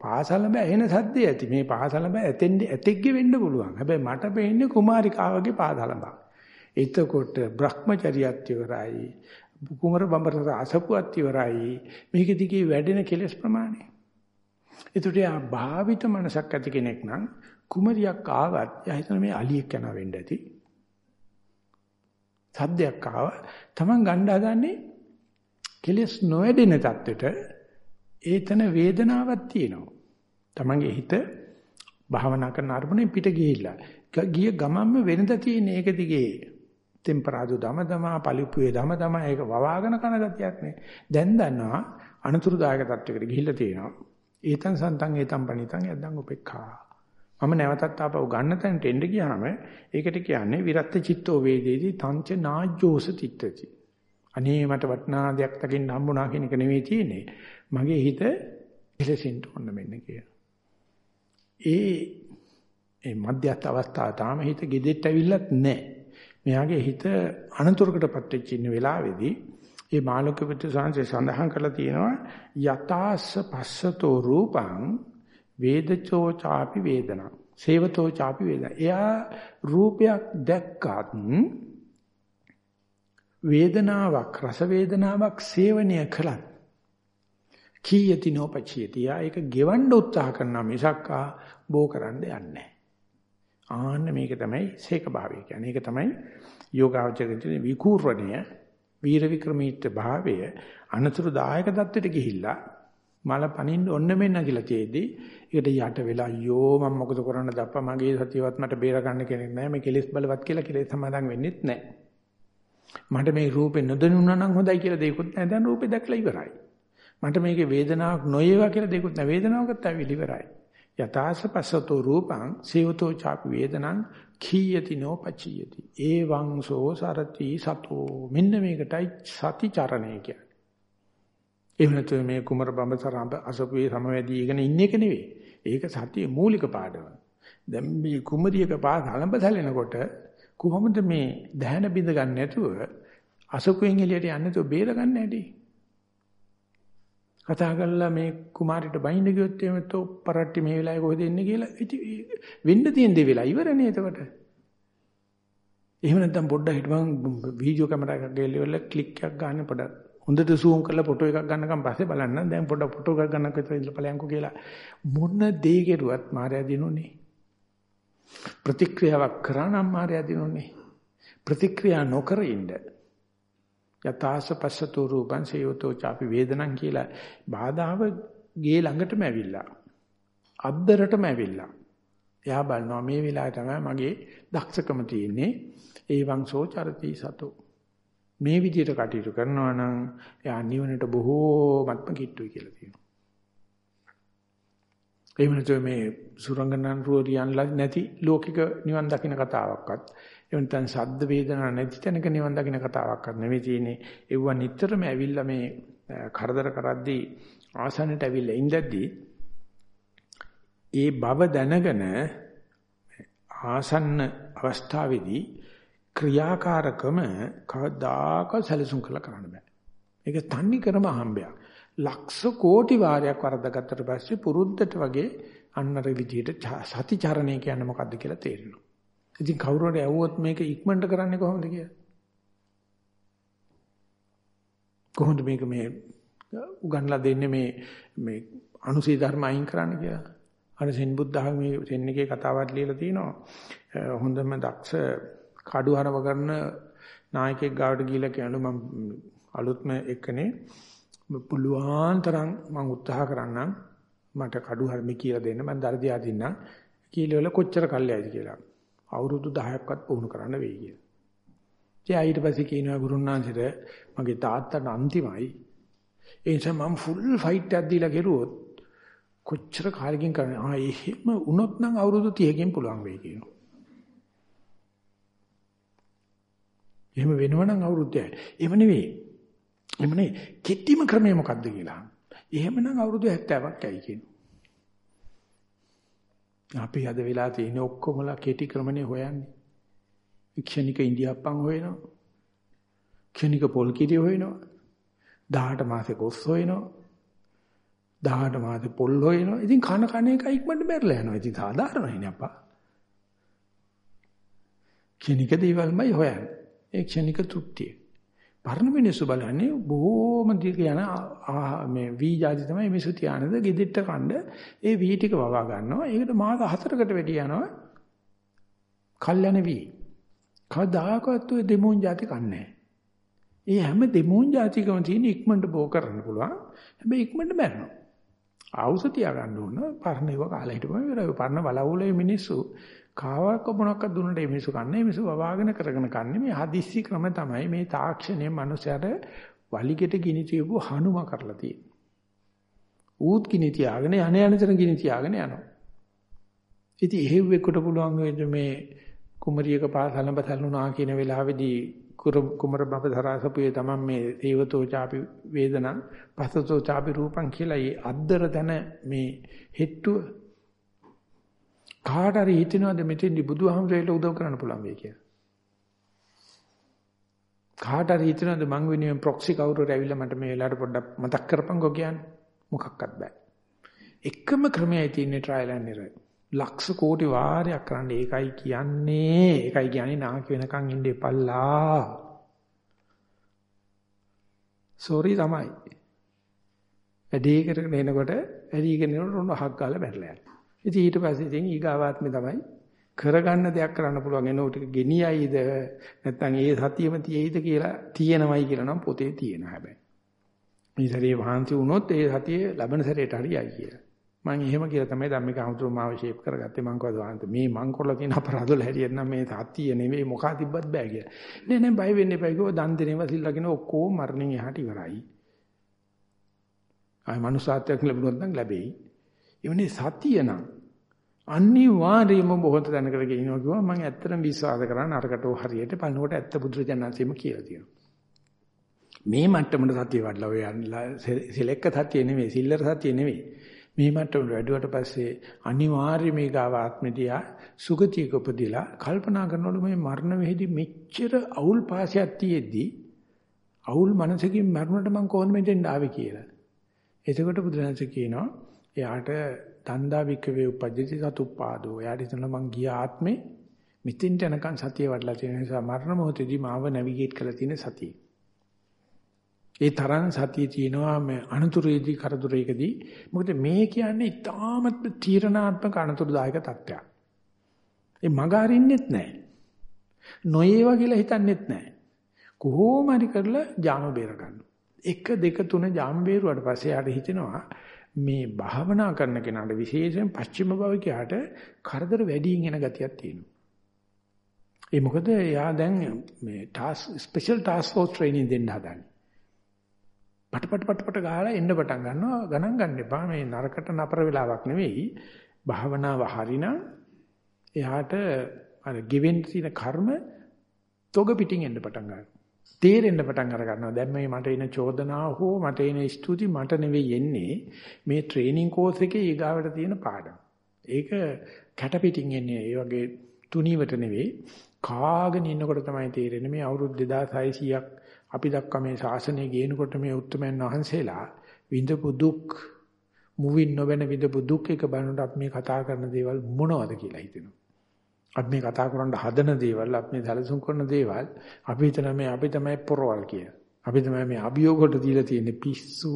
පාසලඹ ඇහෙන සද්දේ ඇති. මේ පාසලඹ ඇතෙන්නේ ඇතෙක්ගේ වෙන්න පුළුවන්. හැබැයි මට පේන්නේ කුමාරිකාවගේ පාසලඹ. එතකොට Brahmචරියත් ඉවරයි. කුමර බඹර අසපුවත් ඉවරයි. මේක දිගේ වැඩෙන කෙලස් ප්‍රමාණය. ඒකට යා භාවිත මනසක් ඇති කෙනෙක් නම් කුමරියක් ආවත් යා හිතන මේ අලියෙක් යනවා වෙන්න ඇති. සද්දයක් ආව Taman ගන්න හදන්නේ කෙලස් නොවැඩෙන தත්වෙට ඒතන වේදනාවක් තියෙනවා. Tamanගේ හිත භාවනා කරන අරමුණෙන් පිට ගිහිල්ලා. ගිය ගමන්ම වෙනද තියෙන ඒක දිගේ ටෙම්පරාදු දම දමා පලිප්පුවේ දම දමා ඒක වවාගෙන කන ගතියක් නේ. දැන් දන්නවා අනතුරුදායක තත්වයකට ගිහිල්ලා තියෙනවා. ඒතන් සන්තන් ඒතන් පණිතන් යද්දන් උපේක්ඛා. මම නැවතත් ආපහු ගන්න තැනට එන්න ගියාම ඒකට කියන්නේ විරත් චිත්තෝ වේදේති තංච නාජ්ජෝස තිත්තති. අනේ මට වටනා දෙයක් දකින්න හම්බුණා කියන එක නෙවෙයි තියෙන්නේ. මගේ හිත එලෙසින් ඔන්න මෙන්න කියලා. ඒ ඒ මධ්‍යස්ථ අවස්ථාව තාම හිත gedෙට්ට ඇවිල්ලත් නැහැ. මෙයාගේ හිත අනතුරකටපත් වෙච්ච ඉන්න වෙලාවේදී ඒ මාළුක පුත්‍ර සංසේ සඳහන් කරලා තියෙනවා යතාස්ස පස්සතෝ රූපං වේදචෝ ചാපි වේදනා. සේවතෝ ചാපි වේදනා. එයා රූපයක් දැක්කත් වේදනාවක් රස වේදනාවක් සේවනය කළත් කීයති නොපචියති යා ඒක ගෙවන්න උත්සාහ කරනවා මිසක් බෝ කරන්න යන්නේ. ආන්න මේක තමයි සීක භාවය කියන්නේ. ඒක තමයි යෝගාවචරයේ විකූර්ණය වීර වික්‍රමීත්‍ය භාවය අනතුරුදායක தත්වෙට ගිහිල්ලා මල පනින්න ඔන්න මෙන්න කියලා තියේදී ඒකට යට වෙලා අයියෝ මම මොකද කරන්න දප්පා? මගේ සතියවත් මට බේර ගන්න කෙනෙක් නැහැ මේ කෙලෙස් බලවත් කියලා කෙලෙස් සමාදන් වෙන්නෙත් නැහැ මට මේ රූපේ නොදැනුණා නම් හොඳයි කියලා දෙයක්වත් නැහැ දැන් රූපේ දැක්ලා ඉවරයි. මට මේකේ වේදනාවක් නොයේවා කියලා දෙයක්වත් නැහැ වේදනාවකත් ඇවිලි ඉවරයි. යතාස පස්සතෝ රූපං සේවතෝ චාපි වේදනං කීයති නොපචියති ඒවං සෝ සරති සතෝ. මෙන්න මේකටයි සතිචරණය කියන්නේ. එහෙම නැත්නම් මේ කුමර බඹසරඹ අසපුවේ සමවැදී ඉගෙන ඉන්න එක නෙවෙයි. ඒක සතියේ මූලික පාඩම. දැන් මේ කුමරියක පාස අලඹ සැලෙනකොට කොහොමද මේ දැහැන බිඳ ගන්න නැතුව අසකුවෙන් එළියට යන්නේ නැතුව බේර ගන්න හැටි කතා කරලා මේ කුමාරිට බයින්ද ගියොත් එහෙම තෝ පරට්ටි මේ වෙලාවේ කොහෙද ඉන්නේ කියලා? ඉති වෙන්න තියෙන දේ වෙලා ඉවරනේ එතකොට. එහෙම නැත්නම් පොඩ්ඩක් හිටපන් වීඩියෝ කැමරා එකක් ගෙල්ලෙවල ක්ලික් එකක් ගන්න පොඩ්ඩක් හොඳට zoom කරලා ෆොටෝ එකක් ගන්නකම් පස්සේ බලන්න දැන් පොඩ්ඩක් ෆොටෝ එකක් ගන්නක විතර ඉඳලා ඵලයන්කෝ කියලා. මොන දේ කෙරුවත් මාර්යා දිනුනේ. ප්‍රතික්‍රියාවක් කරා නම් මාර්යා දිනුනේ. ප්‍රතික්‍රියා නොකර ඉන්න. යතාස පස්සතු රූපං සයෝතෝ ചാපි වේදනං කියලා බාධාව ගේ ළඟටම ඇවිල්ලා. අද්දරටම ඇවිල්ලා. එයා බලනවා මේ වෙලාවේ තමයි මගේ දක්ෂකම තියෙන්නේ. ඒවං සෝචරති සතෝ. මේ විදිහට කටයුතු කරනවා නම් එයා නිවනට බොහෝමත්ම කිට්ටුයි කියලා තියෙනවා එහෙම නැත්නම් මේ සුරංගනන් රුවරියන් නැති ලෞකික නිවන් දකින්න කතාවක්වත් එවනතන් සද්ද වේදනා නැති තැනක නිවන් දකින්න කතාවක් නෙවෙයි තියෙන්නේ. ඒව නිතරම ඇවිල්ලා මේ කරදර කරද්දී ආසන්නට ඇවිල්ලා ඉඳද්දී ඒ බව දැනගෙන ආසන්න අවස්ථාවේදී ක්‍රියාකාරකම කවදාක සැලසුම් කළ කරන්න බෑ. ඒක තන්නේ කරම හම්බයක්. ලක්ෂ කෝටි වාරයක් වරද්දාගත්තට පස්සේ පුරුද්දට වගේ අන්නර විදියට සතිචරණය කියන්නේ මොකද්ද කියලා තේරෙනවා. ඉතින් කවුරු හරි ඇහුවොත් මේක ඉක්මනට කරන්නේ කොහොමද කියලා? කොහොමද මේක මේ උගන්ලා දෙන්නේ මේ මේ අනුසී ධර්ම අයින් කරන්න කියලා? අර සෙන් බුද්ධහම මේ සෙන් එකේ කතාවක් ලියලා තිනවා. හොඳම දක්ෂ කඩුහරව කරන නායකයෙක් ගාවට ගිහිල්ලා කියනවා මම අලුත්ම එකනේ පුළුවන් තරම් මම උත්සාහ කරන්නම් මට කඩුහරමි කියලා දෙන්න මම දර්දිය අදින්නම් කීලවල කොච්චර කල්යයිද කියලා. අවුරුදු 10ක්වත් පුහුණු කරන්න වෙයි කියලා. ඒ ඊට පස්සේ කියනවා ගුරුනාන්සේට මගේ තාත්තට අන්තිමයි. ඒ නිසා මම ෆුල් ෆයිට් එකක් දීලා කෙරුවොත් කොච්චර කාලෙකින් කරන්නේ. ආ එහෙම වුණොත් නම් අවුරුදු 30කින් පුළුවන් වෙයි කියනවා. එහෙම වෙනවනම් අවුරුද්දයි. එහෙම නෙවෙයි. එහෙම නෙවෙයි. කෙටිම ක්‍රමය මොකද්ද කියලා. එහෙමනම් අවුරුදු 70ක් ඇයි කියනවා. අපි අද වෙලා තියෙන ඔක්කොමලා කෙටි ක්‍රමනේ හොයන්නේ. ක්ෂණික ඉන්දියාප්පන් හොයනවා. ක්ෂණික පොල් කිරි හොයනවා. 18 මාසේ කොස් හොයනවා. 18 මාසේ පොල් හොයනවා. ඉතින් කන කන එක ඉක්මනට බැරලා යනවා. ඉතින් සාධාරණයිනේ අප්පා. ක්ෂණික දේවල්මයි හොයන්නේ. ඒ ක්ෂණික තෘප්තිය. පරණ මිනිස්සු බලන්නේ බොහෝම දීර්ඝ යන මේ වී જાති තමයි මිසු තියානද? geditට කණ්ඩ ඒ වී ටික වවා ගන්නවා. ඒකට මාස හතරකට වැඩි යනවා. කල්යන වී. කවදාකවත් ඔය දෙමෝන් જાති කන්නේ ඒ හැම දෙමෝන් જાතිකම තියෙන ඉක්මනට බෝ කරන්න පුළුවන්. හැබැයි ඉක්මනට මැරෙනවා ආවුස තියා ගන්න ඕන. පරණ ඒවා කාලා හිටපම ඉවරයි. පරණ වලවුලේ මිනිස්සු කාවක් මොනක්වත් දුන්නට මේ මිනිස්සු කන්නේ මිනිස්සු වවාගෙන කරගෙන කන්නේ මේ හදිස්සි ක්‍රම තමයි මේ තාක්ෂණය මනුස්සයට වලිගෙට ගිනි තියපු හනුම කරලා තියෙන්නේ. ඌත් ගිනි තියාගෙන යන යනතර ගිනි තියාගෙන යනවා. ඉතින් එහෙව්වෙකුට පුළුවන් වෙද මේ කුමරියක පාසලඹ සැලුණා කියන වෙලාවේදී කුමර බබ දරාසපුවේ තමයි මේ දේවතෝ චාපි වේදනා පස්සතෝ චාපි රූපං කියලා ඒ අද්දර තන මේ හෙට්ටුව කාට හරි හිතෙනවද මෙතෙන්දි බුදුහාමුදුරේට උදව් කරන්න පුළුවන් වෙයි කියලා? කාට හරි හිතනද මං වෙනුවෙන් ප්‍රොක්සි කවුරු හරි ඇවිල්ලා මට මේ වෙලාවට පොඩ්ඩක් මතක් කරපන්කෝ කියන්නේ? මොකක්වත් බෑ. එකම ක්‍රමයයි තියෙන්නේ ට්‍රයිල් ඇන්ඩ් එරර් ලක්ෂ කෝටි වාරයක් කරන්න. ඒකයි කියන්නේ. ඒකයි කියන්නේ නාකි වෙනකන් ඉන්න එපල්ලා. සෝරි තමයි. වැඩේ කරගෙන එනකොට ඇරිගෙන එනකොට උන අහක් ගාලා බැරලා යනවා ඉතින් ඊට පස්සේ ඉතින් ඊගාවාත්මේ තමයි කරගන්න දෙයක් කරන්න පුළුවන් එන උට ගෙනියයිද නැත්නම් ඒ සතියෙම තියෙයිද කියලා තියෙනවයි කියලා නම් පොතේ තියෙනවා හැබැයි මේ සැරේ වහන්සි වුණොත් ඒ සතිය ලබන සැරේට හරියයි කියලා මම එහෙම කියලා තමයි ධම්මික අමුතුරු මාව ෂේප් කරගත්තේ මං කවදාද වහන්ත මේ මං කරලා තියෙන අපරාධවල හැටියට නම් මේ සතිය නෙවෙයි මොකා තිබ්බත් බෑ කියලා. නේ නේ බය වෙන්න එපා කිව්ව දන් දෙනේව සිල්ලාගෙන ඔක්කොම මරණින් එහාට ඉවරයි. ආයි මනුසාත්‍යයක් ලැබුණොත් නම් ලැබෙයි. එවනේ සතිය නම් අනිවාර්යයෙන්ම බොහෝත දැනකට ගෙනිනවා කිව්වා මම ඇත්තටම විශ්වාස කරා නරකට හරියට පන්නකොට ඇත්ත බුදුරජාණන්සේම කියලා තියෙනවා. මේ මට්ටමට සතිය වඩලා ඔය සිලෙක්ක සතිය නෙවෙයි සිල්ලර සතිය නෙවෙයි. මේ මට්ටමට වැඩුවට පස්සේ අනිවාර්ය මේ ගාව ආත්මදියා සුගතියක උපදිලා කල්පනා කරනකොට මේ මරණ වෙහිදී මෙච්චර අවුල් පාසයක් තියෙද්දි අවුල් මනසකින් මරණයට මං කොහොමද මෙතෙන් ආවේ කියලා. එතකොට බුදුරජාණන් කියනවා එයාට දන්දා වික්කවේ උපජ්ජති සතුප්පාදෝ. එයාට හිතනවා මං ගිය ආත්මේ මෙතෙන්ට යනකන් සතිය වඩලා තියෙන නිසා මරණ මොහොතේදී මාව නැවිගේට් කරලා තියෙන සතිය. ඒ තරම් සතිය තියෙනවා මේ අනතුරේදී කරදරයකදී මොකද මේ කියන්නේ ඉතාමත් තීරණාත්මක අනතුරුදායක තත්ත්වයක්. ඒ මග අරින්නෙත් නැහැ. නොයේවා කියලා හිතන්නෙත් නැහැ. කොහොම හරි කරලා ජාම බේර ගන්න. 1 2 3 ජාම බේරුවාට පස්සේ යාට හිතෙනවා මේ භාවනා කරන කෙනාට විශේෂයෙන් පස්චිම භවිකයාට කරදර වැඩියෙන් එන ගතියක් තියෙනවා. ඒ මොකද එයා දැන් මේ task special task force training දෙන්න හදන්නේ. පට පට පට පට ගහලා එන්න පටන් ගන්නවා ගණන් ගන්න එපා මේ නරකට නපර වෙලාවක් නෙවෙයි භාවනාව හරිනම් එයාට අර ගෙවෙන්න තියෙන කර්ම තොග පිටින් එන්න පටන් ගන්නවා තේරෙන්න පටන් අර ගන්නවා දැන් මේ මට එන චෝදනාව හෝ මට එන ස්තුති මට නෙවෙයි එන්නේ මේ ට්‍රේනින් කෝස් එකේ ඊගාවට තියෙන පාඩම. ඒක කැට පිටින් එන්නේ ඒ වගේ තුනීවට නෙවෙයි. කාගෙන ඉන්නකොට තමයි තේරෙන්නේ මේ අවුරුදු 2600ක් අපි දක්වා මේ ශාසනය ගේනකොට මේ උත්තරමයන් වහන්සේලා විඳපු දුක් මුවින් නොවන විඳපු දුක් එක බලනකොට අපි මේ කතා කරන දේවල් මොනවද කියලා හිතෙනවා. අපි මේ කතා කරන්න හදන දේවල් අපි මේ සැලසුම් කරන දේවල් අපි හිතන මේ අපි තමයි පොරවල් කිය. අපි තමයි මේ අභියෝගකට දීලා තියෙන්නේ පිස්සු.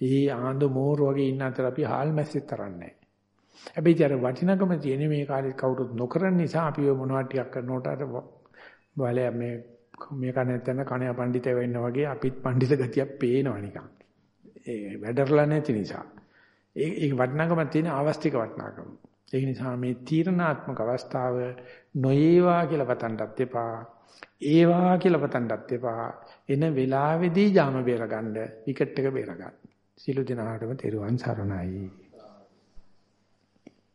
ඒ ආඳ මෝර වගේ ඉන්න අතර අපි හාල් මැස්සෙත් තරන්නේ හැබැයි අර වටිනකම තියෙන මේ කාලේ කවුරුත් නොකරන නිසා අපි මොනවා ටිකක් කරනකොට අර බලය මේ මේක නැත්නම් කණේ පඬිතය වෙන්න වගේ අපිත් පඬිත ගතියක් පේනවා නිකන්. ඒ වැඩරලා නැති නිසා. ඒ ඒ වටිනාකම තියෙන අවස්තික වටිනාකම. ඒ නිසා මේ තීරණාත්මක අවස්ථාව නොයේවා කියලා පතන්නත් එපා. ඒවා කියලා පතන්නත් එපා. එන වෙලාවේදී ජාම බේරගන්න, විකට් එක බේරගන්න. සිළු දිනාටම තෙරුවන් සරණයි.